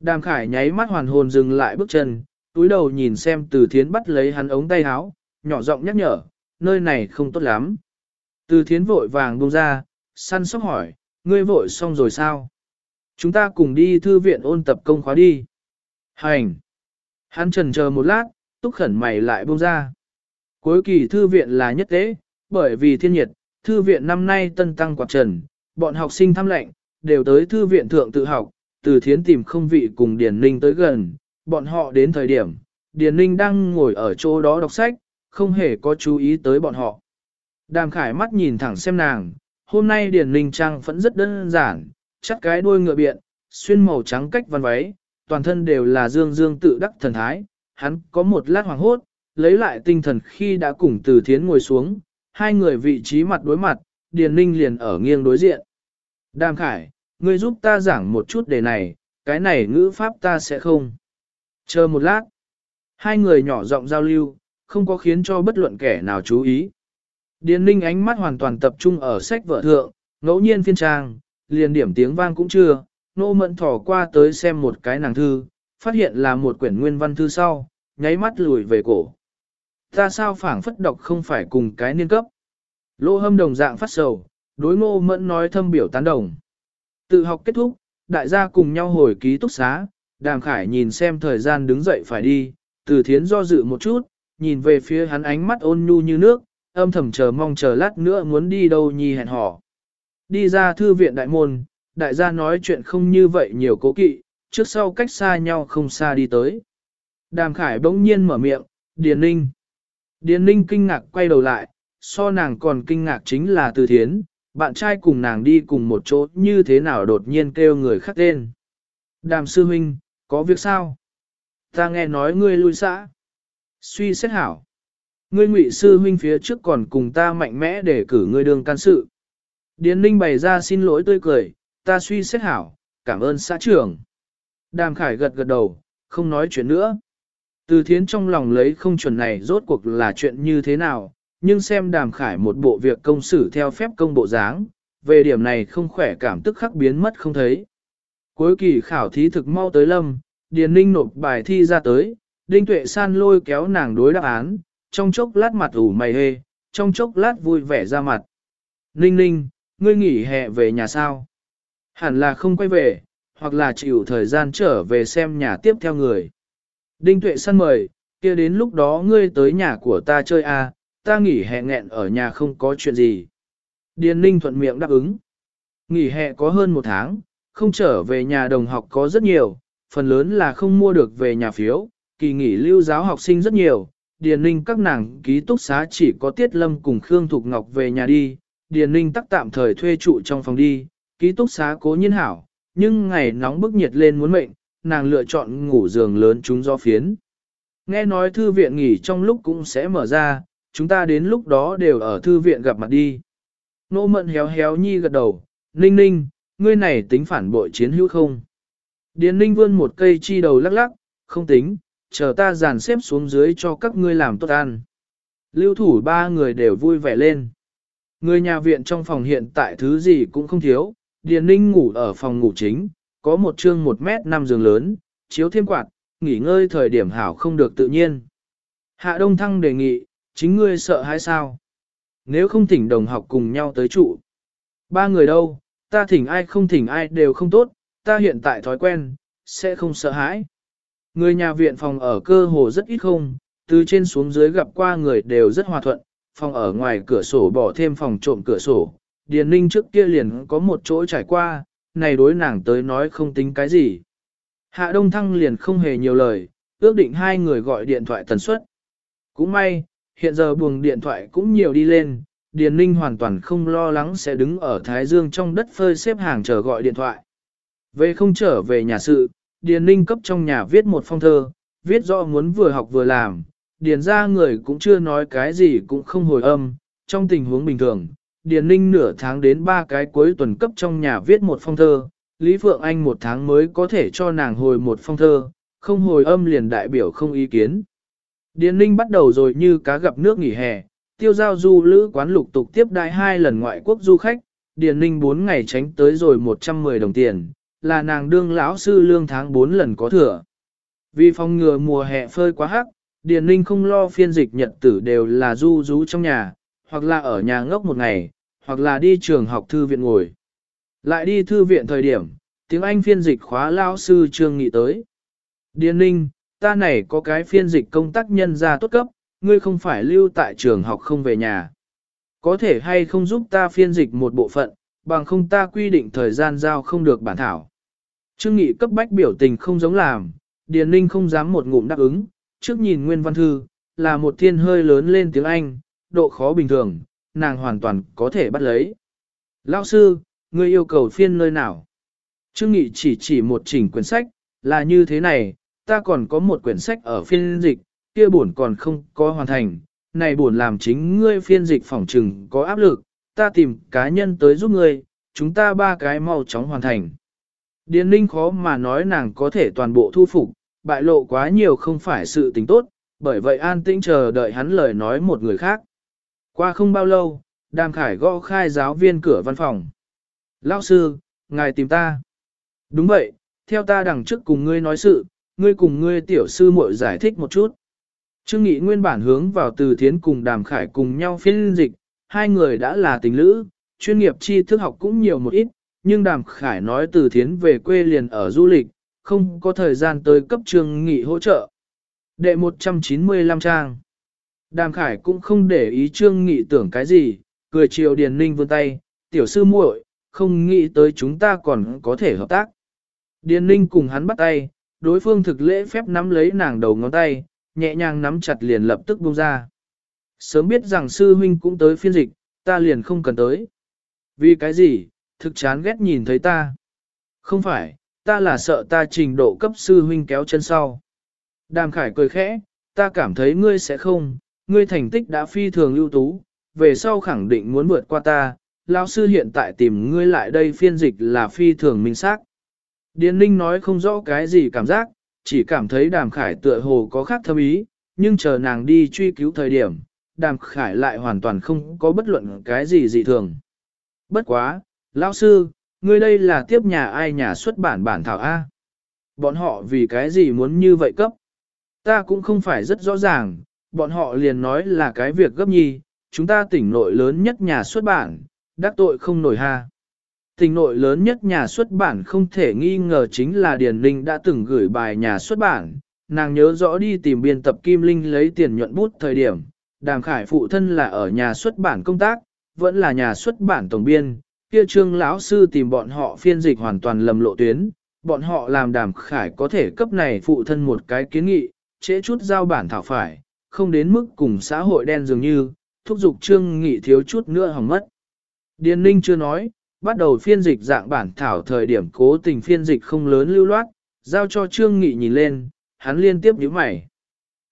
Đàm khải nháy mắt hoàn hồn dừng lại bước chân, túi đầu nhìn xem từ thiến bắt lấy hắn ống tay áo, nhỏ giọng nhắc nhở, nơi này không tốt lắm. Từ thiến vội vàng buông ra, săn sóc hỏi, ngươi vội xong rồi sao? Chúng ta cùng đi thư viện ôn tập công khóa đi. Hành! Hắn trần chờ một lát, túc khẩn mày lại buông ra. Cuối kỳ thư viện là nhất tế, bởi vì thiên nhiệt, thư viện năm nay tân tăng quạt trần, bọn học sinh thăm lệnh, đều tới thư viện thượng tự học, từ thiến tìm không vị cùng Điền Ninh tới gần, bọn họ đến thời điểm, Điền Ninh đang ngồi ở chỗ đó đọc sách, không hề có chú ý tới bọn họ. Đàm Khải mắt nhìn thẳng xem nàng, hôm nay Điền Ninh trang vẫn rất đơn giản, chắc cái đuôi ngựa biện, xuyên màu trắng cách văn váy, toàn thân đều là dương dương tự đắc thần thái, hắn có một lát hoàng hốt, lấy lại tinh thần khi đã cùng từ thiến ngồi xuống, hai người vị trí mặt đối mặt, Điền Ninh liền ở nghiêng đối diện. Đàm Khải, ngươi giúp ta giảng một chút đề này, cái này ngữ pháp ta sẽ không. Chờ một lát. Hai người nhỏ giọng giao lưu, không có khiến cho bất luận kẻ nào chú ý. Điền ninh ánh mắt hoàn toàn tập trung ở sách vợ thượng, ngẫu nhiên phiên trang, liền điểm tiếng vang cũng chưa, nô mẫn thỏ qua tới xem một cái nàng thư, phát hiện là một quyển nguyên văn thư sau, nháy mắt lùi về cổ. Ta sao phảng phất đọc không phải cùng cái niên cấp. Lô hâm đồng dạng phát sầu, đối ngô mẫn nói thâm biểu tán đồng. Tự học kết thúc, đại gia cùng nhau hồi ký túc xá, đàm khải nhìn xem thời gian đứng dậy phải đi, từ thiến do dự một chút, nhìn về phía hắn ánh mắt ôn nhu như nước, âm thầm chờ mong chờ lát nữa muốn đi đâu nhi hẹn hò. Đi ra thư viện đại môn, đại gia nói chuyện không như vậy nhiều cố kỵ, trước sau cách xa nhau không xa đi tới. Đàm khải bỗng nhiên mở miệng, Điền Ninh. Điền Ninh kinh ngạc quay đầu lại, so nàng còn kinh ngạc chính là từ thiến, bạn trai cùng nàng đi cùng một chỗ như thế nào đột nhiên kêu người khác tên. Đàm sư huynh, có việc sao? Ta nghe nói ngươi lui xã. Suy xét hảo. Ngươi ngụy sư huynh phía trước còn cùng ta mạnh mẽ để cử ngươi đường can sự. Điền Ninh bày ra xin lỗi tươi cười, ta suy xét hảo, cảm ơn xã trưởng. Đàm Khải gật gật đầu, không nói chuyện nữa. Từ thiến trong lòng lấy không chuẩn này rốt cuộc là chuyện như thế nào, nhưng xem đàm khải một bộ việc công xử theo phép công bộ dáng, về điểm này không khỏe cảm tức khắc biến mất không thấy. Cuối kỳ khảo thí thực mau tới lâm, Điền Ninh nộp bài thi ra tới, Đinh Tuệ San lôi kéo nàng đối đáp án, trong chốc lát mặt ủ mày hê, trong chốc lát vui vẻ ra mặt. Ninh Ninh, ngươi nghỉ hè về nhà sao? Hẳn là không quay về, hoặc là chịu thời gian trở về xem nhà tiếp theo người. Đinh Tuệ San mời, kia đến lúc đó ngươi tới nhà của ta chơi à, ta nghỉ hè nghẹn ở nhà không có chuyện gì. Điền Ninh thuận miệng đáp ứng. Nghỉ hè có hơn một tháng, không trở về nhà đồng học có rất nhiều, phần lớn là không mua được về nhà phiếu, kỳ nghỉ lưu giáo học sinh rất nhiều. Điền Ninh các nàng ký túc xá chỉ có Tiết Lâm cùng Khương Thục Ngọc về nhà đi, Điền Ninh tắc tạm thời thuê trụ trong phòng đi, ký túc xá cố nhiên hảo, nhưng ngày nóng bức nhiệt lên muốn mệnh, nàng lựa chọn ngủ giường lớn chúng do phiến. Nghe nói thư viện nghỉ trong lúc cũng sẽ mở ra, chúng ta đến lúc đó đều ở thư viện gặp mặt đi. Nô mận héo héo nhi gật đầu, ninh ninh, ngươi này tính phản bội chiến hữu không? Điền ninh vươn một cây chi đầu lắc lắc, không tính, chờ ta dàn xếp xuống dưới cho các ngươi làm tốt ăn. Lưu thủ ba người đều vui vẻ lên. Người nhà viện trong phòng hiện tại thứ gì cũng không thiếu, Điền ninh ngủ ở phòng ngủ chính, có một chương một mét năm giường lớn, chiếu thêm quạt, nghỉ ngơi thời điểm hảo không được tự nhiên. Hạ Đông Thăng đề nghị, chính ngươi sợ hay sao? Nếu không thỉnh đồng học cùng nhau tới trụ. Ba người đâu, ta thỉnh ai không thỉnh ai đều không tốt, ta hiện tại thói quen, sẽ không sợ hãi. Người nhà viện phòng ở cơ hồ rất ít không, từ trên xuống dưới gặp qua người đều rất hòa thuận, phòng ở ngoài cửa sổ bỏ thêm phòng trộm cửa sổ. Điền ninh trước kia liền có một chỗ trải qua, này đối nàng tới nói không tính cái gì. Hạ Đông Thăng liền không hề nhiều lời, ước định hai người gọi điện thoại tần suất. Cũng may, hiện giờ buồng điện thoại cũng nhiều đi lên, Điền Ninh hoàn toàn không lo lắng sẽ đứng ở Thái Dương trong đất phơi xếp hàng chờ gọi điện thoại. Về không trở về nhà sự, Điền Ninh cấp trong nhà viết một phong thơ, viết rõ muốn vừa học vừa làm, Điền ra người cũng chưa nói cái gì cũng không hồi âm, trong tình huống bình thường, Điền Ninh nửa tháng đến ba cái cuối tuần cấp trong nhà viết một phong thơ, Lý Phượng Anh một tháng mới có thể cho nàng hồi một phong thơ, không hồi âm liền đại biểu không ý kiến. Điền Ninh bắt đầu rồi như cá gặp nước nghỉ hè, tiêu giao du lữ quán lục tục tiếp đại hai lần ngoại quốc du khách, Điền Ninh 4 ngày tránh tới rồi 110 đồng tiền, là nàng đương lão sư lương tháng 4 lần có thừa. Vì phòng ngừa mùa hè phơi quá hắc, Điền Ninh không lo phiên dịch nhật tử đều là du rú trong nhà, hoặc là ở nhà ngốc một ngày, hoặc là đi trường học thư viện ngồi. Lại đi thư viện thời điểm, tiếng Anh phiên dịch khóa lao sư trương nghị tới. Điền Ninh, ta này có cái phiên dịch công tác nhân ra tốt cấp, ngươi không phải lưu tại trường học không về nhà. Có thể hay không giúp ta phiên dịch một bộ phận, bằng không ta quy định thời gian giao không được bản thảo. Trương Nghị cấp bách biểu tình không giống làm, Điền Ninh không dám một ngụm đáp ứng, trước nhìn Nguyên Văn Thư, là một thiên hơi lớn lên tiếng Anh, độ khó bình thường, nàng hoàn toàn có thể bắt lấy. Lão sư, ngươi yêu cầu phiên nơi nào? Trương Nghị chỉ chỉ một chỉnh quyển sách, là như thế này, ta còn có một quyển sách ở phiên dịch, kia bổn còn không có hoàn thành, này bổn làm chính ngươi phiên dịch phỏng trừng có áp lực, ta tìm cá nhân tới giúp ngươi, chúng ta ba cái mau chóng hoàn thành. Điền Linh khó mà nói nàng có thể toàn bộ thu phục, bại lộ quá nhiều không phải sự tình tốt, bởi vậy an tĩnh chờ đợi hắn lời nói một người khác. Qua không bao lâu, Đàm Khải gõ khai giáo viên cửa văn phòng. Lão sư, ngài tìm ta. Đúng vậy, theo ta đằng trước cùng ngươi nói sự, ngươi cùng ngươi tiểu sư muội giải thích một chút. Trương Nghị nguyên bản hướng vào từ thiến cùng đàm khải cùng nhau phiên dịch, hai người đã là tình lữ, chuyên nghiệp tri thức học cũng nhiều một ít, nhưng đàm khải nói từ thiến về quê liền ở du lịch, không có thời gian tới cấp Trương Nghị hỗ trợ. Đệ 195 trang Đàm khải cũng không để ý Trương Nghị tưởng cái gì, cười chiều Điền Ninh vươn tay, tiểu sư muội, không nghĩ tới chúng ta còn có thể hợp tác. Điền Ninh cùng hắn bắt tay, đối phương thực lễ phép nắm lấy nàng đầu ngón tay, nhẹ nhàng nắm chặt liền lập tức buông ra. Sớm biết rằng sư huynh cũng tới phiên dịch, ta liền không cần tới. Vì cái gì, thực chán ghét nhìn thấy ta. Không phải, ta là sợ ta trình độ cấp sư huynh kéo chân sau. Đàm Khải cười khẽ, ta cảm thấy ngươi sẽ không, ngươi thành tích đã phi thường ưu tú, về sau khẳng định muốn vượt qua ta, lão sư hiện tại tìm ngươi lại đây phiên dịch là phi thường minh xác. Điền Ninh nói không rõ cái gì cảm giác, chỉ cảm thấy đàm khải tựa hồ có khác thâm ý, nhưng chờ nàng đi truy cứu thời điểm, đàm khải lại hoàn toàn không có bất luận cái gì dị thường. Bất quá, lão sư, ngươi đây là tiếp nhà ai nhà xuất bản bản thảo A. Bọn họ vì cái gì muốn như vậy cấp? Ta cũng không phải rất rõ ràng, bọn họ liền nói là cái việc gấp nhi, chúng ta tỉnh nội lớn nhất nhà xuất bản, đắc tội không nổi ha. Tỉnh nội lớn nhất nhà xuất bản không thể nghi ngờ chính là Điền Linh đã từng gửi bài nhà xuất bản, nàng nhớ rõ đi tìm biên tập Kim Linh lấy tiền nhuận bút thời điểm, đàm khải phụ thân là ở nhà xuất bản công tác, vẫn là nhà xuất bản tổng biên, kia trương lão sư tìm bọn họ phiên dịch hoàn toàn lầm lộ tuyến, bọn họ làm đàm khải có thể cấp này phụ thân một cái kiến nghị, trễ chút giao bản thảo phải, không đến mức cùng xã hội đen dường như, thúc giục trương nghị thiếu chút nữa hỏng mất. Điền Ninh chưa nói, bắt đầu phiên dịch dạng bản thảo thời điểm cố tình phiên dịch không lớn lưu loát, giao cho trương nghị nhìn lên, hắn liên tiếp nhíu mày.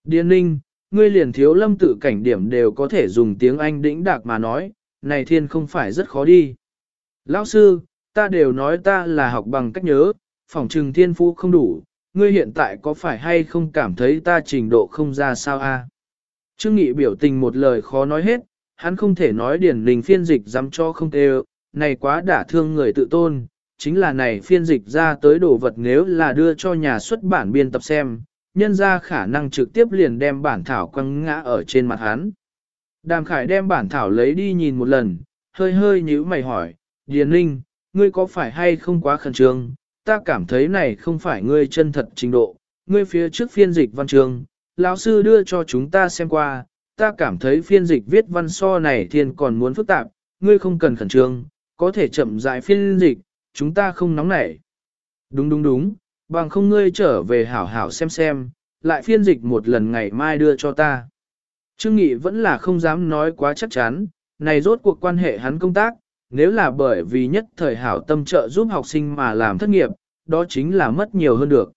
Điền Ninh, ngươi liền thiếu lâm tự cảnh điểm đều có thể dùng tiếng Anh đĩnh đạc mà nói, này thiên không phải rất khó đi. Lão sư, ta đều nói ta là học bằng cách nhớ, phỏng trừng thiên phú không đủ, ngươi hiện tại có phải hay không cảm thấy ta trình độ không ra sao a? Trương Nghị biểu tình một lời khó nói hết, hắn không thể nói điển đình phiên dịch dám cho không tê này quá đả thương người tự tôn, chính là này phiên dịch ra tới đồ vật nếu là đưa cho nhà xuất bản biên tập xem, nhân ra khả năng trực tiếp liền đem bản thảo quăng ngã ở trên mặt hắn. Đàm Khải đem bản thảo lấy đi nhìn một lần, hơi hơi nhíu mày hỏi, Điền Linh, ngươi có phải hay không quá khẩn trương? Ta cảm thấy này không phải ngươi chân thật trình độ, ngươi phía trước phiên dịch văn trường, lão sư đưa cho chúng ta xem qua, ta cảm thấy phiên dịch viết văn so này thiên còn muốn phức tạp, ngươi không cần khẩn trương, có thể chậm rãi phiên dịch, chúng ta không nóng nảy. Đúng đúng đúng, bằng không ngươi trở về hảo hảo xem xem, lại phiên dịch một lần ngày mai đưa cho ta. Trương Nghị vẫn là không dám nói quá chắc chắn, này rốt cuộc quan hệ hắn công tác, nếu là bởi vì nhất thời hảo tâm trợ giúp học sinh mà làm thất nghiệp, đó chính là mất nhiều hơn được.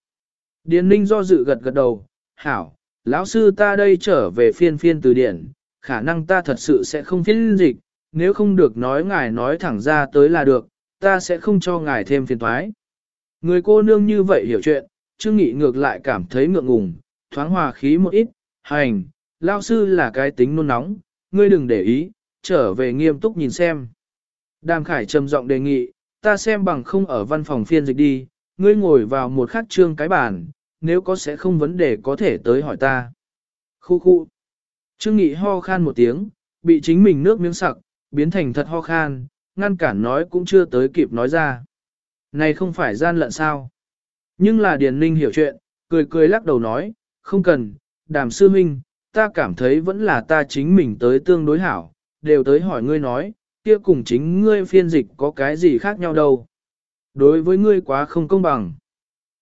Điền Ninh do dự gật gật đầu, hảo, lão sư ta đây trở về phiên phiên từ điển, khả năng ta thật sự sẽ không phiên dịch, nếu không được nói ngài nói thẳng ra tới là được, ta sẽ không cho ngài thêm phiền thoái. Người cô nương như vậy hiểu chuyện, Trương Nghị ngược lại cảm thấy ngượng ngùng, thoáng hòa khí một ít, hành, lão sư là cái tính nôn nóng, ngươi đừng để ý, trở về nghiêm túc nhìn xem. Đàm Khải trầm giọng đề nghị, ta xem bằng không ở văn phòng phiên dịch đi, ngươi ngồi vào một khắc trương cái bàn, nếu có sẽ không vấn đề có thể tới hỏi ta. Khu khu. Trương Nghị ho khan một tiếng, bị chính mình nước miếng sặc, biến thành thật ho khan, ngăn cản nói cũng chưa tới kịp nói ra. Này không phải gian lận sao? Nhưng là Điền Ninh hiểu chuyện, cười cười lắc đầu nói, không cần, đàm sư minh, ta cảm thấy vẫn là ta chính mình tới tương đối hảo, đều tới hỏi ngươi nói, kia cùng chính ngươi phiên dịch có cái gì khác nhau đâu. Đối với ngươi quá không công bằng.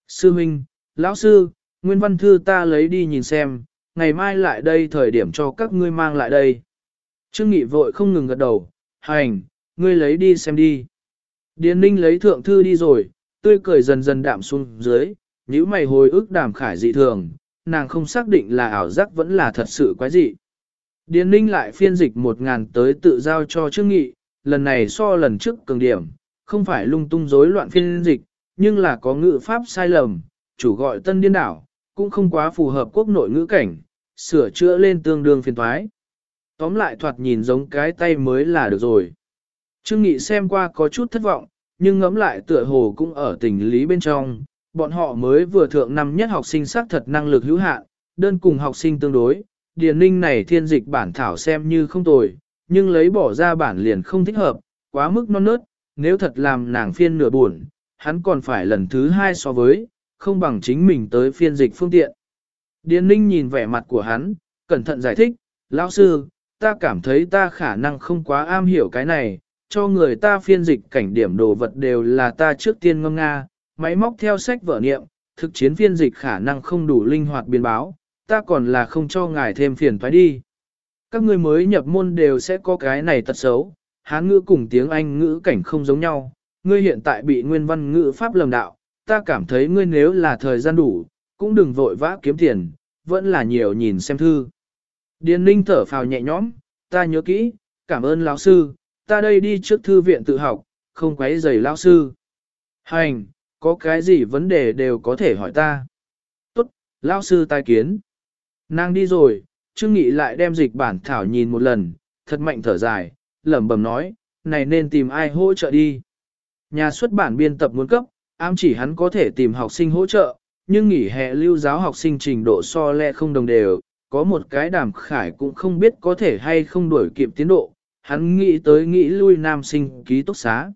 Sư Minh, lão sư, nguyên văn thư ta lấy đi nhìn xem, ngày mai lại đây thời điểm cho các ngươi mang lại đây. Trương Nghị vội không ngừng gật đầu, hành, ngươi lấy đi xem đi. Điền Ninh lấy thượng thư đi rồi, tươi cười dần dần đạm xuống dưới, nếu mày hồi ức đàm khải dị thường, nàng không xác định là ảo giác vẫn là thật sự quái dị. Điền Ninh lại phiên dịch một ngàn tới tự giao cho Trương Nghị, lần này so lần trước cường điểm, không phải lung tung rối loạn phiên dịch, nhưng là có ngữ pháp sai lầm, chủ gọi tân điên đảo, cũng không quá phù hợp quốc nội ngữ cảnh, sửa chữa lên tương đương phiên thoái. Tóm lại thoạt nhìn giống cái tay mới là được rồi. Trương Nghị xem qua có chút thất vọng, nhưng ngẫm lại tựa hồ cũng ở tình lý bên trong, Bọn họ mới vừa thượng năm nhất học sinh xác thật năng lực hữu hạn, đơn cùng học sinh tương đối, điền ninh này thiên dịch bản thảo xem như không tồi, nhưng lấy bỏ ra bản liền không thích hợp, quá mức non nớt, nếu thật làm nàng phiên nửa buồn, hắn còn phải lần thứ hai so với, không bằng chính mình tới phiên dịch phương tiện. Điền ninh nhìn vẻ mặt của hắn, cẩn thận giải thích, lão sư, ta cảm thấy ta khả năng không quá am hiểu cái này, cho người ta phiên dịch cảnh điểm đồ vật đều là ta trước tiên ngâm nga, máy móc theo sách vở niệm, thực chiến phiên dịch khả năng không đủ linh hoạt biến báo, ta còn là không cho ngài thêm phiền phải đi. Các ngươi mới nhập môn đều sẽ có cái này tật xấu, hán ngữ cùng tiếng Anh ngữ cảnh không giống nhau, ngươi hiện tại bị nguyên văn ngữ pháp lầm đạo, ta cảm thấy ngươi nếu là thời gian đủ, cũng đừng vội vã kiếm tiền, vẫn là nhiều nhìn xem thư. Điền ninh thở phào nhẹ nhõm, ta nhớ kỹ, cảm ơn lão sư, ta đây đi trước thư viện tự học, không quấy rầy lão sư. Hành, có cái gì vấn đề đều có thể hỏi ta. Tốt, lão sư tai kiến. Nàng đi rồi, Trương Nghị lại đem dịch bản thảo nhìn một lần, thật mạnh thở dài, lẩm bẩm nói, này nên tìm ai hỗ trợ đi. Nhà xuất bản biên tập muốn cấp, ám chỉ hắn có thể tìm học sinh hỗ trợ, nhưng nghỉ hè lưu giáo học sinh trình độ so lẹ không đồng đều, có một cái đàm khải cũng không biết có thể hay không đuổi kịp tiến độ, hắn nghĩ tới nghĩ lui nam sinh ký túc xá.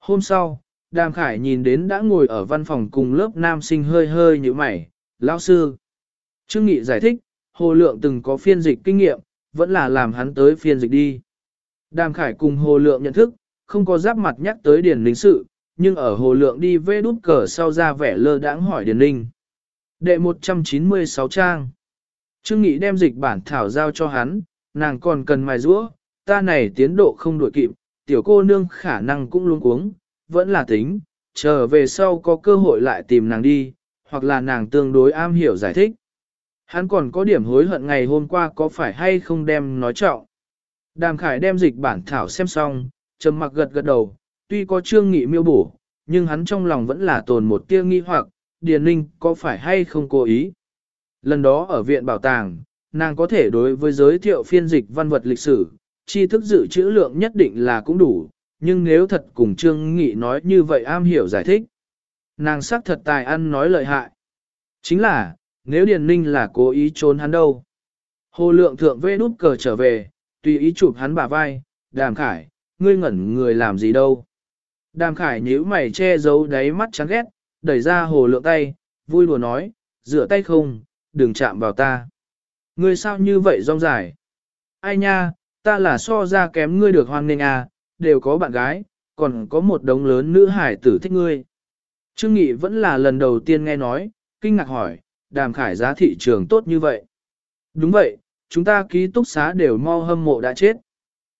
Hôm sau, đàm khải nhìn đến đã ngồi ở văn phòng cùng lớp nam sinh hơi hơi như mày, lão sư. Trương Nghị giải thích, Hồ Lượng từng có phiên dịch kinh nghiệm, vẫn là làm hắn tới phiên dịch đi. Đàm Khải cùng Hồ Lượng nhận thức, không có giáp mặt nhắc tới Điền lính sự, nhưng ở Hồ Lượng đi vê đút cờ sau ra vẻ lơ đãng hỏi Điền Ninh Đệ 196 trang. Trương Nghị đem dịch bản thảo giao cho hắn, nàng còn cần mài rũa, ta này tiến độ không đổi kịp, tiểu cô nương khả năng cũng luôn cuống, vẫn là tính, chờ về sau có cơ hội lại tìm nàng đi, hoặc là nàng tương đối am hiểu giải thích. Hắn còn có điểm hối hận ngày hôm qua có phải hay không đem nói trọng. Đàm Khải đem dịch bản thảo xem xong, trầm mặc gật gật đầu, tuy có trương nghị miêu bổ, nhưng hắn trong lòng vẫn là tồn một tia nghi hoặc, Điền Ninh có phải hay không cố ý. Lần đó ở viện bảo tàng, nàng có thể đối với giới thiệu phiên dịch văn vật lịch sử, tri thức dự trữ lượng nhất định là cũng đủ, nhưng nếu thật cùng Trương Nghị nói như vậy am hiểu giải thích. Nàng sắc thật tài ăn nói lợi hại. Chính là, nếu Điền Ninh là cố ý trốn hắn đâu. Hồ lượng thượng vê nút cờ trở về, tùy ý chụp hắn bả vai, đàm khải, ngươi ngẩn người làm gì đâu. Đàm khải nhíu mày che giấu đáy mắt chán ghét, đẩy ra hồ lượng tay, vui lùa nói, rửa tay không, đừng chạm vào ta. Ngươi sao như vậy rong dài? Ai nha, ta là so ra kém ngươi được hoan nghênh à, đều có bạn gái, còn có một đống lớn nữ hải tử thích ngươi. Trương Nghị vẫn là lần đầu tiên nghe nói, kinh ngạc hỏi, đàm khải giá thị trường tốt như vậy. Đúng vậy, chúng ta ký túc xá đều mau hâm mộ đã chết.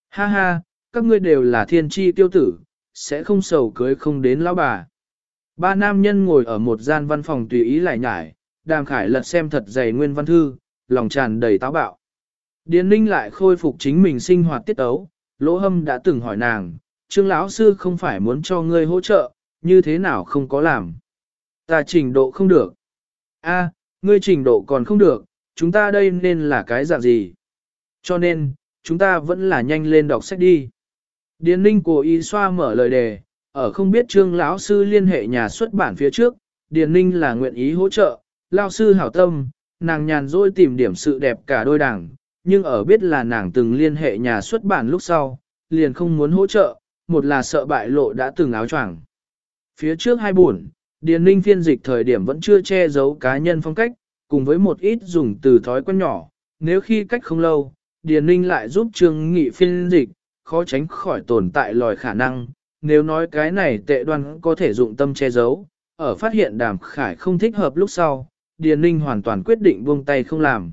Ha ha, các ngươi đều là thiên tri tiêu tử, sẽ không sầu cưới không đến lão bà. Ba nam nhân ngồi ở một gian văn phòng tùy ý lại nhải, đàm khải lật xem thật dày nguyên văn thư, lòng tràn đầy táo bạo. Điền ninh lại khôi phục chính mình sinh hoạt tiết ấu, lỗ hâm đã từng hỏi nàng, trương lão sư không phải muốn cho ngươi hỗ trợ, như thế nào không có làm. Ta trình độ không được. A, ngươi trình độ còn không được, chúng ta đây nên là cái dạng gì? Cho nên, chúng ta vẫn là nhanh lên đọc sách đi. Điền ninh cố ý xoa mở lời đề, ở không biết trương lão sư liên hệ nhà xuất bản phía trước, Điền ninh là nguyện ý hỗ trợ, lao sư hảo tâm, nàng nhàn rỗi tìm điểm sự đẹp cả đôi đảng, nhưng ở biết là nàng từng liên hệ nhà xuất bản lúc sau, liền không muốn hỗ trợ, một là sợ bại lộ đã từng áo choàng. Phía trước hai buồn, Điền Ninh phiên dịch thời điểm vẫn chưa che giấu cá nhân phong cách, cùng với một ít dùng từ thói quen nhỏ, nếu khi cách không lâu, Điền Ninh lại giúp Trương Nghị phiên dịch, khó tránh khỏi tồn tại lòi khả năng, nếu nói cái này tệ đoan có thể dụng tâm che giấu, ở phát hiện đàm khải không thích hợp lúc sau, Điền Ninh hoàn toàn quyết định buông tay không làm.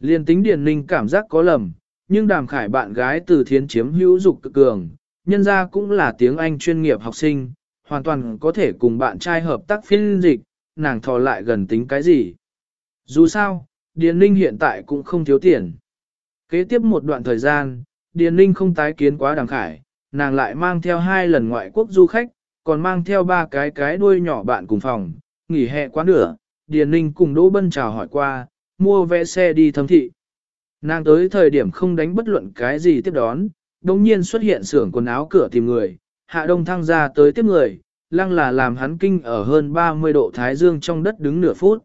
Liên tính Điền Ninh cảm giác có lầm, nhưng đàm khải bạn gái từ thiến chiếm hữu dục cực cường, nhân ra cũng là tiếng Anh chuyên nghiệp học sinh, hoàn toàn có thể cùng bạn trai hợp tác phiên dịch, nàng thò lại gần tính cái gì. Dù sao, Điền Ninh hiện tại cũng không thiếu tiền. Kế tiếp một đoạn thời gian, Điền Ninh không tái kiến quá đàng khải, nàng lại mang theo hai lần ngoại quốc du khách, còn mang theo ba cái cái đuôi nhỏ bạn cùng phòng, nghỉ hè quá nửa, Điền Ninh cùng Đỗ Bân chào hỏi qua, mua vé xe đi thâm thị. Nàng tới thời điểm không đánh bất luận cái gì tiếp đón, đồng nhiên xuất hiện xưởng quần áo cửa tìm người, hạ đông thăng ra tới tiếp người, lăng là làm hắn kinh ở hơn 30 độ thái dương trong đất đứng nửa phút.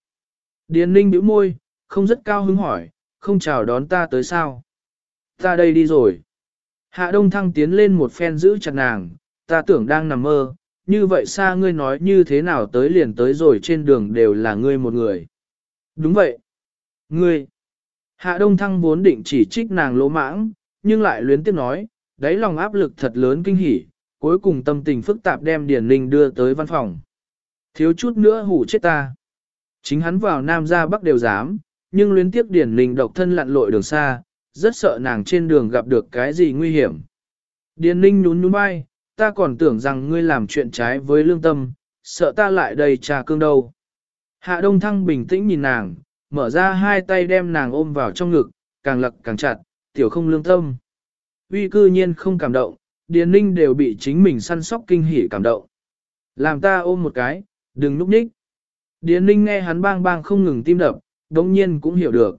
Điền ninh bĩu môi, không rất cao hứng hỏi, không chào đón ta tới sao. Ta đây đi rồi. Hạ Đông Thăng tiến lên một phen giữ chặt nàng, ta tưởng đang nằm mơ, như vậy xa ngươi nói như thế nào tới liền tới rồi trên đường đều là ngươi một người. Đúng vậy. Ngươi. Hạ Đông Thăng vốn định chỉ trích nàng lỗ mãng, nhưng lại luyến tiếp nói, đáy lòng áp lực thật lớn kinh hỉ, cuối cùng tâm tình phức tạp đem Điền Ninh đưa tới văn phòng. Thiếu chút nữa hủ chết ta. Chính hắn vào Nam ra Bắc đều dám, nhưng luyến tiếc Điền Ninh độc thân lặn lội đường xa, rất sợ nàng trên đường gặp được cái gì nguy hiểm. Điền Ninh nhún nhún vai, ta còn tưởng rằng ngươi làm chuyện trái với lương tâm, sợ ta lại đầy trà cương đâu. Hạ Đông Thăng bình tĩnh nhìn nàng, mở ra hai tay đem nàng ôm vào trong ngực, càng lật càng chặt, tiểu không lương tâm. Uy cư nhiên không cảm động, Điền Ninh đều bị chính mình săn sóc kinh hỉ cảm động. Làm ta ôm một cái, đừng núp ních. Điền Ninh nghe hắn bang bang không ngừng tim đập, đồng nhiên cũng hiểu được.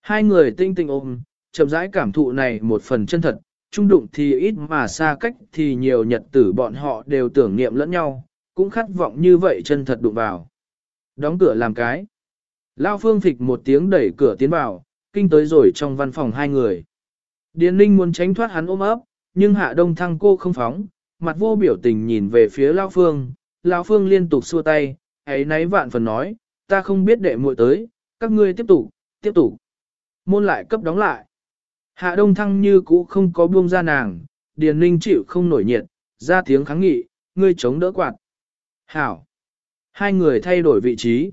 Hai người tinh tinh ôm, chậm rãi cảm thụ này một phần chân thật, trung đụng thì ít mà xa cách thì nhiều nhật tử bọn họ đều tưởng niệm lẫn nhau, cũng khát vọng như vậy chân thật đụng vào. Đóng cửa làm cái. Lao phương phịch một tiếng đẩy cửa tiến vào, kinh tới rồi trong văn phòng hai người. Điền Ninh muốn tránh thoát hắn ôm ấp, nhưng hạ đông thăng cô không phóng, mặt vô biểu tình nhìn về phía Lao phương. Lao phương liên tục xua tay, ấy nấy vạn phần nói, ta không biết đệ muội tới, các ngươi tiếp tục, tiếp tục. Môn lại cấp đóng lại. Hạ đông thăng như cũ không có buông ra nàng, Điền Ninh chịu không nổi nhiệt, ra tiếng kháng nghị, ngươi chống đỡ quạt. Hảo. Hai người thay đổi vị trí.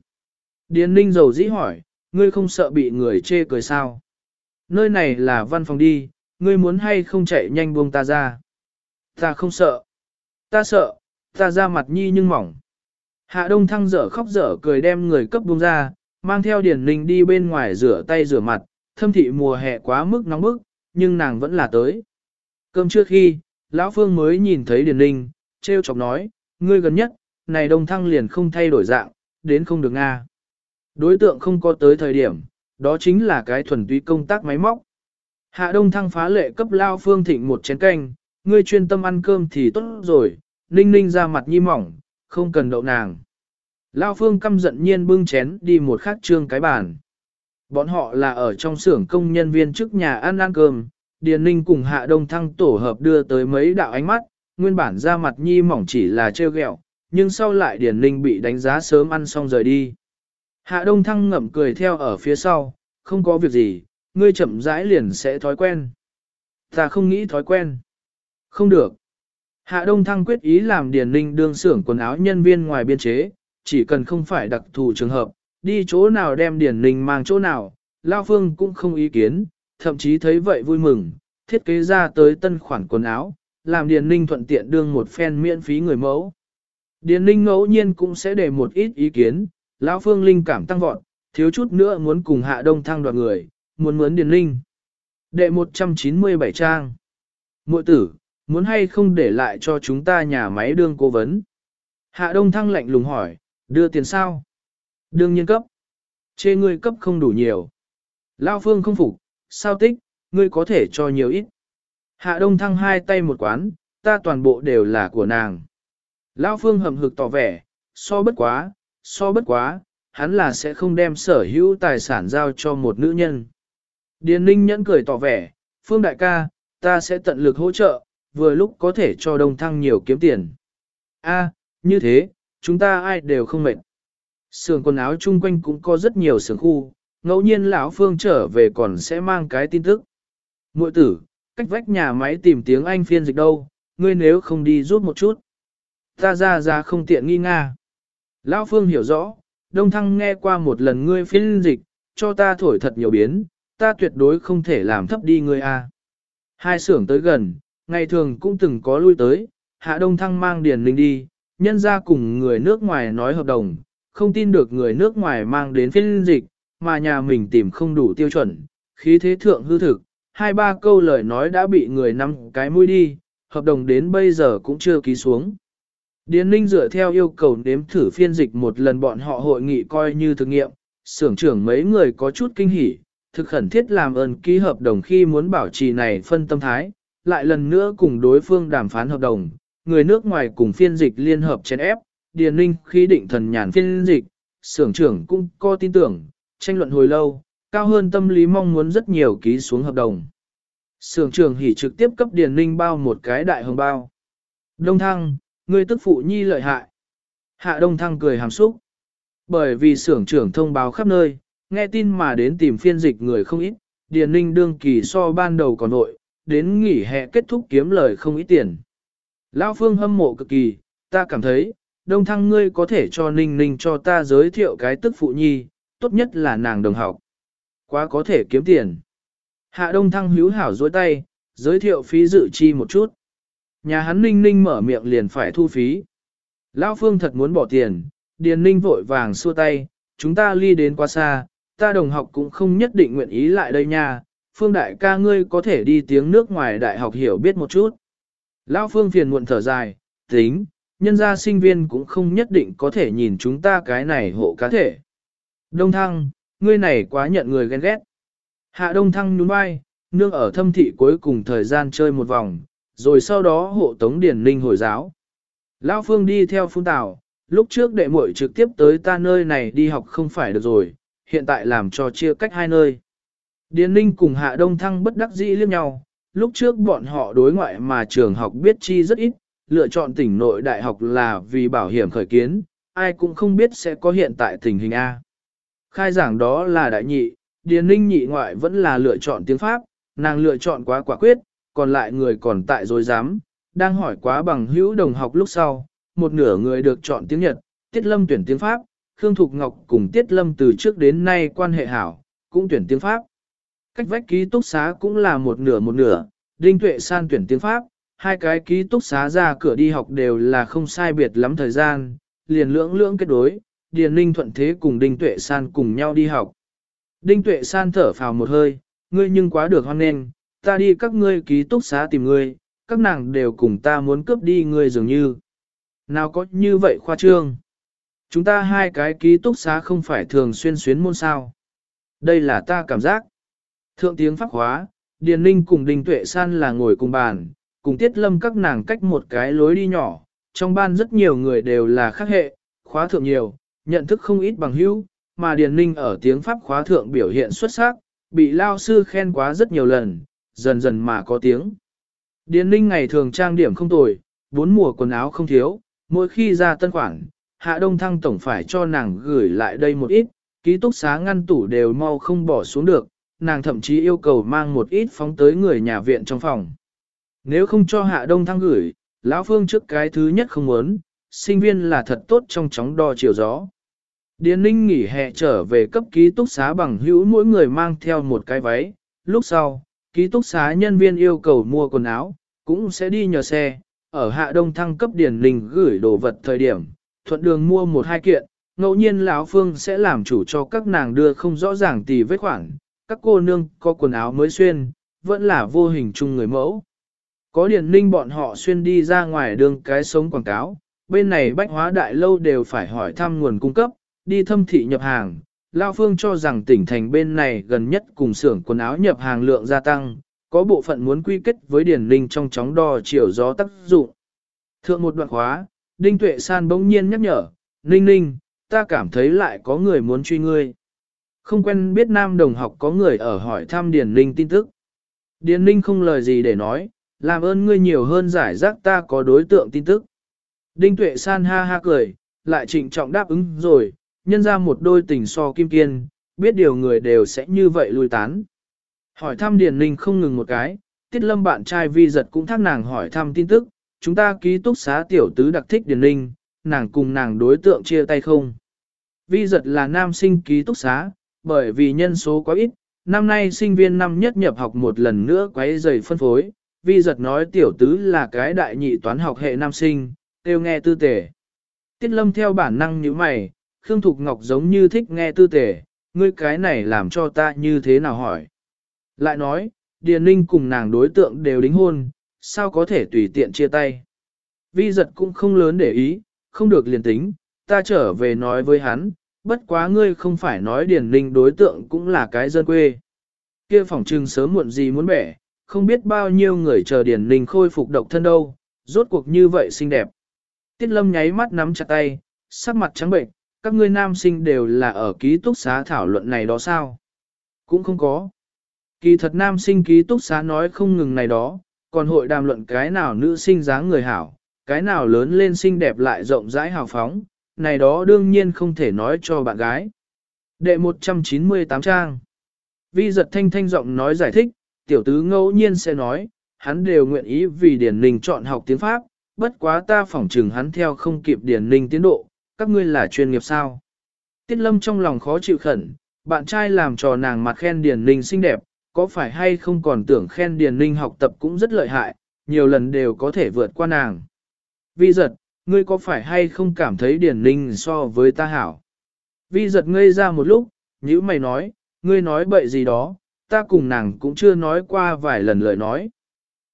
Điền Ninh dầu dĩ hỏi, ngươi không sợ bị người chê cười sao? Nơi này là văn phòng đi, ngươi muốn hay không chạy nhanh buông ta ra? Ta không sợ. Ta sợ, ta ra mặt nhi nhưng mỏng. Hạ Đông Thăng dở khóc dở cười đem người cấp buông ra, mang theo Điền Ninh đi bên ngoài rửa tay rửa mặt, thâm thị mùa hè quá mức nóng bức, nhưng nàng vẫn là tới. Cơm trước khi, Lão Phương mới nhìn thấy Điền Ninh, treo chọc nói, ngươi gần nhất, này Đông Thăng liền không thay đổi dạng, đến không được Nga. Đối tượng không có tới thời điểm, đó chính là cái thuần túy công tác máy móc. Hạ Đông Thăng phá lệ cấp Lao Phương Thịnh một chén canh, ngươi chuyên tâm ăn cơm thì tốt rồi, ninh ninh ra mặt nhi mỏng, không cần đậu nàng. Lao Phương căm giận nhiên bưng chén đi một khát trương cái bàn. Bọn họ là ở trong xưởng công nhân viên trước nhà ăn ăn cơm, Điền Ninh cùng Hạ Đông Thăng tổ hợp đưa tới mấy đạo ánh mắt, nguyên bản ra mặt nhi mỏng chỉ là trêu ghẹo, nhưng sau lại Điền Ninh bị đánh giá sớm ăn xong rời đi. Hạ Đông Thăng ngậm cười theo ở phía sau, không có việc gì, ngươi chậm rãi liền sẽ thói quen. Ta không nghĩ thói quen. Không được. Hạ Đông Thăng quyết ý làm Điền Ninh đương xưởng quần áo nhân viên ngoài biên chế, chỉ cần không phải đặc thù trường hợp, đi chỗ nào đem Điền Ninh mang chỗ nào, Lao Phương cũng không ý kiến, thậm chí thấy vậy vui mừng, thiết kế ra tới tân khoản quần áo, làm Điền Ninh thuận tiện đương một phen miễn phí người mẫu. Điền Ninh ngẫu nhiên cũng sẽ để một ít ý kiến, Lão Phương linh cảm tăng vọt, thiếu chút nữa muốn cùng Hạ Đông Thăng đoạn người, muốn mướn Điền Ninh. Đệ 197 trang. Mội tử, muốn hay không để lại cho chúng ta nhà máy đương cố vấn? Hạ Đông Thăng lạnh lùng hỏi, đưa tiền sao? Đương nhiên cấp. Chê ngươi cấp không đủ nhiều. Lao Phương không phục, sao tích, ngươi có thể cho nhiều ít. Hạ Đông Thăng hai tay một quán, ta toàn bộ đều là của nàng. Lao Phương hầm hực tỏ vẻ, so bất quá, so bất quá, hắn là sẽ không đem sở hữu tài sản giao cho một nữ nhân. Điền Ninh nhẫn cười tỏ vẻ, Phương đại ca, ta sẽ tận lực hỗ trợ, vừa lúc có thể cho Đông Thăng nhiều kiếm tiền. A, như thế, chúng ta ai đều không mệt sưởng quần áo chung quanh cũng có rất nhiều sưởng khu, ngẫu nhiên lão Phương trở về còn sẽ mang cái tin tức. Muội tử, cách vách nhà máy tìm tiếng Anh phiên dịch đâu, ngươi nếu không đi rút một chút. Ta ra ra không tiện nghi nga. Lão Phương hiểu rõ, Đông Thăng nghe qua một lần ngươi phiên dịch, cho ta thổi thật nhiều biến, ta tuyệt đối không thể làm thấp đi ngươi a. Hai xưởng tới gần, ngày thường cũng từng có lui tới, Hạ Đông Thăng mang điền linh đi, nhân ra cùng người nước ngoài nói hợp đồng, không tin được người nước ngoài mang đến phiên dịch, mà nhà mình tìm không đủ tiêu chuẩn, khí thế thượng hư thực, hai ba câu lời nói đã bị người nắm cái mũi đi, hợp đồng đến bây giờ cũng chưa ký xuống. Điền Ninh dựa theo yêu cầu nếm thử phiên dịch một lần bọn họ hội nghị coi như thực nghiệm, xưởng trưởng mấy người có chút kinh hỉ, thực khẩn thiết làm ơn ký hợp đồng khi muốn bảo trì này phân tâm thái, lại lần nữa cùng đối phương đàm phán hợp đồng, người nước ngoài cùng phiên dịch liên hợp chèn ép, Điền Ninh khi định thần nhàn phiên dịch, xưởng trưởng cũng có tin tưởng, tranh luận hồi lâu, cao hơn tâm lý mong muốn rất nhiều ký xuống hợp đồng. Sưởng trưởng hỉ trực tiếp cấp Điền Ninh bao một cái đại hồng bao. Đông Thăng, ngươi tức phụ nhi lợi hại. Hạ Đông Thăng cười hàm xúc. Bởi vì sưởng trưởng thông báo khắp nơi, nghe tin mà đến tìm phiên dịch người không ít, Điền Ninh đương kỳ so ban đầu còn nội, đến nghỉ hè kết thúc kiếm lời không ít tiền. Lão Phương hâm mộ cực kỳ, ta cảm thấy, Đông Thăng ngươi có thể cho Ninh Ninh cho ta giới thiệu cái tức phụ nhi, tốt nhất là nàng đồng học. Quá có thể kiếm tiền. Hạ Đông Thăng hữu hảo dối tay, giới thiệu phí dự chi một chút. Nhà hắn Ninh Ninh mở miệng liền phải thu phí. Lão Phương thật muốn bỏ tiền, Điền Ninh vội vàng xua tay, chúng ta ly đến quá xa, ta đồng học cũng không nhất định nguyện ý lại đây nha, Phương đại ca ngươi có thể đi tiếng nước ngoài đại học hiểu biết một chút. Lão Phương phiền muộn thở dài, tính, nhân gia sinh viên cũng không nhất định có thể nhìn chúng ta cái này hộ cá thể. Đông Thăng, ngươi này quá nhận người ghen ghét. Hạ Đông Thăng nhún vai, nương ở thâm thị cuối cùng thời gian chơi một vòng, rồi sau đó hộ tống Điển Ninh hồi giáo. Lão Phương đi theo phun tảo, lúc trước đệ muội trực tiếp tới ta nơi này đi học không phải được rồi, hiện tại làm cho chia cách hai nơi. Điền Ninh cùng Hạ Đông Thăng bất đắc dĩ liếc nhau, lúc trước bọn họ đối ngoại mà trường học biết chi rất ít, lựa chọn tỉnh nội đại học là vì bảo hiểm khởi kiến, ai cũng không biết sẽ có hiện tại tình hình A. Khai giảng đó là đại nhị, Điền Ninh nhị ngoại vẫn là lựa chọn tiếng Pháp, nàng lựa chọn quá quả quyết, còn lại người còn tại dối dám, đang hỏi quá bằng hữu đồng học lúc sau, một nửa người được chọn tiếng Nhật, Tiết Lâm tuyển tiếng Pháp, Khương Thục Ngọc cùng Tiết Lâm từ trước đến nay quan hệ hảo, cũng tuyển tiếng Pháp. Cách vách ký túc xá cũng là một nửa một nửa, Đinh Tuệ San tuyển tiếng Pháp, hai cái ký túc xá ra cửa đi học đều là không sai biệt lắm thời gian, liền lưỡng lưỡng kết đối, Điền Ninh thuận thế cùng Đinh Tuệ San cùng nhau đi học. Đinh Tuệ San thở phào một hơi, ngươi nhưng quá được hoan nghênh, ta đi các ngươi ký túc xá tìm ngươi, các nàng đều cùng ta muốn cướp đi ngươi dường như. Nào có như vậy khoa trương. Chúng ta hai cái ký túc xá không phải thường xuyên xuyến môn sao. Đây là ta cảm giác. Thượng tiếng pháp hóa, Điền Ninh cùng Đinh Tuệ San là ngồi cùng bàn, cùng Tiết Lâm các nàng cách một cái lối đi nhỏ. Trong ban rất nhiều người đều là khác hệ, khóa thượng nhiều, nhận thức không ít bằng hữu, mà Điền Ninh ở tiếng Pháp khóa thượng biểu hiện xuất sắc, bị lao sư khen quá rất nhiều lần, dần dần mà có tiếng. Điền Ninh ngày thường trang điểm không tồi, bốn mùa quần áo không thiếu, mỗi khi ra tân khoản, Hạ Đông Thăng tổng phải cho nàng gửi lại đây một ít, ký túc xá ngăn tủ đều mau không bỏ xuống được, nàng thậm chí yêu cầu mang một ít phóng tới người nhà viện trong phòng. Nếu không cho Hạ Đông Thăng gửi, lão Phương trước cái thứ nhất không muốn, sinh viên là thật tốt trong chóng đo chiều gió. Điền Ninh nghỉ hè trở về cấp ký túc xá bằng hữu mỗi người mang theo một cái váy, lúc sau, ký túc xá nhân viên yêu cầu mua quần áo, cũng sẽ đi nhờ xe, ở hạ đông thăng cấp Điền Ninh gửi đồ vật thời điểm, thuận đường mua một hai kiện, ngẫu nhiên lão Phương sẽ làm chủ cho các nàng đưa không rõ ràng tì vết khoản, các cô nương có quần áo mới xuyên, vẫn là vô hình chung người mẫu. Có Điền Ninh bọn họ xuyên đi ra ngoài đường cái sống quảng cáo, bên này bách hóa đại lâu đều phải hỏi thăm nguồn cung cấp, đi thâm thị nhập hàng, Lao Phương cho rằng tỉnh thành bên này gần nhất cùng xưởng quần áo nhập hàng lượng gia tăng, có bộ phận muốn quy kết với Điển Ninh trong chóng đo chiều gió tác dụng. Thượng một đoạn khóa, Đinh Tuệ San bỗng nhiên nhắc nhở, Ninh Ninh, ta cảm thấy lại có người muốn truy ngươi. Không quen biết nam đồng học có người ở hỏi thăm Điền Ninh tin tức. Điền Ninh không lời gì để nói, làm ơn ngươi nhiều hơn giải rác ta có đối tượng tin tức. Đinh Tuệ San ha ha cười, lại trịnh trọng đáp ứng rồi, nhân ra một đôi tình so kim kiên, biết điều người đều sẽ như vậy lùi tán. Hỏi thăm Điền Ninh không ngừng một cái, Tiết Lâm bạn trai vi giật cũng thắc nàng hỏi thăm tin tức, chúng ta ký túc xá tiểu tứ đặc thích Điền Ninh, nàng cùng nàng đối tượng chia tay không. Vi giật là nam sinh ký túc xá, bởi vì nhân số quá ít, năm nay sinh viên năm nhất nhập học một lần nữa quấy rầy phân phối, vi giật nói tiểu tứ là cái đại nhị toán học hệ nam sinh, kêu nghe tư tể. Tiết Lâm theo bản năng như mày, Khương Thục Ngọc giống như thích nghe tư tể, ngươi cái này làm cho ta như thế nào hỏi. Lại nói, Điền Ninh cùng nàng đối tượng đều đính hôn, sao có thể tùy tiện chia tay. Vi giật cũng không lớn để ý, không được liền tính, ta trở về nói với hắn, bất quá ngươi không phải nói Điền Ninh đối tượng cũng là cái dân quê. Kia phỏng trừng sớm muộn gì muốn bẻ, không biết bao nhiêu người chờ Điền Ninh khôi phục độc thân đâu, rốt cuộc như vậy xinh đẹp. Tiết lâm nháy mắt nắm chặt tay, sắc mặt trắng bệnh, các ngươi nam sinh đều là ở ký túc xá thảo luận này đó sao? Cũng không có. Kỳ thật nam sinh ký túc xá nói không ngừng này đó, còn hội đàm luận cái nào nữ sinh dáng người hảo, cái nào lớn lên xinh đẹp lại rộng rãi hào phóng, này đó đương nhiên không thể nói cho bạn gái. Đệ 198 trang Vi giật thanh thanh giọng nói giải thích, tiểu tứ ngẫu nhiên sẽ nói, hắn đều nguyện ý vì Điển Ninh chọn học tiếng Pháp, bất quá ta phỏng trừng hắn theo không kịp Điển Ninh tiến độ, các ngươi là chuyên nghiệp sao. Tiết lâm trong lòng khó chịu khẩn, bạn trai làm trò nàng mặt khen Điển Ninh xinh đẹp, có phải hay không còn tưởng khen Điển Ninh học tập cũng rất lợi hại, nhiều lần đều có thể vượt qua nàng. Vi giật, ngươi có phải hay không cảm thấy Điển Ninh so với ta hảo? Vi giật ngây ra một lúc, nhữ mày nói, ngươi nói bậy gì đó, ta cùng nàng cũng chưa nói qua vài lần lời nói.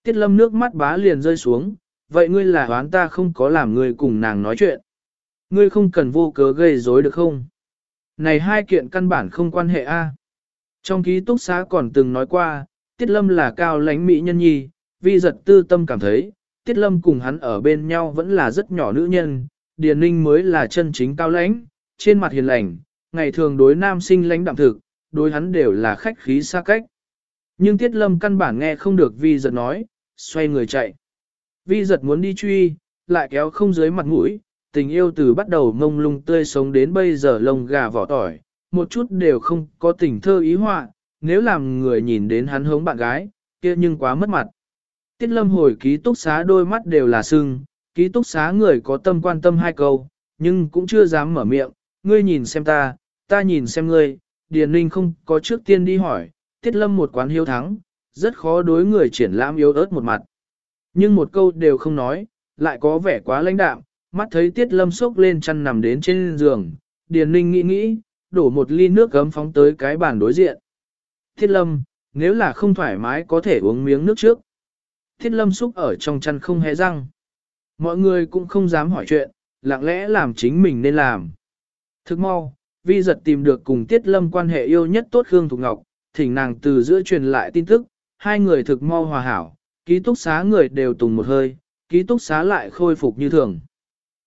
Tiết lâm nước mắt bá liền rơi xuống, vậy ngươi là đoán ta không có làm ngươi cùng nàng nói chuyện. Ngươi không cần vô cớ gây rối được không? Này hai kiện căn bản không quan hệ a. Trong ký túc xá còn từng nói qua, Tiết Lâm là cao lãnh mỹ nhân nhi, vi giật tư tâm cảm thấy, Tiết Lâm cùng hắn ở bên nhau vẫn là rất nhỏ nữ nhân, Điền Ninh mới là chân chính cao lãnh, trên mặt hiền lành, ngày thường đối nam sinh lãnh đạm thực, đối hắn đều là khách khí xa cách. Nhưng Tiết Lâm căn bản nghe không được vi giật nói, xoay người chạy. Vi giật muốn đi truy, lại kéo không dưới mặt mũi, tình yêu từ bắt đầu ngông lung tươi sống đến bây giờ lông gà vỏ tỏi, một chút đều không có tình thơ ý họa, nếu làm người nhìn đến hắn hống bạn gái, kia nhưng quá mất mặt. Tiết lâm hồi ký túc xá đôi mắt đều là sưng, ký túc xá người có tâm quan tâm hai câu, nhưng cũng chưa dám mở miệng, ngươi nhìn xem ta, ta nhìn xem ngươi, Điền Ninh không có trước tiên đi hỏi, Tiết lâm một quán hiếu thắng, rất khó đối người triển lãm yếu ớt một mặt. Nhưng một câu đều không nói, lại có vẻ quá lãnh đạm, mắt thấy Tiết lâm sốc lên chăn nằm đến trên giường, Điền Ninh nghĩ nghĩ, đổ một ly nước gấm phóng tới cái bàn đối diện. Tiết lâm, nếu là không thoải mái có thể uống miếng nước trước. Tiết lâm xúc ở trong chăn không hề răng. Mọi người cũng không dám hỏi chuyện, lặng lẽ làm chính mình nên làm. Thức mau, vi giật tìm được cùng Tiết lâm quan hệ yêu nhất tốt Khương Thục Ngọc, thỉnh nàng từ giữa truyền lại tin tức, hai người thực mau hòa hảo, ký túc xá người đều tùng một hơi, ký túc xá lại khôi phục như thường.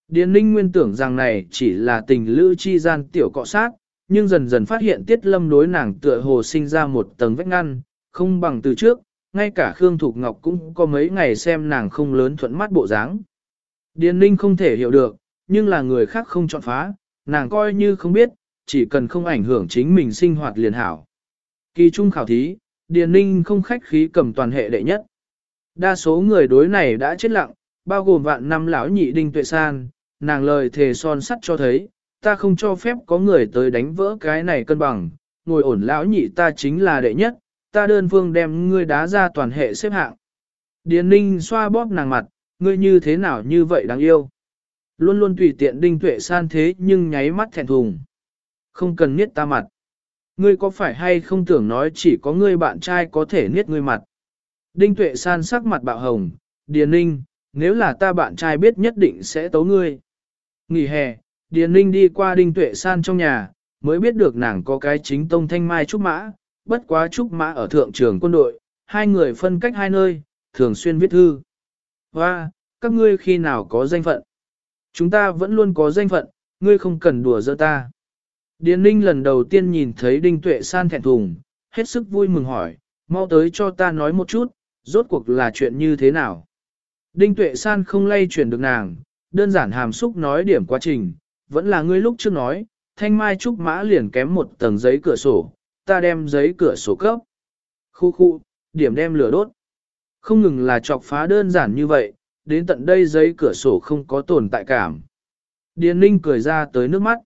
Điền Linh nguyên tưởng rằng này chỉ là tình lữ chi gian tiểu cọ sát, nhưng dần dần phát hiện tiết lâm đối nàng tựa hồ sinh ra một tầng vách ngăn, không bằng từ trước, ngay cả Khương Thục Ngọc cũng có mấy ngày xem nàng không lớn thuận mắt bộ dáng. Điền Linh không thể hiểu được, nhưng là người khác không chọn phá, nàng coi như không biết, chỉ cần không ảnh hưởng chính mình sinh hoạt liền hảo. Kỳ trung khảo thí, Điền Ninh không khách khí cầm toàn hệ đệ nhất. Đa số người đối này đã chết lặng, bao gồm vạn năm lão nhị đinh tuệ san, nàng lời thề son sắt cho thấy, ta không cho phép có người tới đánh vỡ cái này cân bằng, ngồi ổn lão nhị ta chính là đệ nhất, ta đơn phương đem ngươi đá ra toàn hệ xếp hạng. Điền ninh xoa bóp nàng mặt, ngươi như thế nào như vậy đáng yêu. Luôn luôn tùy tiện đinh tuệ san thế nhưng nháy mắt thẹn thùng. Không cần niết ta mặt. Ngươi có phải hay không tưởng nói chỉ có ngươi bạn trai có thể niết ngươi mặt. Đinh tuệ san sắc mặt bạo hồng, điền ninh, nếu là ta bạn trai biết nhất định sẽ tấu ngươi. Nghỉ hè, Điền Ninh đi qua Đinh Tuệ San trong nhà, mới biết được nàng có cái chính tông thanh mai trúc mã, bất quá trúc mã ở thượng trường quân đội, hai người phân cách hai nơi, thường xuyên viết thư. Và, các ngươi khi nào có danh phận? Chúng ta vẫn luôn có danh phận, ngươi không cần đùa giỡn ta. Điền Ninh lần đầu tiên nhìn thấy Đinh Tuệ San thẹn thùng, hết sức vui mừng hỏi, mau tới cho ta nói một chút, rốt cuộc là chuyện như thế nào? Đinh Tuệ San không lay chuyển được nàng, đơn giản hàm xúc nói điểm quá trình, vẫn là ngươi lúc trước nói, thanh mai trúc mã liền kém một tầng giấy cửa sổ, ta đem giấy cửa sổ cấp. Khu khu, điểm đem lửa đốt. Không ngừng là chọc phá đơn giản như vậy, đến tận đây giấy cửa sổ không có tồn tại cảm. Điền Ninh cười ra tới nước mắt.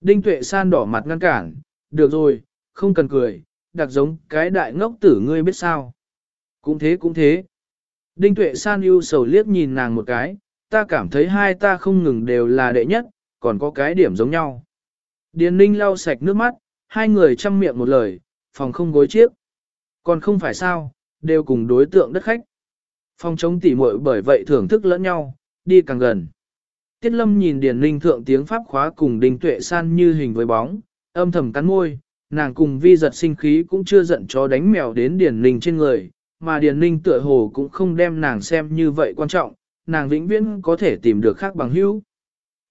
Đinh Tuệ San đỏ mặt ngăn cản, được rồi, không cần cười, đặc giống cái đại ngốc tử ngươi biết sao. Cũng thế cũng thế. Đinh Tuệ San ưu sầu liếc nhìn nàng một cái, ta cảm thấy hai ta không ngừng đều là đệ nhất, còn có cái điểm giống nhau. Điền ninh lau sạch nước mắt, hai người chăm miệng một lời, phòng không gối chiếc. Còn không phải sao, đều cùng đối tượng đất khách. Phòng chống tỉ muội bởi vậy thưởng thức lẫn nhau, đi càng gần. Tiết lâm nhìn Điền ninh thượng tiếng pháp khóa cùng đình tuệ san như hình với bóng, âm thầm cắn môi, nàng cùng vi giật sinh khí cũng chưa giận cho đánh mèo đến Điền ninh trên người, mà Điền ninh tựa hồ cũng không đem nàng xem như vậy quan trọng, nàng vĩnh viễn có thể tìm được khác bằng hữu.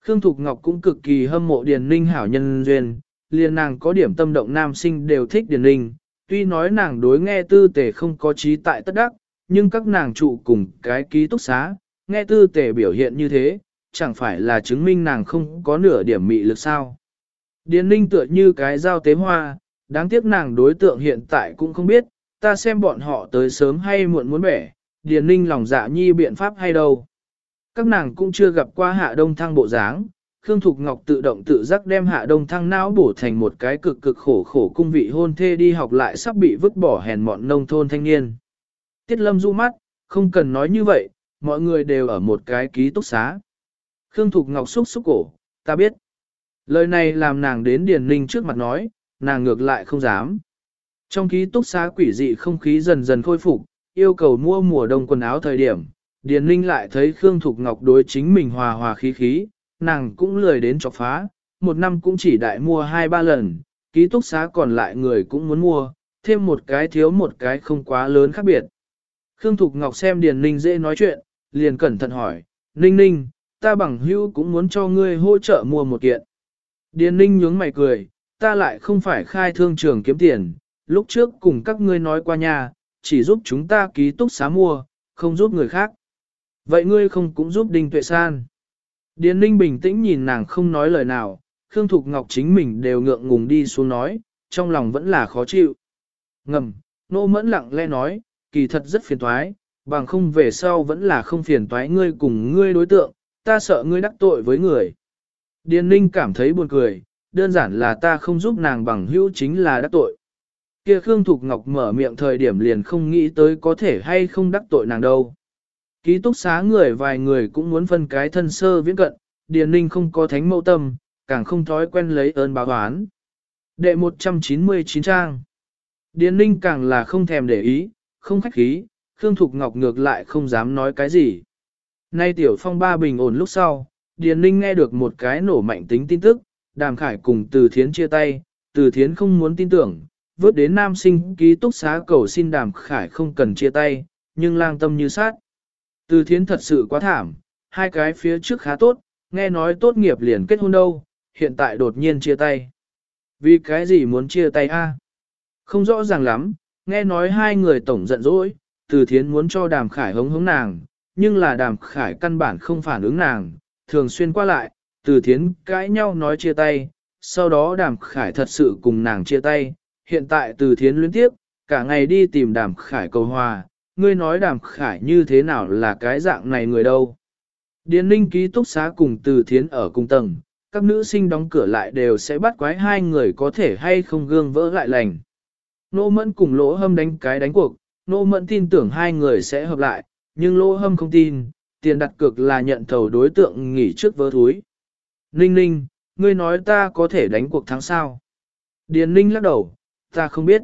Khương Thục Ngọc cũng cực kỳ hâm mộ Điền Ninh hảo nhân duyên, liền nàng có điểm tâm động nam sinh đều thích Điền Ninh, tuy nói nàng đối nghe tư tề không có trí tại tất đắc, nhưng các nàng trụ cùng cái ký túc xá, nghe tư tề biểu hiện như thế, chẳng phải là chứng minh nàng không có nửa điểm mị lực sao. Điền Ninh tựa như cái dao tế hoa, đáng tiếc nàng đối tượng hiện tại cũng không biết, ta xem bọn họ tới sớm hay muộn muốn bẻ, Điền Ninh lòng dạ nhi biện pháp hay đâu. Các nàng cũng chưa gặp qua hạ đông thăng bộ dáng, Khương Thục Ngọc tự động tự giác đem hạ đông thăng não bổ thành một cái cực cực khổ khổ cung vị hôn thê đi học lại sắp bị vứt bỏ hèn mọn nông thôn thanh niên. Tiết lâm du mắt, không cần nói như vậy, mọi người đều ở một cái ký túc xá. Khương Thục Ngọc xúc xúc cổ, ta biết. Lời này làm nàng đến Điền Ninh trước mặt nói, nàng ngược lại không dám. Trong ký túc xá quỷ dị không khí dần dần khôi phục, yêu cầu mua mùa đông quần áo thời điểm, Điền Ninh lại thấy Khương Thục Ngọc đối chính mình hòa hòa khí khí, nàng cũng lười đến chọc phá, một năm cũng chỉ đại mua hai ba lần, ký túc xá còn lại người cũng muốn mua, thêm một cái thiếu một cái không quá lớn khác biệt. Khương Thục Ngọc xem Điền Ninh dễ nói chuyện, liền cẩn thận hỏi, Ninh Ninh, ta bằng hữu cũng muốn cho ngươi hỗ trợ mua một kiện. Điền Ninh nhướng mày cười, ta lại không phải khai thương trường kiếm tiền, lúc trước cùng các ngươi nói qua nhà, chỉ giúp chúng ta ký túc xá mua, không giúp người khác. Vậy ngươi không cũng giúp Đinh Tuệ San. Điền Ninh bình tĩnh nhìn nàng không nói lời nào, Khương Thục Ngọc chính mình đều ngượng ngùng đi xuống nói, trong lòng vẫn là khó chịu. Ngầm, nô mẫn lặng lẽ nói, kỳ thật rất phiền toái, bằng không về sau vẫn là không phiền toái ngươi cùng ngươi đối tượng, ta sợ ngươi đắc tội với người. Điền Ninh cảm thấy buồn cười, đơn giản là ta không giúp nàng bằng hữu chính là đắc tội. Kia Khương Thục Ngọc mở miệng thời điểm liền không nghĩ tới có thể hay không đắc tội nàng đâu. Ký túc xá người vài người cũng muốn phân cái thân sơ viễn cận, Điền Ninh không có thánh mẫu tâm, càng không thói quen lấy ơn báo oán. Đệ 199 trang Điền Ninh càng là không thèm để ý, không khách khí, Khương Thục Ngọc ngược lại không dám nói cái gì. Nay tiểu phong ba bình ổn lúc sau, Điền Ninh nghe được một cái nổ mạnh tính tin tức, Đàm Khải cùng Từ Thiến chia tay, Từ Thiến không muốn tin tưởng, vớt đến nam sinh ký túc xá cầu xin Đàm Khải không cần chia tay, nhưng lang tâm như sát. Từ Thiến thật sự quá thảm, hai cái phía trước khá tốt, nghe nói tốt nghiệp liền kết hôn đâu, hiện tại đột nhiên chia tay. Vì cái gì muốn chia tay a? Không rõ ràng lắm, nghe nói hai người tổng giận dỗi, Từ Thiến muốn cho Đàm Khải hống hống nàng, nhưng là Đàm Khải căn bản không phản ứng nàng, thường xuyên qua lại, Từ Thiến cãi nhau nói chia tay, sau đó Đàm Khải thật sự cùng nàng chia tay, hiện tại Từ Thiến luyến tiếp, cả ngày đi tìm Đàm Khải cầu hòa, ngươi nói Đàm Khải như thế nào là cái dạng này người đâu. Điền ninh ký túc xá cùng Từ Thiến ở cùng tầng, các nữ sinh đóng cửa lại đều sẽ bắt quái hai người có thể hay không gương vỡ lại lành. Nô mẫn cùng lỗ hâm đánh cái đánh cuộc, nô mẫn tin tưởng hai người sẽ hợp lại, nhưng lỗ hâm không tin, tiền đặt cược là nhận thầu đối tượng nghỉ trước vớ thúi. Ninh ninh, ngươi nói ta có thể đánh cuộc thắng sao? Điền ninh lắc đầu, ta không biết.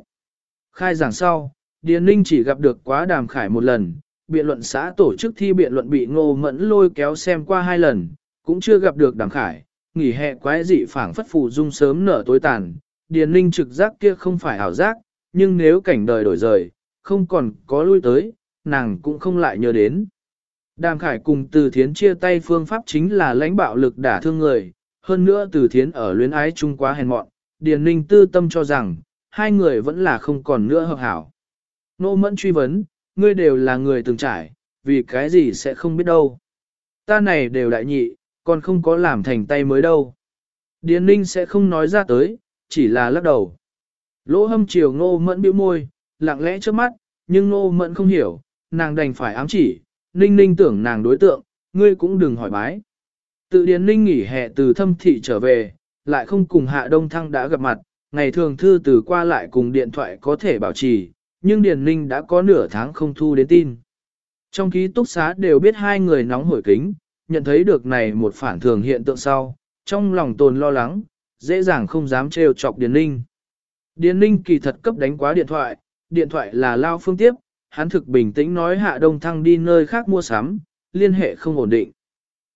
Khai giảng sau, Điền ninh chỉ gặp được quá đàm khải một lần, biện luận xã tổ chức thi biện luận bị ngô mẫn lôi kéo xem qua hai lần, cũng chưa gặp được đàm khải, nghỉ hè quái dị phảng phất phù dung sớm nở tối tàn. Điền ninh trực giác kia không phải ảo giác, nhưng nếu cảnh đời đổi rời, không còn có lui tới, nàng cũng không lại nhớ đến. Đàm Khải cùng Từ Thiến chia tay phương pháp chính là lãnh bạo lực đả thương người, hơn nữa Từ Thiến ở luyến ái chung quá hèn mọn, Điền Ninh tư tâm cho rằng, hai người vẫn là không còn nữa hợp hảo. Nô mẫn truy vấn, ngươi đều là người từng trải, vì cái gì sẽ không biết đâu. Ta này đều đại nhị, còn không có làm thành tay mới đâu. Điền Ninh sẽ không nói ra tới, chỉ là lắc đầu. Lỗ hâm chiều ngô mẫn biểu môi, lặng lẽ trước mắt, nhưng ngô mẫn không hiểu, nàng đành phải ám chỉ, ninh ninh tưởng nàng đối tượng, ngươi cũng đừng hỏi bái. Tự điển ninh nghỉ hè từ thâm thị trở về, lại không cùng hạ đông thăng đã gặp mặt, ngày thường thư từ qua lại cùng điện thoại có thể bảo trì, nhưng điền ninh đã có nửa tháng không thu đến tin. Trong ký túc xá đều biết hai người nóng hổi kính, nhận thấy được này một phản thường hiện tượng sau, trong lòng tồn lo lắng, dễ dàng không dám trêu chọc điền ninh. Điền ninh kỳ thật cấp đánh quá điện thoại, điện thoại là lao phương tiếp, hắn thực bình tĩnh nói hạ đông thăng đi nơi khác mua sắm, liên hệ không ổn định.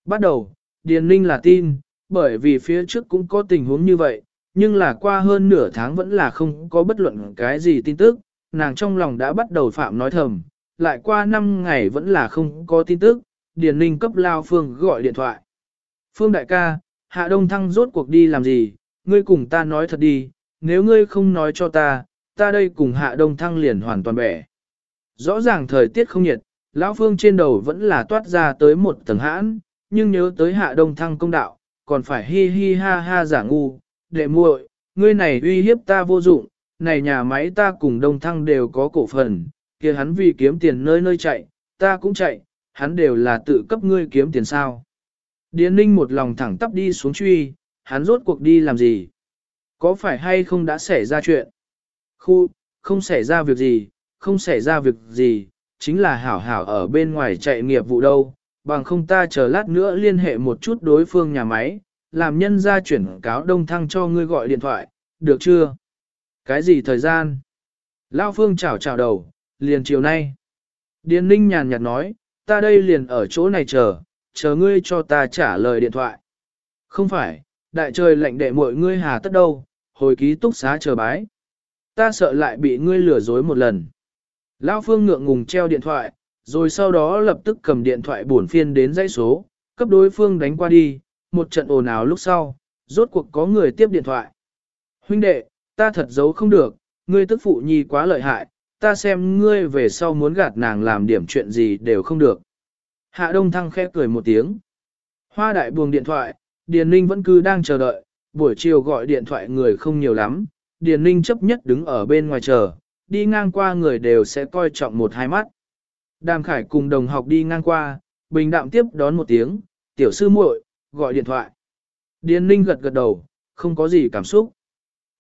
Bắt đầu, Điền ninh là tin, bởi vì phía trước cũng có tình huống như vậy, nhưng là qua hơn nửa tháng vẫn là không có bất luận cái gì tin tức, nàng trong lòng đã bắt đầu phạm nói thầm, lại qua 5 ngày vẫn là không có tin tức, Điền Ninh cấp Lao Phương gọi điện thoại. Phương đại ca, Hạ Đông Thăng rốt cuộc đi làm gì, ngươi cùng ta nói thật đi, nếu ngươi không nói cho ta, ta đây cùng Hạ Đông Thăng liền hoàn toàn bẻ. Rõ ràng thời tiết không nhiệt, Lão Phương trên đầu vẫn là toát ra tới một tầng hãn, nhưng nhớ tới Hạ Đông Thăng công đạo, còn phải hi hi ha ha giả ngu, đệ muội, ngươi này uy hiếp ta vô dụng, này nhà máy ta cùng Đông Thăng đều có cổ phần, kia hắn vì kiếm tiền nơi nơi chạy, ta cũng chạy, hắn đều là tự cấp ngươi kiếm tiền sao. Điền ninh một lòng thẳng tắp đi xuống truy, hắn rốt cuộc đi làm gì? Có phải hay không đã xảy ra chuyện? Khu, không xảy ra việc gì, không xảy ra việc gì, chính là hảo hảo ở bên ngoài chạy nghiệp vụ đâu, bằng không ta chờ lát nữa liên hệ một chút đối phương nhà máy, làm nhân ra chuyển cáo đông thăng cho ngươi gọi điện thoại, được chưa? Cái gì thời gian? Lao phương chào chào đầu, liền chiều nay. Điền ninh nhàn nhạt nói, ta đây liền ở chỗ này chờ, chờ ngươi cho ta trả lời điện thoại. Không phải, đại trời lạnh đệ mọi ngươi hà tất đâu, hồi ký túc xá chờ bái. Ta sợ lại bị ngươi lừa dối một lần. Lão Phương ngượng ngùng treo điện thoại, rồi sau đó lập tức cầm điện thoại bổn phiên đến dãy số, cấp đối phương đánh qua đi, một trận ồn ào lúc sau, rốt cuộc có người tiếp điện thoại. Huynh đệ, ta thật giấu không được, ngươi tức phụ nhi quá lợi hại, ta xem ngươi về sau muốn gạt nàng làm điểm chuyện gì đều không được. Hạ Đông Thăng khẽ cười một tiếng. Hoa đại buồng điện thoại, Điền Ninh vẫn cứ đang chờ đợi, buổi chiều gọi điện thoại người không nhiều lắm, Điền Ninh chấp nhất đứng ở bên ngoài chờ, đi ngang qua người đều sẽ coi trọng một hai mắt. Đàm Khải cùng đồng học đi ngang qua, bình đạm tiếp đón một tiếng, tiểu sư muội, gọi điện thoại. Điền Ninh gật gật đầu, không có gì cảm xúc.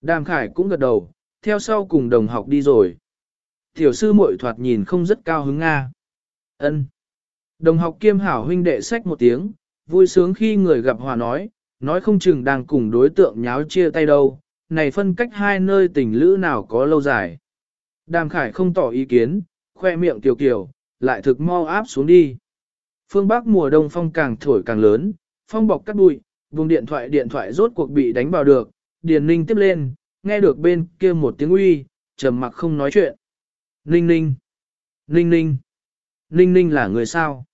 Đàm Khải cũng gật đầu, theo sau cùng đồng học đi rồi. Tiểu sư muội thoạt nhìn không rất cao hứng Nga. ân Đồng học kiêm hảo huynh đệ sách một tiếng, vui sướng khi người gặp hòa nói, nói không chừng đang cùng đối tượng nháo chia tay đâu, này phân cách hai nơi tình lữ nào có lâu dài. Đàm Khải không tỏ ý kiến, khoe miệng kiều kiều, lại thực mau áp xuống đi. Phương Bắc mùa đông phong càng thổi càng lớn, phong bọc cắt bụi, vùng điện thoại điện thoại rốt cuộc bị đánh vào được, Điền Ninh tiếp lên, nghe được bên kia một tiếng uy, trầm mặc không nói chuyện. Ninh ninh, ninh ninh, ninh ninh là người sao?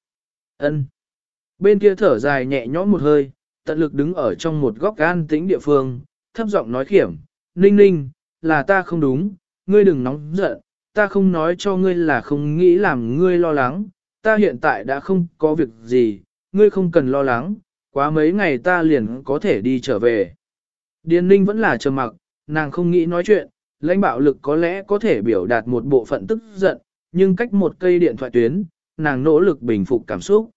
ân Bên kia thở dài nhẹ nhõm một hơi, tận lực đứng ở trong một góc an tĩnh địa phương, thấp giọng nói khiểm, ninh ninh, là ta không đúng, ngươi đừng nóng giận, ta không nói cho ngươi là không nghĩ làm ngươi lo lắng, ta hiện tại đã không có việc gì, ngươi không cần lo lắng, quá mấy ngày ta liền có thể đi trở về. Điền ninh vẫn là trầm mặc, nàng không nghĩ nói chuyện, lãnh bạo lực có lẽ có thể biểu đạt một bộ phận tức giận, nhưng cách một cây điện thoại tuyến, nàng nỗ lực bình phục cảm xúc.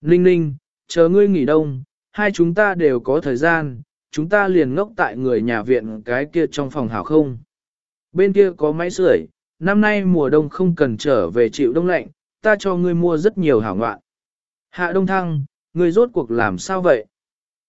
Ninh ninh, chờ ngươi nghỉ đông, hai chúng ta đều có thời gian, chúng ta liền ngốc tại người nhà viện cái kia trong phòng hảo không. Bên kia có máy sưởi, năm nay mùa đông không cần trở về chịu đông lạnh, ta cho ngươi mua rất nhiều hảo ngoạn. Hạ Đông Thăng, ngươi rốt cuộc làm sao vậy?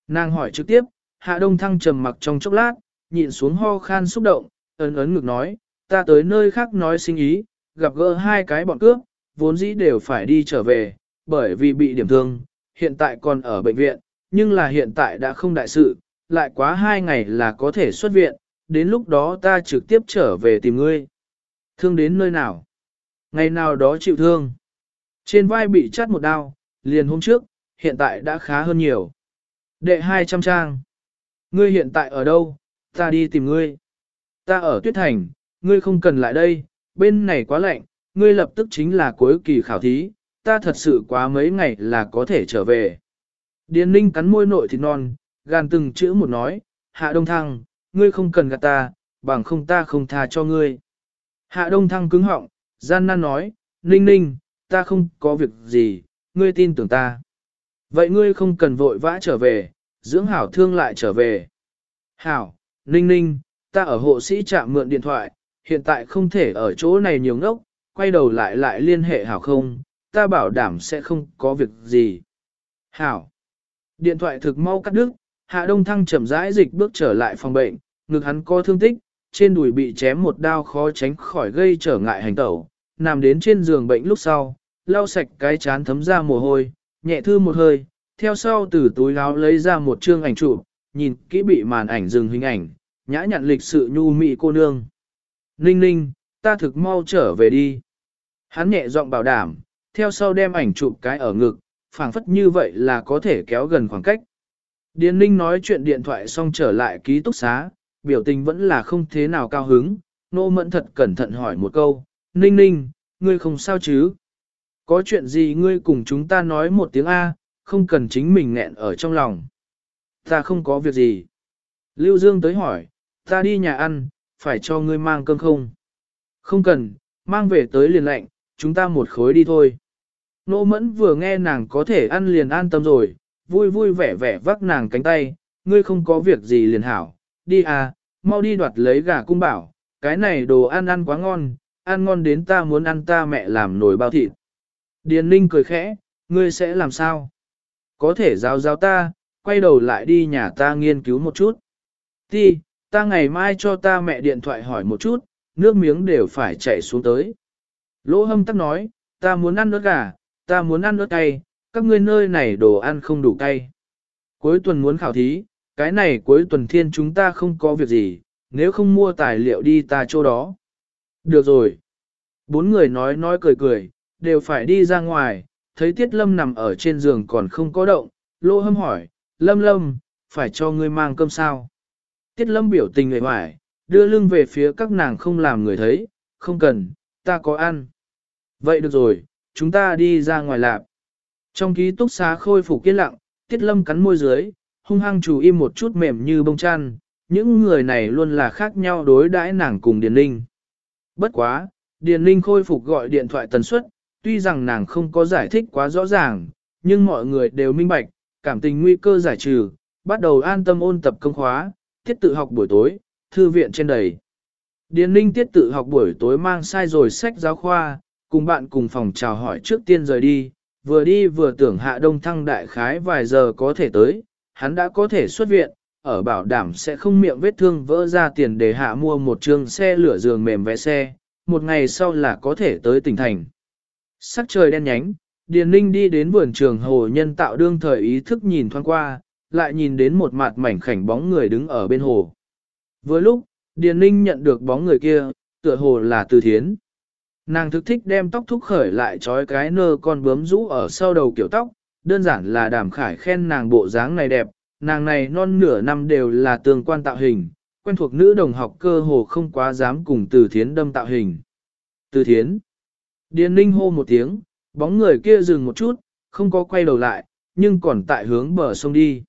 Nàng hỏi trực tiếp, Hạ Đông Thăng trầm mặc trong chốc lát, nhịn xuống ho khan xúc động, ấn ấn ngực nói, ta tới nơi khác nói sinh ý, gặp gỡ hai cái bọn cướp, vốn dĩ đều phải đi trở về, bởi vì bị điểm thương, hiện tại còn ở bệnh viện, nhưng là hiện tại đã không đại sự, lại quá hai ngày là có thể xuất viện, đến lúc đó ta trực tiếp trở về tìm ngươi. Thương đến nơi nào? Ngày nào đó chịu thương. Trên vai bị chắt một đao, liền hôm trước, hiện tại đã khá hơn nhiều. Đệ 200 trang. Ngươi hiện tại ở đâu? Ta đi tìm ngươi. Ta ở Tuyết Thành, ngươi không cần lại đây, bên này quá lạnh, ngươi lập tức chính là cuối kỳ khảo thí, ta thật sự quá mấy ngày là có thể trở về. Điền Ninh cắn môi nội thịt non, gan từng chữ một nói, Hạ Đông Thăng, ngươi không cần gạt ta, bằng không ta không tha cho ngươi. Hạ Đông Thăng cứng họng, gian nan nói, Ninh Ninh, ta không có việc gì, ngươi tin tưởng ta. Vậy ngươi không cần vội vã trở về, dưỡng hảo thương lại trở về. Hảo, Ninh Ninh, ta ở hộ sĩ trạm mượn điện thoại, hiện tại không thể ở chỗ này nhiều ngốc, quay đầu lại lại liên hệ hảo không, ta bảo đảm sẽ không có việc gì. Hảo. Điện thoại thực mau cắt đứt, Hạ Đông Thăng chậm rãi dịch bước trở lại phòng bệnh, ngực hắn có thương tích, trên đùi bị chém một đao khó tránh khỏi gây trở ngại hành tẩu, nằm đến trên giường bệnh lúc sau, lau sạch cái chán thấm ra mồ hôi, nhẹ thư một hơi, theo sau từ túi áo lấy ra một chương ảnh chụp, nhìn kỹ bị màn ảnh dừng hình ảnh, nhã nhặn lịch sự nhu mị cô nương. Ninh ninh, ta thực mau trở về đi. Hắn nhẹ giọng bảo đảm, theo sau đem ảnh chụp cái ở ngực, phảng phất như vậy là có thể kéo gần khoảng cách. Điền Ninh nói chuyện điện thoại xong trở lại ký túc xá, biểu tình vẫn là không thế nào cao hứng, nô mẫn thật cẩn thận hỏi một câu, Ninh Ninh, ngươi không sao chứ? Có chuyện gì ngươi cùng chúng ta nói một tiếng A, không cần chính mình nghẹn ở trong lòng. Ta không có việc gì. Lưu Dương tới hỏi, ta đi nhà ăn, phải cho ngươi mang cơm không? Không cần, mang về tới liền lạnh, chúng ta một khối đi thôi. Nô mẫn vừa nghe nàng có thể ăn liền an tâm rồi, vui vui vẻ vẻ vác nàng cánh tay, ngươi không có việc gì liền hảo, đi à, mau đi đoạt lấy gà cung bảo, cái này đồ ăn ăn quá ngon, ăn ngon đến ta muốn ăn ta mẹ làm nồi bao thịt. Điền ninh cười khẽ, ngươi sẽ làm sao? Có thể giáo giáo ta, quay đầu lại đi nhà ta nghiên cứu một chút. Ti, ta ngày mai cho ta mẹ điện thoại hỏi một chút, nước miếng đều phải chảy xuống tới. Lỗ hâm tắc nói, ta muốn ăn ớt gà, ta muốn ăn ớt cay, các ngươi nơi này đồ ăn không đủ cay. Cuối tuần muốn khảo thí, cái này cuối tuần thiên chúng ta không có việc gì, nếu không mua tài liệu đi ta chỗ đó. Được rồi. Bốn người nói nói cười cười, đều phải đi ra ngoài, thấy Tiết Lâm nằm ở trên giường còn không có động, lô hâm hỏi, Lâm Lâm, phải cho ngươi mang cơm sao? Tiết Lâm biểu tình người hoài, đưa lưng về phía các nàng không làm người thấy, không cần, ta có ăn. Vậy được rồi, chúng ta đi ra ngoài lạp. Trong ký túc xá khôi phục yên lặng, Tiết Lâm cắn môi dưới, hung hăng chủ im một chút mềm như bông chăn, những người này luôn là khác nhau đối đãi nàng cùng Điền Linh Bất quá, Điền Linh khôi phục gọi điện thoại tần suất, tuy rằng nàng không có giải thích quá rõ ràng, nhưng mọi người đều minh bạch, cảm tình nguy cơ giải trừ, bắt đầu an tâm ôn tập công khóa, tiết tự học buổi tối, thư viện trên đầy. Điền Linh tiết tự học buổi tối mang sai rồi sách giáo khoa, cùng bạn cùng phòng chào hỏi trước tiên rời đi, vừa đi vừa tưởng hạ đông thăng đại khái vài giờ có thể tới, hắn đã có thể xuất viện, ở bảo đảm sẽ không miệng vết thương vỡ ra tiền để hạ mua một trường xe lửa giường mềm vé xe, một ngày sau là có thể tới tỉnh thành. Sắc trời đen nhánh, Điền Ninh đi đến vườn trường hồ nhân tạo đương thời ý thức nhìn thoáng qua, lại nhìn đến một mặt mảnh khảnh bóng người đứng ở bên hồ. Vừa lúc, Điền Ninh nhận được bóng người kia, tựa hồ là Từ Thiến. Nàng thực thích đem tóc thúc khởi lại trói cái nơ con bướm rũ ở sau đầu kiểu tóc, đơn giản là đàm khải khen nàng bộ dáng này đẹp, nàng này non nửa năm đều là tương quan tạo hình, quen thuộc nữ đồng học cơ hồ không quá dám cùng Từ Thiến đâm tạo hình. Từ Thiến. Điền ninh hô một tiếng, bóng người kia dừng một chút, không có quay đầu lại, nhưng còn tại hướng bờ sông đi.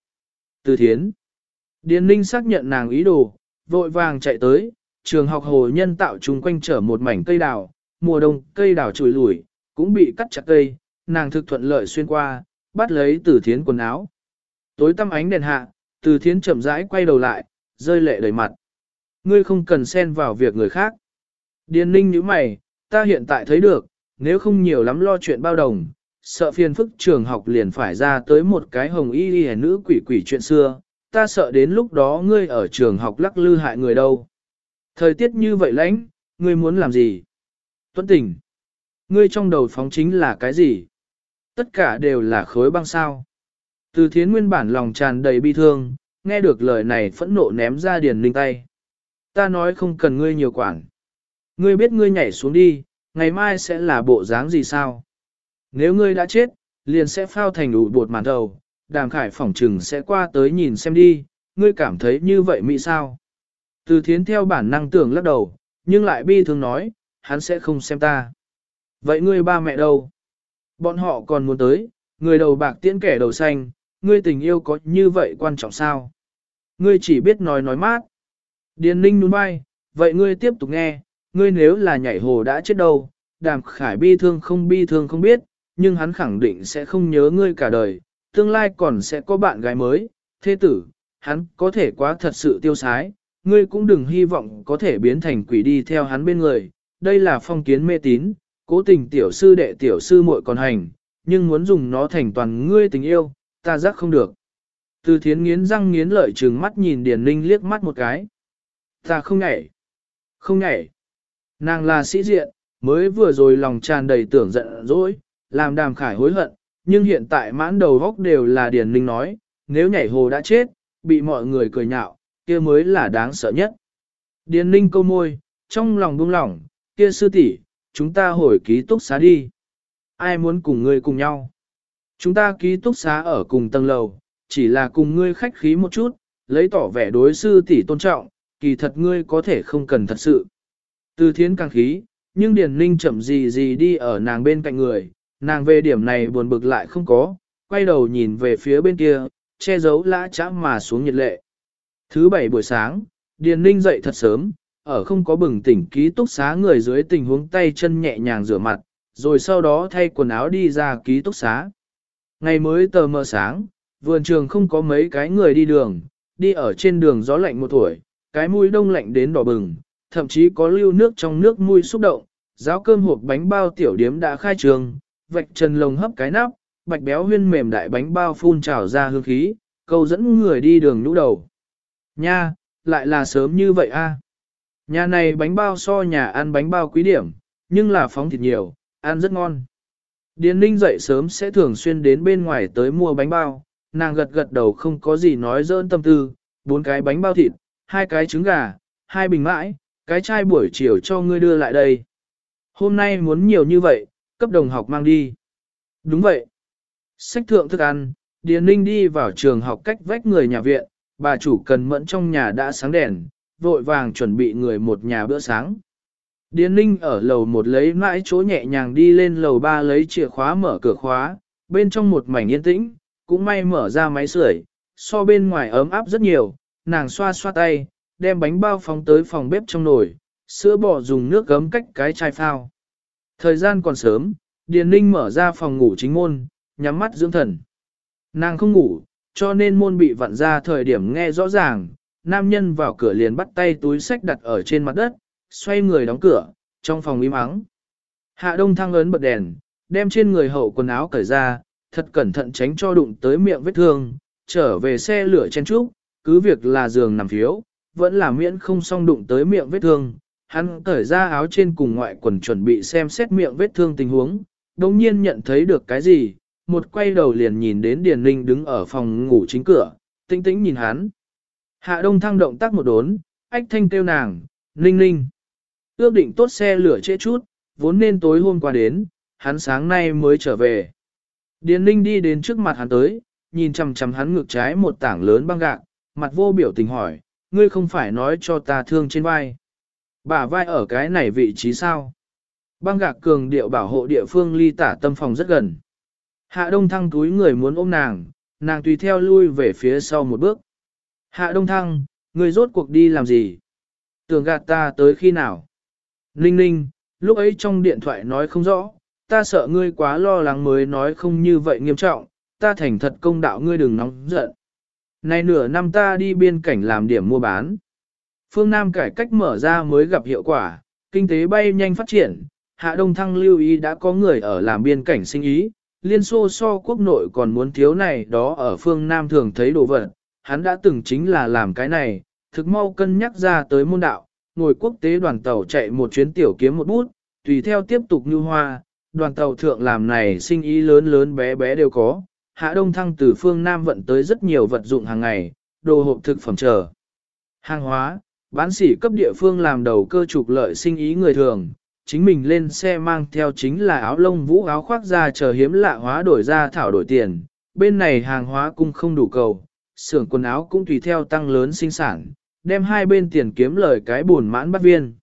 Từ Thiến. Điền ninh xác nhận nàng ý đồ, vội vàng chạy tới, trường học hồ nhân tạo chung quanh trở một mảnh cây đào, mùa đông cây đào trùi lủi, cũng bị cắt chặt cây, nàng thực thuận lợi xuyên qua, bắt lấy Từ Thiến quần áo. Tối tăm ánh đèn hạ, Từ Thiến chậm rãi quay đầu lại, rơi lệ đầy mặt. Ngươi không cần xen vào việc người khác. Điền ninh như mày, ta hiện tại thấy được, nếu không nhiều lắm lo chuyện bao đồng, sợ phiền phức trường học liền phải ra tới một cái hồng y y nữ quỷ quỷ chuyện xưa, ta sợ đến lúc đó ngươi ở trường học lắc lư hại người đâu. Thời tiết như vậy lãnh, ngươi muốn làm gì? Tuấn tình. Ngươi trong đầu phóng chính là cái gì? Tất cả đều là khối băng sao. Từ thiến nguyên bản lòng tràn đầy bi thương, nghe được lời này phẫn nộ ném ra điền linh tay. Ta nói không cần ngươi nhiều quản. Ngươi biết ngươi nhảy xuống đi, ngày mai sẽ là bộ dáng gì sao? Nếu ngươi đã chết, liền sẽ phao thành đủ bột màn đầu, đàm khải phỏng trừng sẽ qua tới nhìn xem đi, ngươi cảm thấy như vậy mỹ sao? Từ thiến theo bản năng tưởng lắc đầu, nhưng lại bi thương nói, hắn sẽ không xem ta. Vậy ngươi ba mẹ đâu? Bọn họ còn muốn tới, người đầu bạc tiễn kẻ đầu xanh, ngươi tình yêu có như vậy quan trọng sao? Ngươi chỉ biết nói nói mát. Điền ninh nhún bay. vậy ngươi tiếp tục nghe, ngươi nếu là nhảy hồ đã chết đâu, đàm khải bi thương không bi thương không biết, nhưng hắn khẳng định sẽ không nhớ ngươi cả đời, tương lai còn sẽ có bạn gái mới, thế tử, hắn có thể quá thật sự tiêu sái, ngươi cũng đừng hy vọng có thể biến thành quỷ đi theo hắn bên người, đây là phong kiến mê tín, cố tình tiểu sư đệ tiểu sư muội còn hành, nhưng muốn dùng nó thành toàn ngươi tình yêu, ta giác không được. Từ thiến nghiến răng nghiến lợi trừng mắt nhìn Điền Ninh liếc mắt một cái. Ta không nhảy. Không nhảy. Nàng là sĩ diện, mới vừa rồi lòng tràn đầy tưởng giận dỗi, làm đàm khải hối hận, nhưng hiện tại mãn đầu góc đều là Điền Ninh nói, nếu nhảy hồ đã chết, bị mọi người cười nhạo, kia mới là đáng sợ nhất. Điền Ninh câu môi, trong lòng buông lỏng, kia sư tỷ, chúng ta hồi ký túc xá đi. Ai muốn cùng ngươi cùng nhau? Chúng ta ký túc xá ở cùng tầng lầu, chỉ là cùng ngươi khách khí một chút, lấy tỏ vẻ đối sư tỷ tôn trọng, kỳ thật ngươi có thể không cần thật sự. Từ thiến càng khí, nhưng Điền Ninh chậm gì gì đi ở nàng bên cạnh người, nàng về điểm này buồn bực lại không có, quay đầu nhìn về phía bên kia, che giấu lã chạm mà xuống nhiệt lệ. Thứ bảy buổi sáng, Điền Ninh dậy thật sớm, ở không có bừng tỉnh ký túc xá người dưới tình huống tay chân nhẹ nhàng rửa mặt, rồi sau đó thay quần áo đi ra ký túc xá. Ngày mới tờ mờ sáng, vườn trường không có mấy cái người đi đường, đi ở trên đường gió lạnh một tuổi, cái mũi đông lạnh đến đỏ bừng, thậm chí có lưu nước trong nước mũi xúc động, giáo cơm hộp bánh bao tiểu điếm đã khai trường, vạch trần lồng hấp cái nắp, bạch béo huyên mềm đại bánh bao phun trào ra hương khí, câu dẫn người đi đường nhũ đầu. Nha, lại là sớm như vậy a. Nhà này bánh bao so nhà ăn bánh bao quý điểm, nhưng là phóng thịt nhiều, ăn rất ngon. Điền Ninh dậy sớm sẽ thường xuyên đến bên ngoài tới mua bánh bao, nàng gật gật đầu không có gì nói dỡn tâm tư, bốn cái bánh bao thịt, hai cái trứng gà, hai bình mãi, cái chai buổi chiều cho ngươi đưa lại đây. Hôm nay muốn nhiều như vậy, cấp đồng học mang đi. Đúng vậy. Sách thượng thức ăn, Điền Ninh đi vào trường học cách vách người nhà viện, bà chủ cần mẫn trong nhà đã sáng đèn, vội vàng chuẩn bị người một nhà bữa sáng. Điền Ninh ở lầu một lấy mãi chỗ nhẹ nhàng đi lên lầu ba lấy chìa khóa mở cửa khóa, bên trong một mảnh yên tĩnh, cũng may mở ra máy sưởi, so bên ngoài ấm áp rất nhiều, nàng xoa xoa tay, đem bánh bao phóng tới phòng bếp trong nồi, sữa bò dùng nước gấm cách cái chai phao. Thời gian còn sớm, Điền Ninh mở ra phòng ngủ chính môn, nhắm mắt dưỡng thần. Nàng không ngủ, cho nên môn bị vặn ra thời điểm nghe rõ ràng, nam nhân vào cửa liền bắt tay túi sách đặt ở trên mặt đất, xoay người đóng cửa, trong phòng im ắng. Hạ đông thăng ấn bật đèn, đem trên người hậu quần áo cởi ra, thật cẩn thận tránh cho đụng tới miệng vết thương, trở về xe lửa chen trúc, cứ việc là giường nằm phiếu, vẫn là miễn không xong đụng tới miệng vết thương. Hắn cởi ra áo trên cùng ngoại quần chuẩn bị xem xét miệng vết thương tình huống, đồng nhiên nhận thấy được cái gì, một quay đầu liền nhìn đến Điền Ninh đứng ở phòng ngủ chính cửa, tinh tĩnh nhìn hắn. Hạ đông thăng động tác một đốn, ách thanh kêu nàng, Ninh Ninh. Ước định tốt xe lửa trễ chút, vốn nên tối hôm qua đến, hắn sáng nay mới trở về. Điền Ninh đi đến trước mặt hắn tới, nhìn chằm chằm hắn ngược trái một tảng lớn băng gạc, mặt vô biểu tình hỏi, ngươi không phải nói cho ta thương trên vai. Bả vai ở cái này vị trí sao? Băng gạc cường điệu bảo hộ địa phương ly tả tâm phòng rất gần. Hạ đông thăng túi người muốn ôm nàng, nàng tùy theo lui về phía sau một bước. Hạ đông thăng, người rốt cuộc đi làm gì? Tưởng gạt ta tới khi nào? Ninh ninh, lúc ấy trong điện thoại nói không rõ, ta sợ ngươi quá lo lắng mới nói không như vậy nghiêm trọng, ta thành thật công đạo ngươi đừng nóng giận. Này nửa năm ta đi biên cảnh làm điểm mua bán. Phương Nam cải cách mở ra mới gặp hiệu quả, kinh tế bay nhanh phát triển, Hạ Đông Thăng lưu ý đã có người ở làm biên cảnh sinh ý, Liên Xô so quốc nội còn muốn thiếu này đó ở phương Nam thường thấy đồ vật, hắn đã từng chính là làm cái này, thực mau cân nhắc ra tới môn đạo, ngồi quốc tế đoàn tàu chạy một chuyến tiểu kiếm một bút, tùy theo tiếp tục như hoa, đoàn tàu thượng làm này sinh ý lớn lớn bé bé đều có, hạ đông thăng từ phương Nam vận tới rất nhiều vật dụng hàng ngày, đồ hộp thực phẩm trở Hàng hóa, bán sỉ cấp địa phương làm đầu cơ trục lợi sinh ý người thường, chính mình lên xe mang theo chính là áo lông vũ áo khoác ra chờ hiếm lạ hóa đổi ra thảo đổi tiền, bên này hàng hóa cũng không đủ cầu, xưởng quần áo cũng tùy theo tăng lớn sinh sản, đem hai bên tiền kiếm lời cái buồn mãn bắt viên.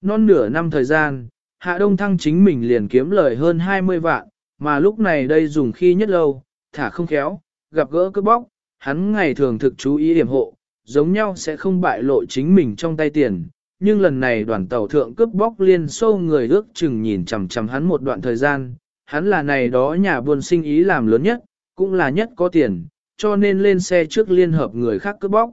Non nửa năm thời gian, Hạ Đông Thăng chính mình liền kiếm lời hơn 20 vạn, mà lúc này đây dùng khi nhất lâu, thả không khéo, gặp gỡ cướp bóc, hắn ngày thường thực chú ý điểm hộ, giống nhau sẽ không bại lộ chính mình trong tay tiền. Nhưng lần này đoàn tàu thượng cướp bóc liên sâu người ước chừng nhìn chằm chằm hắn một đoạn thời gian, hắn là này đó nhà buôn sinh ý làm lớn nhất, cũng là nhất có tiền, cho nên lên xe trước liên hợp người khác cướp bóc.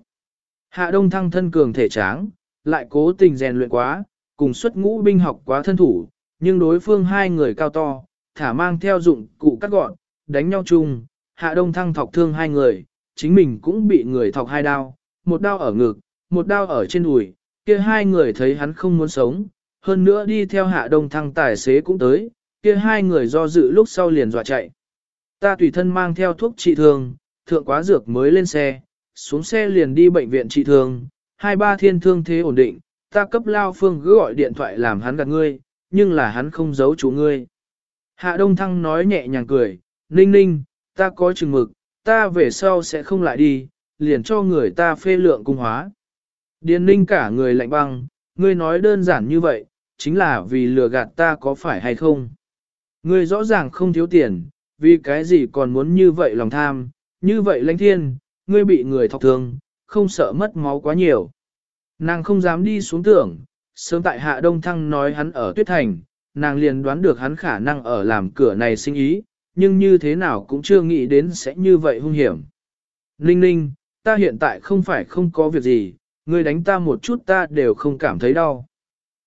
Hạ Đông Thăng thân cường thể tráng, lại cố tình rèn luyện quá, cùng xuất ngũ binh học quá thân thủ, nhưng đối phương hai người cao to, thả mang theo dụng cụ cắt gọn, đánh nhau chung, Hạ Đông Thăng thọc thương hai người, chính mình cũng bị người thọc hai đao, một đao ở ngực, một đao ở trên đùi, kia hai người thấy hắn không muốn sống, hơn nữa đi theo Hạ Đông Thăng tài xế cũng tới, kia hai người do dự lúc sau liền dọa chạy. Ta tùy thân mang theo thuốc trị thương, thượng quá dược mới lên xe, xuống xe liền đi bệnh viện trị thương, hai ba thiên thương thế ổn định, ta cấp lao phương cứ gọi điện thoại làm hắn gặp ngươi, nhưng là hắn không giấu chủ ngươi. Hạ Đông Thăng nói nhẹ nhàng cười, ninh ninh, ta có chừng mực, ta về sau sẽ không lại đi, liền cho người ta phê lượng cung hóa. Điền ninh cả người lạnh băng, ngươi nói đơn giản như vậy, chính là vì lừa gạt ta có phải hay không. Ngươi rõ ràng không thiếu tiền, vì cái gì còn muốn như vậy lòng tham, như vậy lãnh thiên, ngươi bị người thọc thương, không sợ mất máu quá nhiều. Nàng không dám đi xuống tưởng, sớm tại hạ đông thăng nói hắn ở tuyết thành, nàng liền đoán được hắn khả năng ở làm cửa này sinh ý, nhưng như thế nào cũng chưa nghĩ đến sẽ như vậy hung hiểm. Ninh ninh, ta hiện tại không phải không có việc gì, ngươi đánh ta một chút ta đều không cảm thấy đau.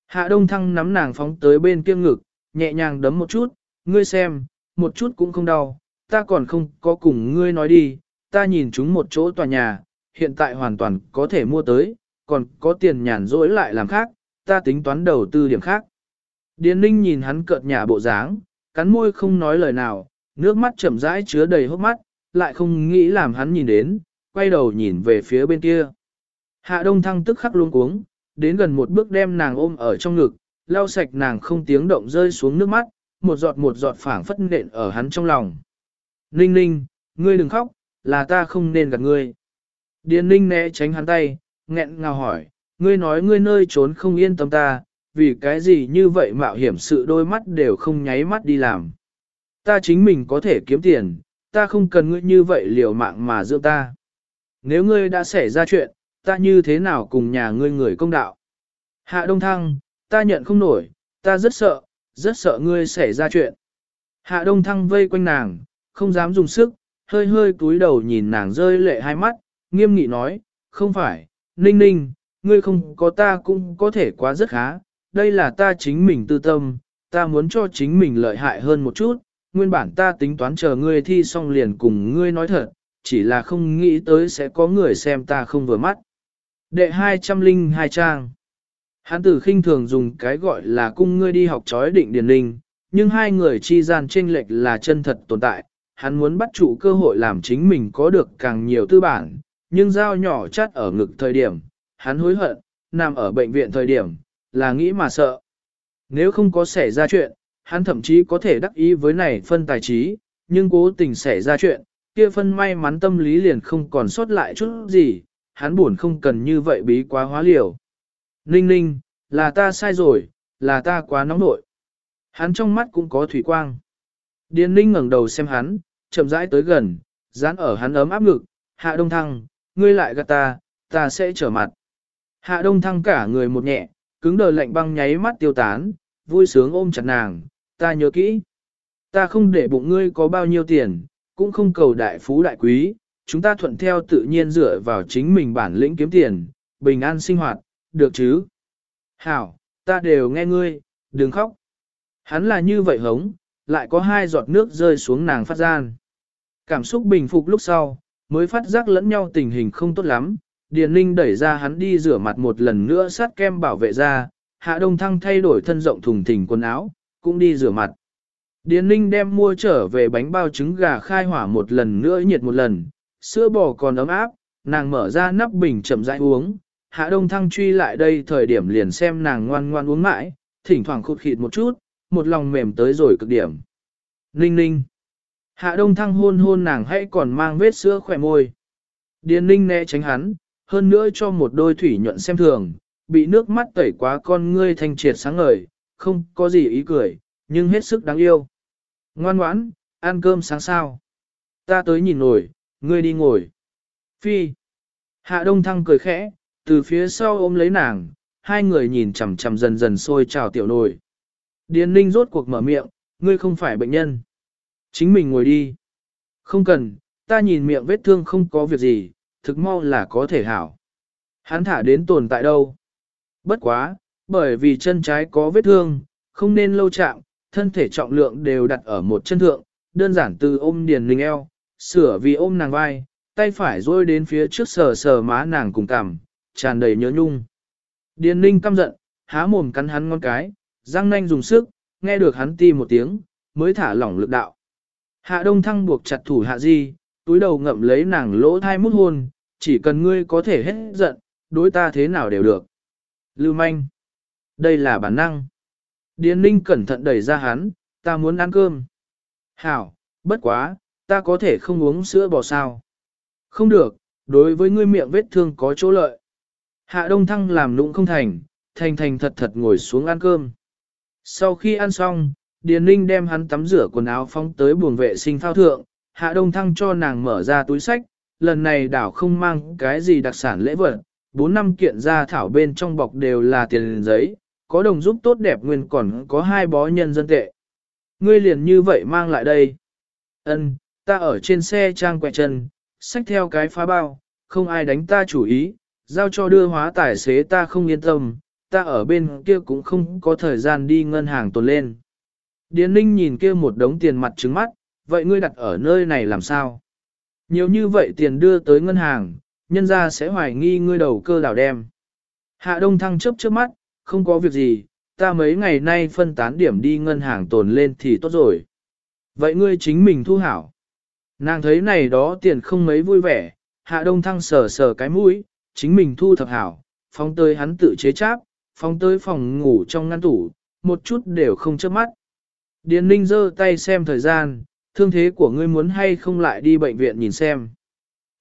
Hạ đông thăng nắm nàng phóng tới bên kia ngực, nhẹ nhàng đấm một chút, ngươi xem, một chút cũng không đau, ta còn không có cùng ngươi nói đi, ta nhìn chúng một chỗ tòa nhà, hiện tại hoàn toàn có thể mua tới, còn có tiền nhàn rỗi lại làm khác, ta tính toán đầu tư điểm khác. Điền ninh nhìn hắn cợt nhà bộ dáng, cắn môi không nói lời nào, nước mắt chậm rãi chứa đầy hốc mắt, lại không nghĩ làm hắn nhìn đến, quay đầu nhìn về phía bên kia. Hạ đông thăng tức khắc luống cuống, đến gần một bước đem nàng ôm ở trong ngực, lau sạch nàng không tiếng động rơi xuống nước mắt, một giọt một giọt phảng phất nện ở hắn trong lòng. Ninh ninh, ngươi đừng khóc, là ta không nên gặp ngươi. Điền ninh né tránh hắn tay, nghẹn ngào hỏi, ngươi nói ngươi nơi trốn không yên tâm ta, vì cái gì như vậy mạo hiểm sự đôi mắt đều không nháy mắt đi làm. Ta chính mình có thể kiếm tiền, ta không cần ngươi như vậy liều mạng mà dưỡng ta. Nếu ngươi đã xảy ra chuyện, ta như thế nào cùng nhà ngươi người công đạo. Hạ Đông Thăng, ta nhận không nổi, ta rất sợ, rất sợ ngươi xảy ra chuyện. Hạ Đông Thăng vây quanh nàng, không dám dùng sức, hơi hơi cúi đầu nhìn nàng rơi lệ hai mắt, nghiêm nghị nói, không phải, ninh ninh, ngươi không có ta cũng có thể quá rất khá, đây là ta chính mình tư tâm, ta muốn cho chính mình lợi hại hơn một chút, nguyên bản ta tính toán chờ ngươi thi xong liền cùng ngươi nói thật, chỉ là không nghĩ tới sẽ có người xem ta không vừa mắt. Đệ 202 trang Hán tử khinh thường dùng cái gọi là cung ngươi đi học chói định điển linh, nhưng hai người chi gian chênh lệch là chân thật tồn tại, hắn muốn bắt trụ cơ hội làm chính mình có được càng nhiều tư bản, nhưng dao nhỏ chắt ở ngực thời điểm, hắn hối hận, nằm ở bệnh viện thời điểm, là nghĩ mà sợ. Nếu không có xảy ra chuyện, hắn thậm chí có thể đắc ý với này phân tài trí, nhưng cố tình xảy ra chuyện, kia phân may mắn tâm lý liền không còn sót lại chút gì, hắn buồn không cần như vậy bí quá hóa liều. Ninh ninh, là ta sai rồi, là ta quá nóng nội. Hắn trong mắt cũng có thủy quang. Điền ninh ngẩng đầu xem hắn, chậm rãi tới gần, dán ở hắn ấm áp ngực, hạ đông thăng, ngươi lại gạt ta, ta sẽ trở mặt. Hạ đông thăng cả người một nhẹ, cứng đờ lạnh băng nháy mắt tiêu tán, vui sướng ôm chặt nàng, ta nhớ kỹ. Ta không để bụng ngươi có bao nhiêu tiền, cũng không cầu đại phú đại quý, chúng ta thuận theo tự nhiên dựa vào chính mình bản lĩnh kiếm tiền, bình an sinh hoạt, được chứ? Hảo, ta đều nghe ngươi, đừng khóc. Hắn là như vậy hống, lại có hai giọt nước rơi xuống nàng phát gian. Cảm xúc bình phục lúc sau, mới phát giác lẫn nhau tình hình không tốt lắm. Điền Ninh đẩy ra hắn đi rửa mặt một lần nữa sát kem bảo vệ ra, Hạ Đông Thăng thay đổi thân rộng thùng thình quần áo, cũng đi rửa mặt. Điền Ninh đem mua trở về bánh bao trứng gà khai hỏa một lần nữa nhiệt một lần, sữa bò còn ấm áp, nàng mở ra nắp bình chậm rãi uống. Hạ Đông Thăng truy lại đây thời điểm liền xem nàng ngoan ngoan uống mãi, thỉnh thoảng khụt khịt một chút, một lòng mềm tới rồi cực điểm. Ninh ninh. Hạ Đông Thăng hôn hôn nàng hãy còn mang vết sữa khỏe môi. Điền ninh né tránh hắn, hơn nữa cho một đôi thủy nhuận xem thường, bị nước mắt tẩy quá con ngươi thanh triệt sáng ngời, không có gì ý cười, nhưng hết sức đáng yêu. Ngoan ngoãn, ăn cơm sáng sao. Ta tới nhìn nổi, ngươi đi ngồi. Phi. Hạ Đông Thăng cười khẽ, từ phía sau ôm lấy nàng, hai người nhìn chằm chằm dần dần sôi trào tiểu nồi. Điền ninh rốt cuộc mở miệng, ngươi không phải bệnh nhân. Chính mình ngồi đi. Không cần, ta nhìn miệng vết thương không có việc gì, thực mau là có thể hảo. Hắn thả đến tồn tại đâu. Bất quá, bởi vì chân trái có vết thương, không nên lâu chạm, thân thể trọng lượng đều đặt ở một chân thượng, đơn giản từ ôm điền linh eo, sửa vì ôm nàng vai, tay phải rôi đến phía trước sờ sờ má nàng cùng cằm, tràn đầy nhớ nhung. Điền linh căm giận, há mồm cắn hắn ngón cái, răng nanh dùng sức, nghe được hắn ti một tiếng, mới thả lỏng lực đạo. Hạ đông thăng buộc chặt thủ hạ di, túi đầu ngậm lấy nàng lỗ thai mút hôn, chỉ cần ngươi có thể hết giận, đối ta thế nào đều được. Lưu manh. Đây là bản năng. Điền ninh cẩn thận đẩy ra hắn, ta muốn ăn cơm. Hảo, bất quá, ta có thể không uống sữa bò sao. Không được, đối với ngươi miệng vết thương có chỗ lợi. Hạ Đông Thăng làm nụng không thành, thành thành thật thật ngồi xuống ăn cơm. Sau khi ăn xong, Điền Ninh đem hắn tắm rửa quần áo phóng tới buồng vệ sinh thao thượng, Hạ Đông Thăng cho nàng mở ra túi sách, lần này đảo không mang cái gì đặc sản lễ vật, bốn năm kiện gia thảo bên trong bọc đều là tiền giấy, có đồng giúp tốt đẹp nguyên còn có hai bó nhân dân tệ. Ngươi liền như vậy mang lại đây. Ân, ta ở trên xe trang quẹt chân, xách theo cái phá bao, không ai đánh ta chủ ý, giao cho đưa hóa tài xế ta không yên tâm, ta ở bên kia cũng không có thời gian đi ngân hàng tồn lên. Điền Ninh nhìn kia một đống tiền mặt trứng mắt, vậy ngươi đặt ở nơi này làm sao? Nhiều như vậy tiền đưa tới ngân hàng, nhân ra sẽ hoài nghi ngươi đầu cơ đảo đem. Hạ Đông Thăng chớp chớp mắt, không có việc gì, ta mấy ngày nay phân tán điểm đi ngân hàng tồn lên thì tốt rồi. Vậy ngươi chính mình thu hảo. Nàng thấy này đó tiền không mấy vui vẻ, Hạ Đông Thăng sờ sờ cái mũi, chính mình thu thập hảo, phóng tới hắn tự chế cháp, phóng tới phòng ngủ trong ngăn tủ, một chút đều không chớp mắt. Điền Ninh giơ tay xem thời gian, thương thế của ngươi muốn hay không lại đi bệnh viện nhìn xem.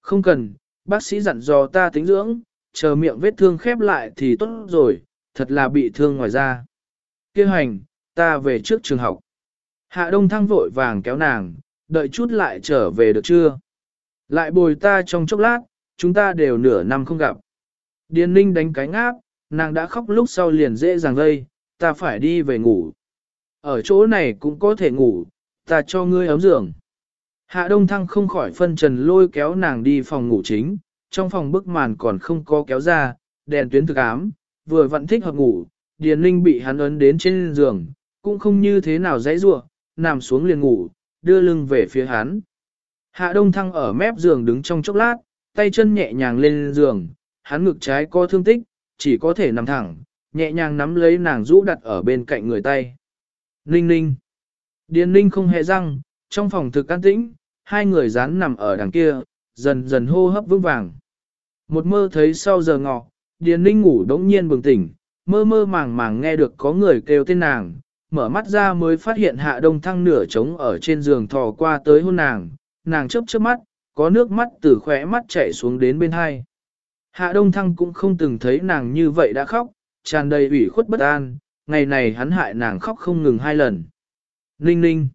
Không cần, bác sĩ dặn dò ta tính dưỡng, chờ miệng vết thương khép lại thì tốt rồi, thật là bị thương ngoài da. Kêu hành, ta về trước trường học. Hạ Đông Thăng vội vàng kéo nàng, đợi chút lại trở về được chưa? Lại bồi ta trong chốc lát, chúng ta đều nửa năm không gặp. Điền Ninh đánh cánh áp, nàng đã khóc lúc sau liền dễ dàng gây, ta phải đi về ngủ. Ở chỗ này cũng có thể ngủ, ta cho ngươi ấm giường. Hạ Đông Thăng không khỏi phân trần lôi kéo nàng đi phòng ngủ chính, trong phòng bức màn còn không có kéo ra, đèn tuyến thực ám, vừa vặn thích hợp ngủ, Điền Linh bị hắn ấn đến trên giường, cũng không như thế nào dãy rua, nằm xuống liền ngủ, đưa lưng về phía hắn. Hạ Đông Thăng ở mép giường đứng trong chốc lát, tay chân nhẹ nhàng lên giường, hắn ngực trái có thương tích, chỉ có thể nằm thẳng, nhẹ nhàng nắm lấy nàng rũ đặt ở bên cạnh người tay. Ninh ninh. Điền ninh không hề răng, trong phòng thực an tĩnh, hai người dán nằm ở đằng kia, dần dần hô hấp vững vàng. Một mơ thấy sau giờ ngọ, Điền ninh ngủ đống nhiên bừng tỉnh, mơ mơ màng màng nghe được có người kêu tên nàng, mở mắt ra mới phát hiện hạ đông thăng nửa trống ở trên giường thò qua tới hôn nàng, nàng chớp chớp mắt, có nước mắt từ khóe mắt chảy xuống đến bên hai. Hạ đông thăng cũng không từng thấy nàng như vậy đã khóc, tràn đầy ủy khuất bất an, ngày này hắn hại nàng khóc không ngừng hai lần. Ninh ninh.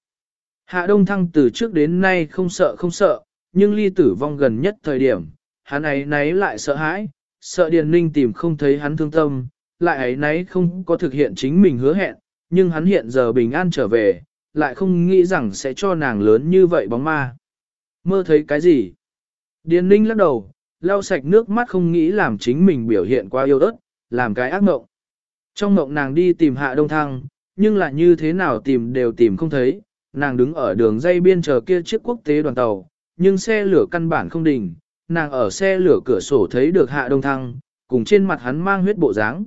Hạ Đông Thăng từ trước đến nay không sợ không sợ, nhưng ly tử vong gần nhất thời điểm, hắn ấy nấy lại sợ hãi, sợ Điền Ninh tìm không thấy hắn thương tâm, lại ấy nấy không có thực hiện chính mình hứa hẹn, nhưng hắn hiện giờ bình an trở về, lại không nghĩ rằng sẽ cho nàng lớn như vậy bóng ma. Mơ thấy cái gì? Điền Ninh lắc đầu, lau sạch nước mắt không nghĩ làm chính mình biểu hiện quá yêu ớt, làm cái ác mộng. Trong mộng nàng đi tìm hạ đông thăng, nhưng là như thế nào tìm đều tìm không thấy, nàng đứng ở đường dây biên chờ kia chiếc quốc tế đoàn tàu, nhưng xe lửa căn bản không đình, nàng ở xe lửa cửa sổ thấy được hạ đông thăng, cùng trên mặt hắn mang huyết bộ dáng.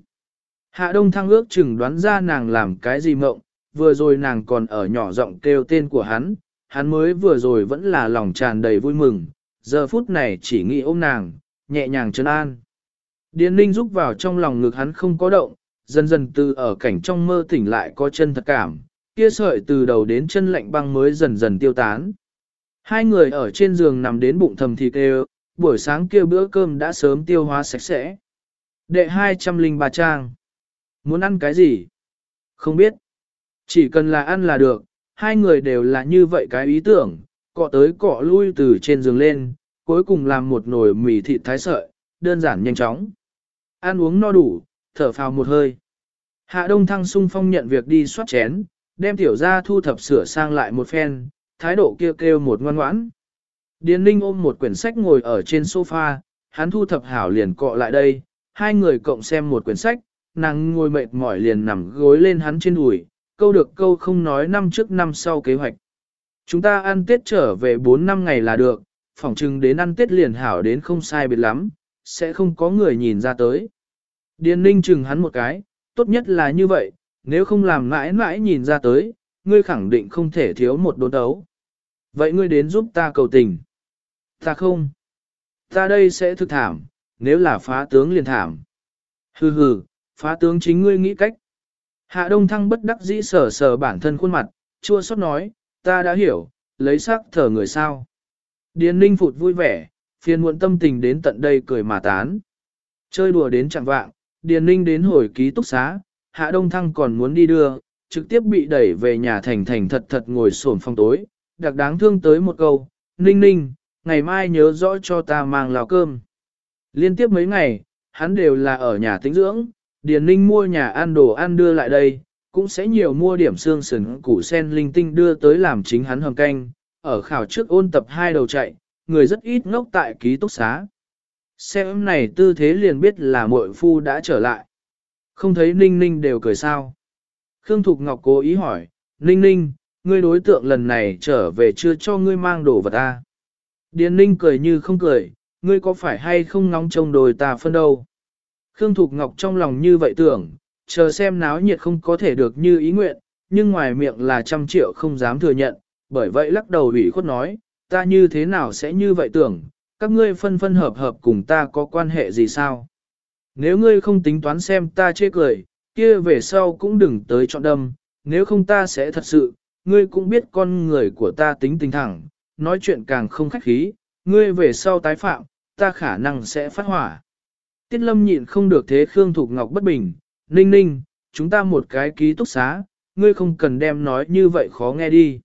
Hạ đông thăng ước chừng đoán ra nàng làm cái gì mộng, vừa rồi nàng còn ở nhỏ giọng kêu tên của hắn, hắn mới vừa rồi vẫn là lòng tràn đầy vui mừng, giờ phút này chỉ nghĩ ôm nàng, nhẹ nhàng chân an. Điền ninh rúc vào trong lòng ngực hắn không có động, dần dần từ ở cảnh trong mơ tỉnh lại có chân thật cảm, kia sợi từ đầu đến chân lạnh băng mới dần dần tiêu tán. Hai người ở trên giường nằm đến bụng thầm thì kêu, buổi sáng kia bữa cơm đã sớm tiêu hóa sạch sẽ. Đệ 203 trang. Muốn ăn cái gì? Không biết. Chỉ cần là ăn là được, hai người đều là như vậy cái ý tưởng, cọ tới cọ lui từ trên giường lên, cuối cùng làm một nồi mì thịt thái sợi, đơn giản nhanh chóng. Ăn uống no đủ, thở phào một hơi. Hạ Đông Thăng sung phong nhận việc đi soát chén, đem tiểu ra thu thập sửa sang lại một phen, thái độ kia kêu, kêu một ngoan ngoãn. Điền Linh ôm một quyển sách ngồi ở trên sofa, hắn thu thập hảo liền cọ lại đây, hai người cộng xem một quyển sách, nàng ngồi mệt mỏi liền nằm gối lên hắn trên đùi, câu được câu không nói năm trước năm sau kế hoạch. Chúng ta ăn Tết trở về 4 năm ngày là được, phỏng chừng đến ăn Tết liền hảo đến không sai biệt lắm, sẽ không có người nhìn ra tới. Điền ninh chừng hắn một cái, tốt nhất là như vậy, nếu không làm mãi mãi nhìn ra tới, ngươi khẳng định không thể thiếu một đốn đấu. Vậy ngươi đến giúp ta cầu tình. Ta không. Ta đây sẽ thực thảm, nếu là phá tướng liền thảm. Hừ hừ, phá tướng chính ngươi nghĩ cách. Hạ Đông Thăng bất đắc dĩ sờ sờ bản thân khuôn mặt, chua xót nói, ta đã hiểu, lấy sắc thở người sao. Điền ninh phụt vui vẻ, phiền muộn tâm tình đến tận đây cười mà tán. Chơi đùa đến chẳng vạng, Điền ninh đến hồi ký túc xá, hạ đông thăng còn muốn đi đưa, trực tiếp bị đẩy về nhà thành thành thật thật ngồi sổn phong tối, đặc đáng thương tới một câu, ninh ninh, ngày mai nhớ rõ cho ta mang lào cơm. Liên tiếp mấy ngày, hắn đều là ở nhà tĩnh dưỡng, Điền Ninh mua nhà ăn đồ ăn đưa lại đây, cũng sẽ nhiều mua điểm xương sườn củ sen linh tinh đưa tới làm chính hắn hầm canh, ở khảo trước ôn tập hai đầu chạy, người rất ít ngốc tại ký túc xá. Xem này tư thế liền biết là muội phu đã trở lại. Không thấy Ninh Ninh đều cười sao. Khương Thục Ngọc cố ý hỏi, Ninh Ninh, ngươi đối tượng lần này trở về chưa cho ngươi mang đồ vật ta. Điền Ninh cười như không cười, ngươi có phải hay không ngóng trông đồi ta phân đâu. Khương Thục Ngọc trong lòng như vậy tưởng, chờ xem náo nhiệt không có thể được như ý nguyện, nhưng ngoài miệng là trăm triệu không dám thừa nhận, bởi vậy lắc đầu ủy khuất nói, ta như thế nào sẽ như vậy tưởng, các ngươi phân phân hợp hợp cùng ta có quan hệ gì sao? Nếu ngươi không tính toán xem ta chê cười, kia về sau cũng đừng tới chọn đâm, nếu không ta sẽ thật sự, ngươi cũng biết con người của ta tính tình thẳng, nói chuyện càng không khách khí, ngươi về sau tái phạm, ta khả năng sẽ phát hỏa. Tiết lâm nhịn không được thế Khương Thục Ngọc bất bình, ninh ninh, chúng ta một cái ký túc xá, ngươi không cần đem nói như vậy khó nghe đi.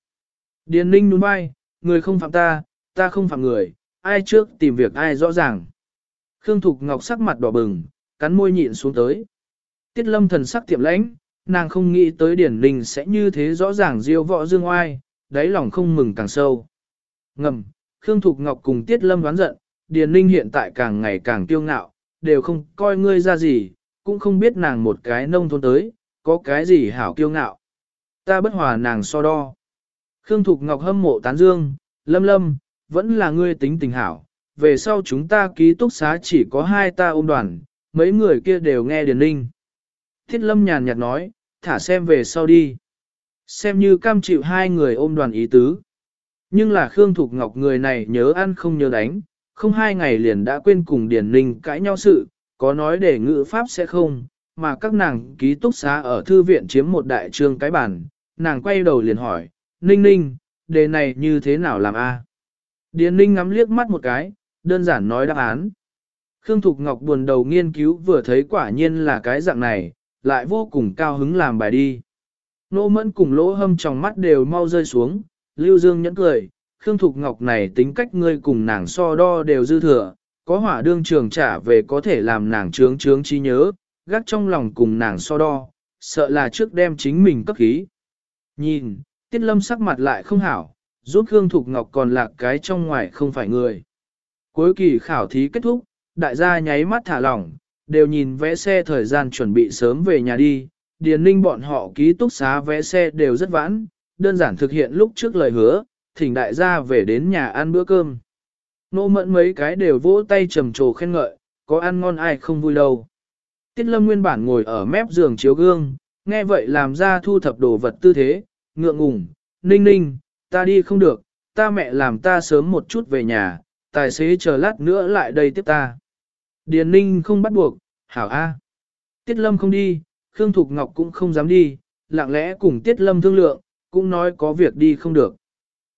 Điền ninh đúng bay, người không phạm ta, ta không phạm người, ai trước tìm việc ai rõ ràng. Khương Thục Ngọc sắc mặt đỏ bừng, cắn môi nhịn xuống tới. Tiết lâm thần sắc tiệm lãnh, nàng không nghĩ tới Điền ninh sẽ như thế rõ ràng diêu võ dương oai, đáy lòng không mừng càng sâu. Ngầm, Khương Thục Ngọc cùng Tiết lâm đoán giận, Điền ninh hiện tại càng ngày càng kiêu ngạo, đều không coi ngươi ra gì, cũng không biết nàng một cái nông thôn tới, có cái gì hảo kiêu ngạo. Ta bất hòa nàng so đo. Khương Thục Ngọc hâm mộ tán dương, lâm lâm, vẫn là ngươi tính tình hảo. Về sau chúng ta ký túc xá chỉ có hai ta ôm đoàn, mấy người kia đều nghe Điền Ninh. Thiết lâm nhàn nhạt nói, thả xem về sau đi. Xem như cam chịu hai người ôm đoàn ý tứ. Nhưng là Khương Thục Ngọc người này nhớ ăn không nhớ đánh, không hai ngày liền đã quên cùng Điền Ninh cãi nhau sự, có nói để ngữ pháp sẽ không, mà các nàng ký túc xá ở thư viện chiếm một đại trương cái bản, nàng quay đầu liền hỏi, Ninh Ninh, đề này như thế nào làm a? À? Điền Ninh ngắm liếc mắt một cái, đơn giản nói đáp án. Khương Thục Ngọc buồn đầu nghiên cứu vừa thấy quả nhiên là cái dạng này, lại vô cùng cao hứng làm bài đi. Nô mẫn cùng lỗ hâm trong mắt đều mau rơi xuống, Lưu Dương nhẫn cười, Khương Thục Ngọc này tính cách ngươi cùng nàng so đo đều dư thừa, có hỏa đương trường trả về có thể làm nàng trướng trướng trí nhớ, gác trong lòng cùng nàng so đo, sợ là trước đem chính mình cấp khí. Nhìn, Tiết Lâm sắc mặt lại không hảo, giúp Khương Thục Ngọc còn lạc cái trong ngoài không phải người. Cuối kỳ khảo thí kết thúc, đại gia nháy mắt thả lỏng, đều nhìn vẽ xe thời gian chuẩn bị sớm về nhà đi, điền ninh bọn họ ký túc xá vẽ xe đều rất vãn, đơn giản thực hiện lúc trước lời hứa, thỉnh đại gia về đến nhà ăn bữa cơm. Nô mẫn mấy cái đều vỗ tay trầm trồ khen ngợi, có ăn ngon ai không vui đâu. Tiết lâm nguyên bản ngồi ở mép giường chiếu gương, nghe vậy làm ra thu thập đồ vật tư thế, ngượng ngùng, ninh ninh, ta đi không được, ta mẹ làm ta sớm một chút về nhà, tài xế chờ lát nữa lại đây tiếp ta. Điền ninh không bắt buộc, hảo A. Tiết lâm không đi, Khương Thục Ngọc cũng không dám đi, lặng lẽ cùng Tiết lâm thương lượng, cũng nói có việc đi không được.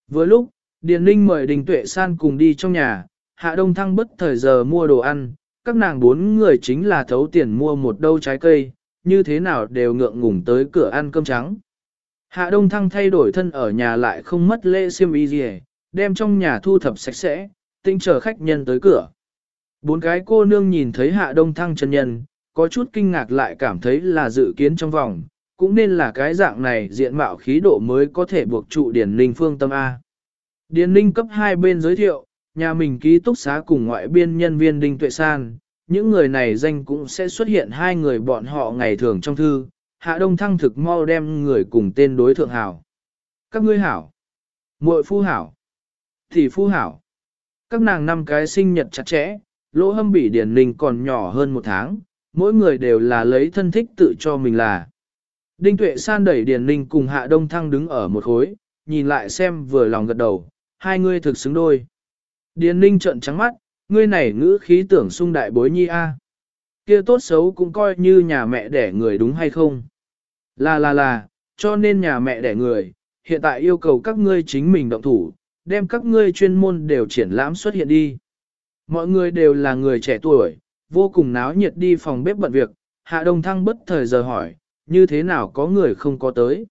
Vừa lúc, Điền Ninh mời Đình Tuệ San cùng đi trong nhà, Hạ Đông Thăng bất thời giờ mua đồ ăn, các nàng bốn người chính là thấu tiền mua một đâu trái cây, như thế nào đều ngượng ngùng tới cửa ăn cơm trắng. Hạ Đông Thăng thay đổi thân ở nhà lại không mất lễ xiêm y gì, đem trong nhà thu thập sạch sẽ, tinh chờ khách nhân tới cửa. Bốn cái cô nương nhìn thấy Hạ Đông Thăng chân nhân, có chút kinh ngạc lại cảm thấy là dự kiến trong vòng, cũng nên là cái dạng này diện mạo khí độ mới có thể buộc trụ Điền Ninh phương tâm A. Điền Ninh cấp hai bên giới thiệu, nhà mình ký túc xá cùng ngoại biên nhân viên Đinh Tuệ San, những người này danh cũng sẽ xuất hiện hai người bọn họ ngày thường trong thư, Hạ Đông Thăng thực mau đem người cùng tên đối thượng hảo. Các ngươi hảo, muội phu hảo, thị phu hảo. Các nàng năm cái sinh nhật chặt chẽ, lỗ hâm bị Điền Ninh còn nhỏ hơn một tháng, mỗi người đều là lấy thân thích tự cho mình là. Đinh Tuệ San đẩy Điền Ninh cùng Hạ Đông Thăng đứng ở một khối, nhìn lại xem vừa lòng gật đầu, hai ngươi thực xứng đôi. Điền Ninh trợn trắng mắt, ngươi này ngữ khí tưởng sung đại bối nhi a. Kia tốt xấu cũng coi như nhà mẹ đẻ người đúng hay không? Là là là, cho nên nhà mẹ đẻ người, hiện tại yêu cầu các ngươi chính mình động thủ, đem các ngươi chuyên môn đều triển lãm xuất hiện đi. Mọi người đều là người trẻ tuổi, vô cùng náo nhiệt đi phòng bếp bận việc, Hạ Đông Thăng bất thời giờ hỏi, như thế nào có người không có tới.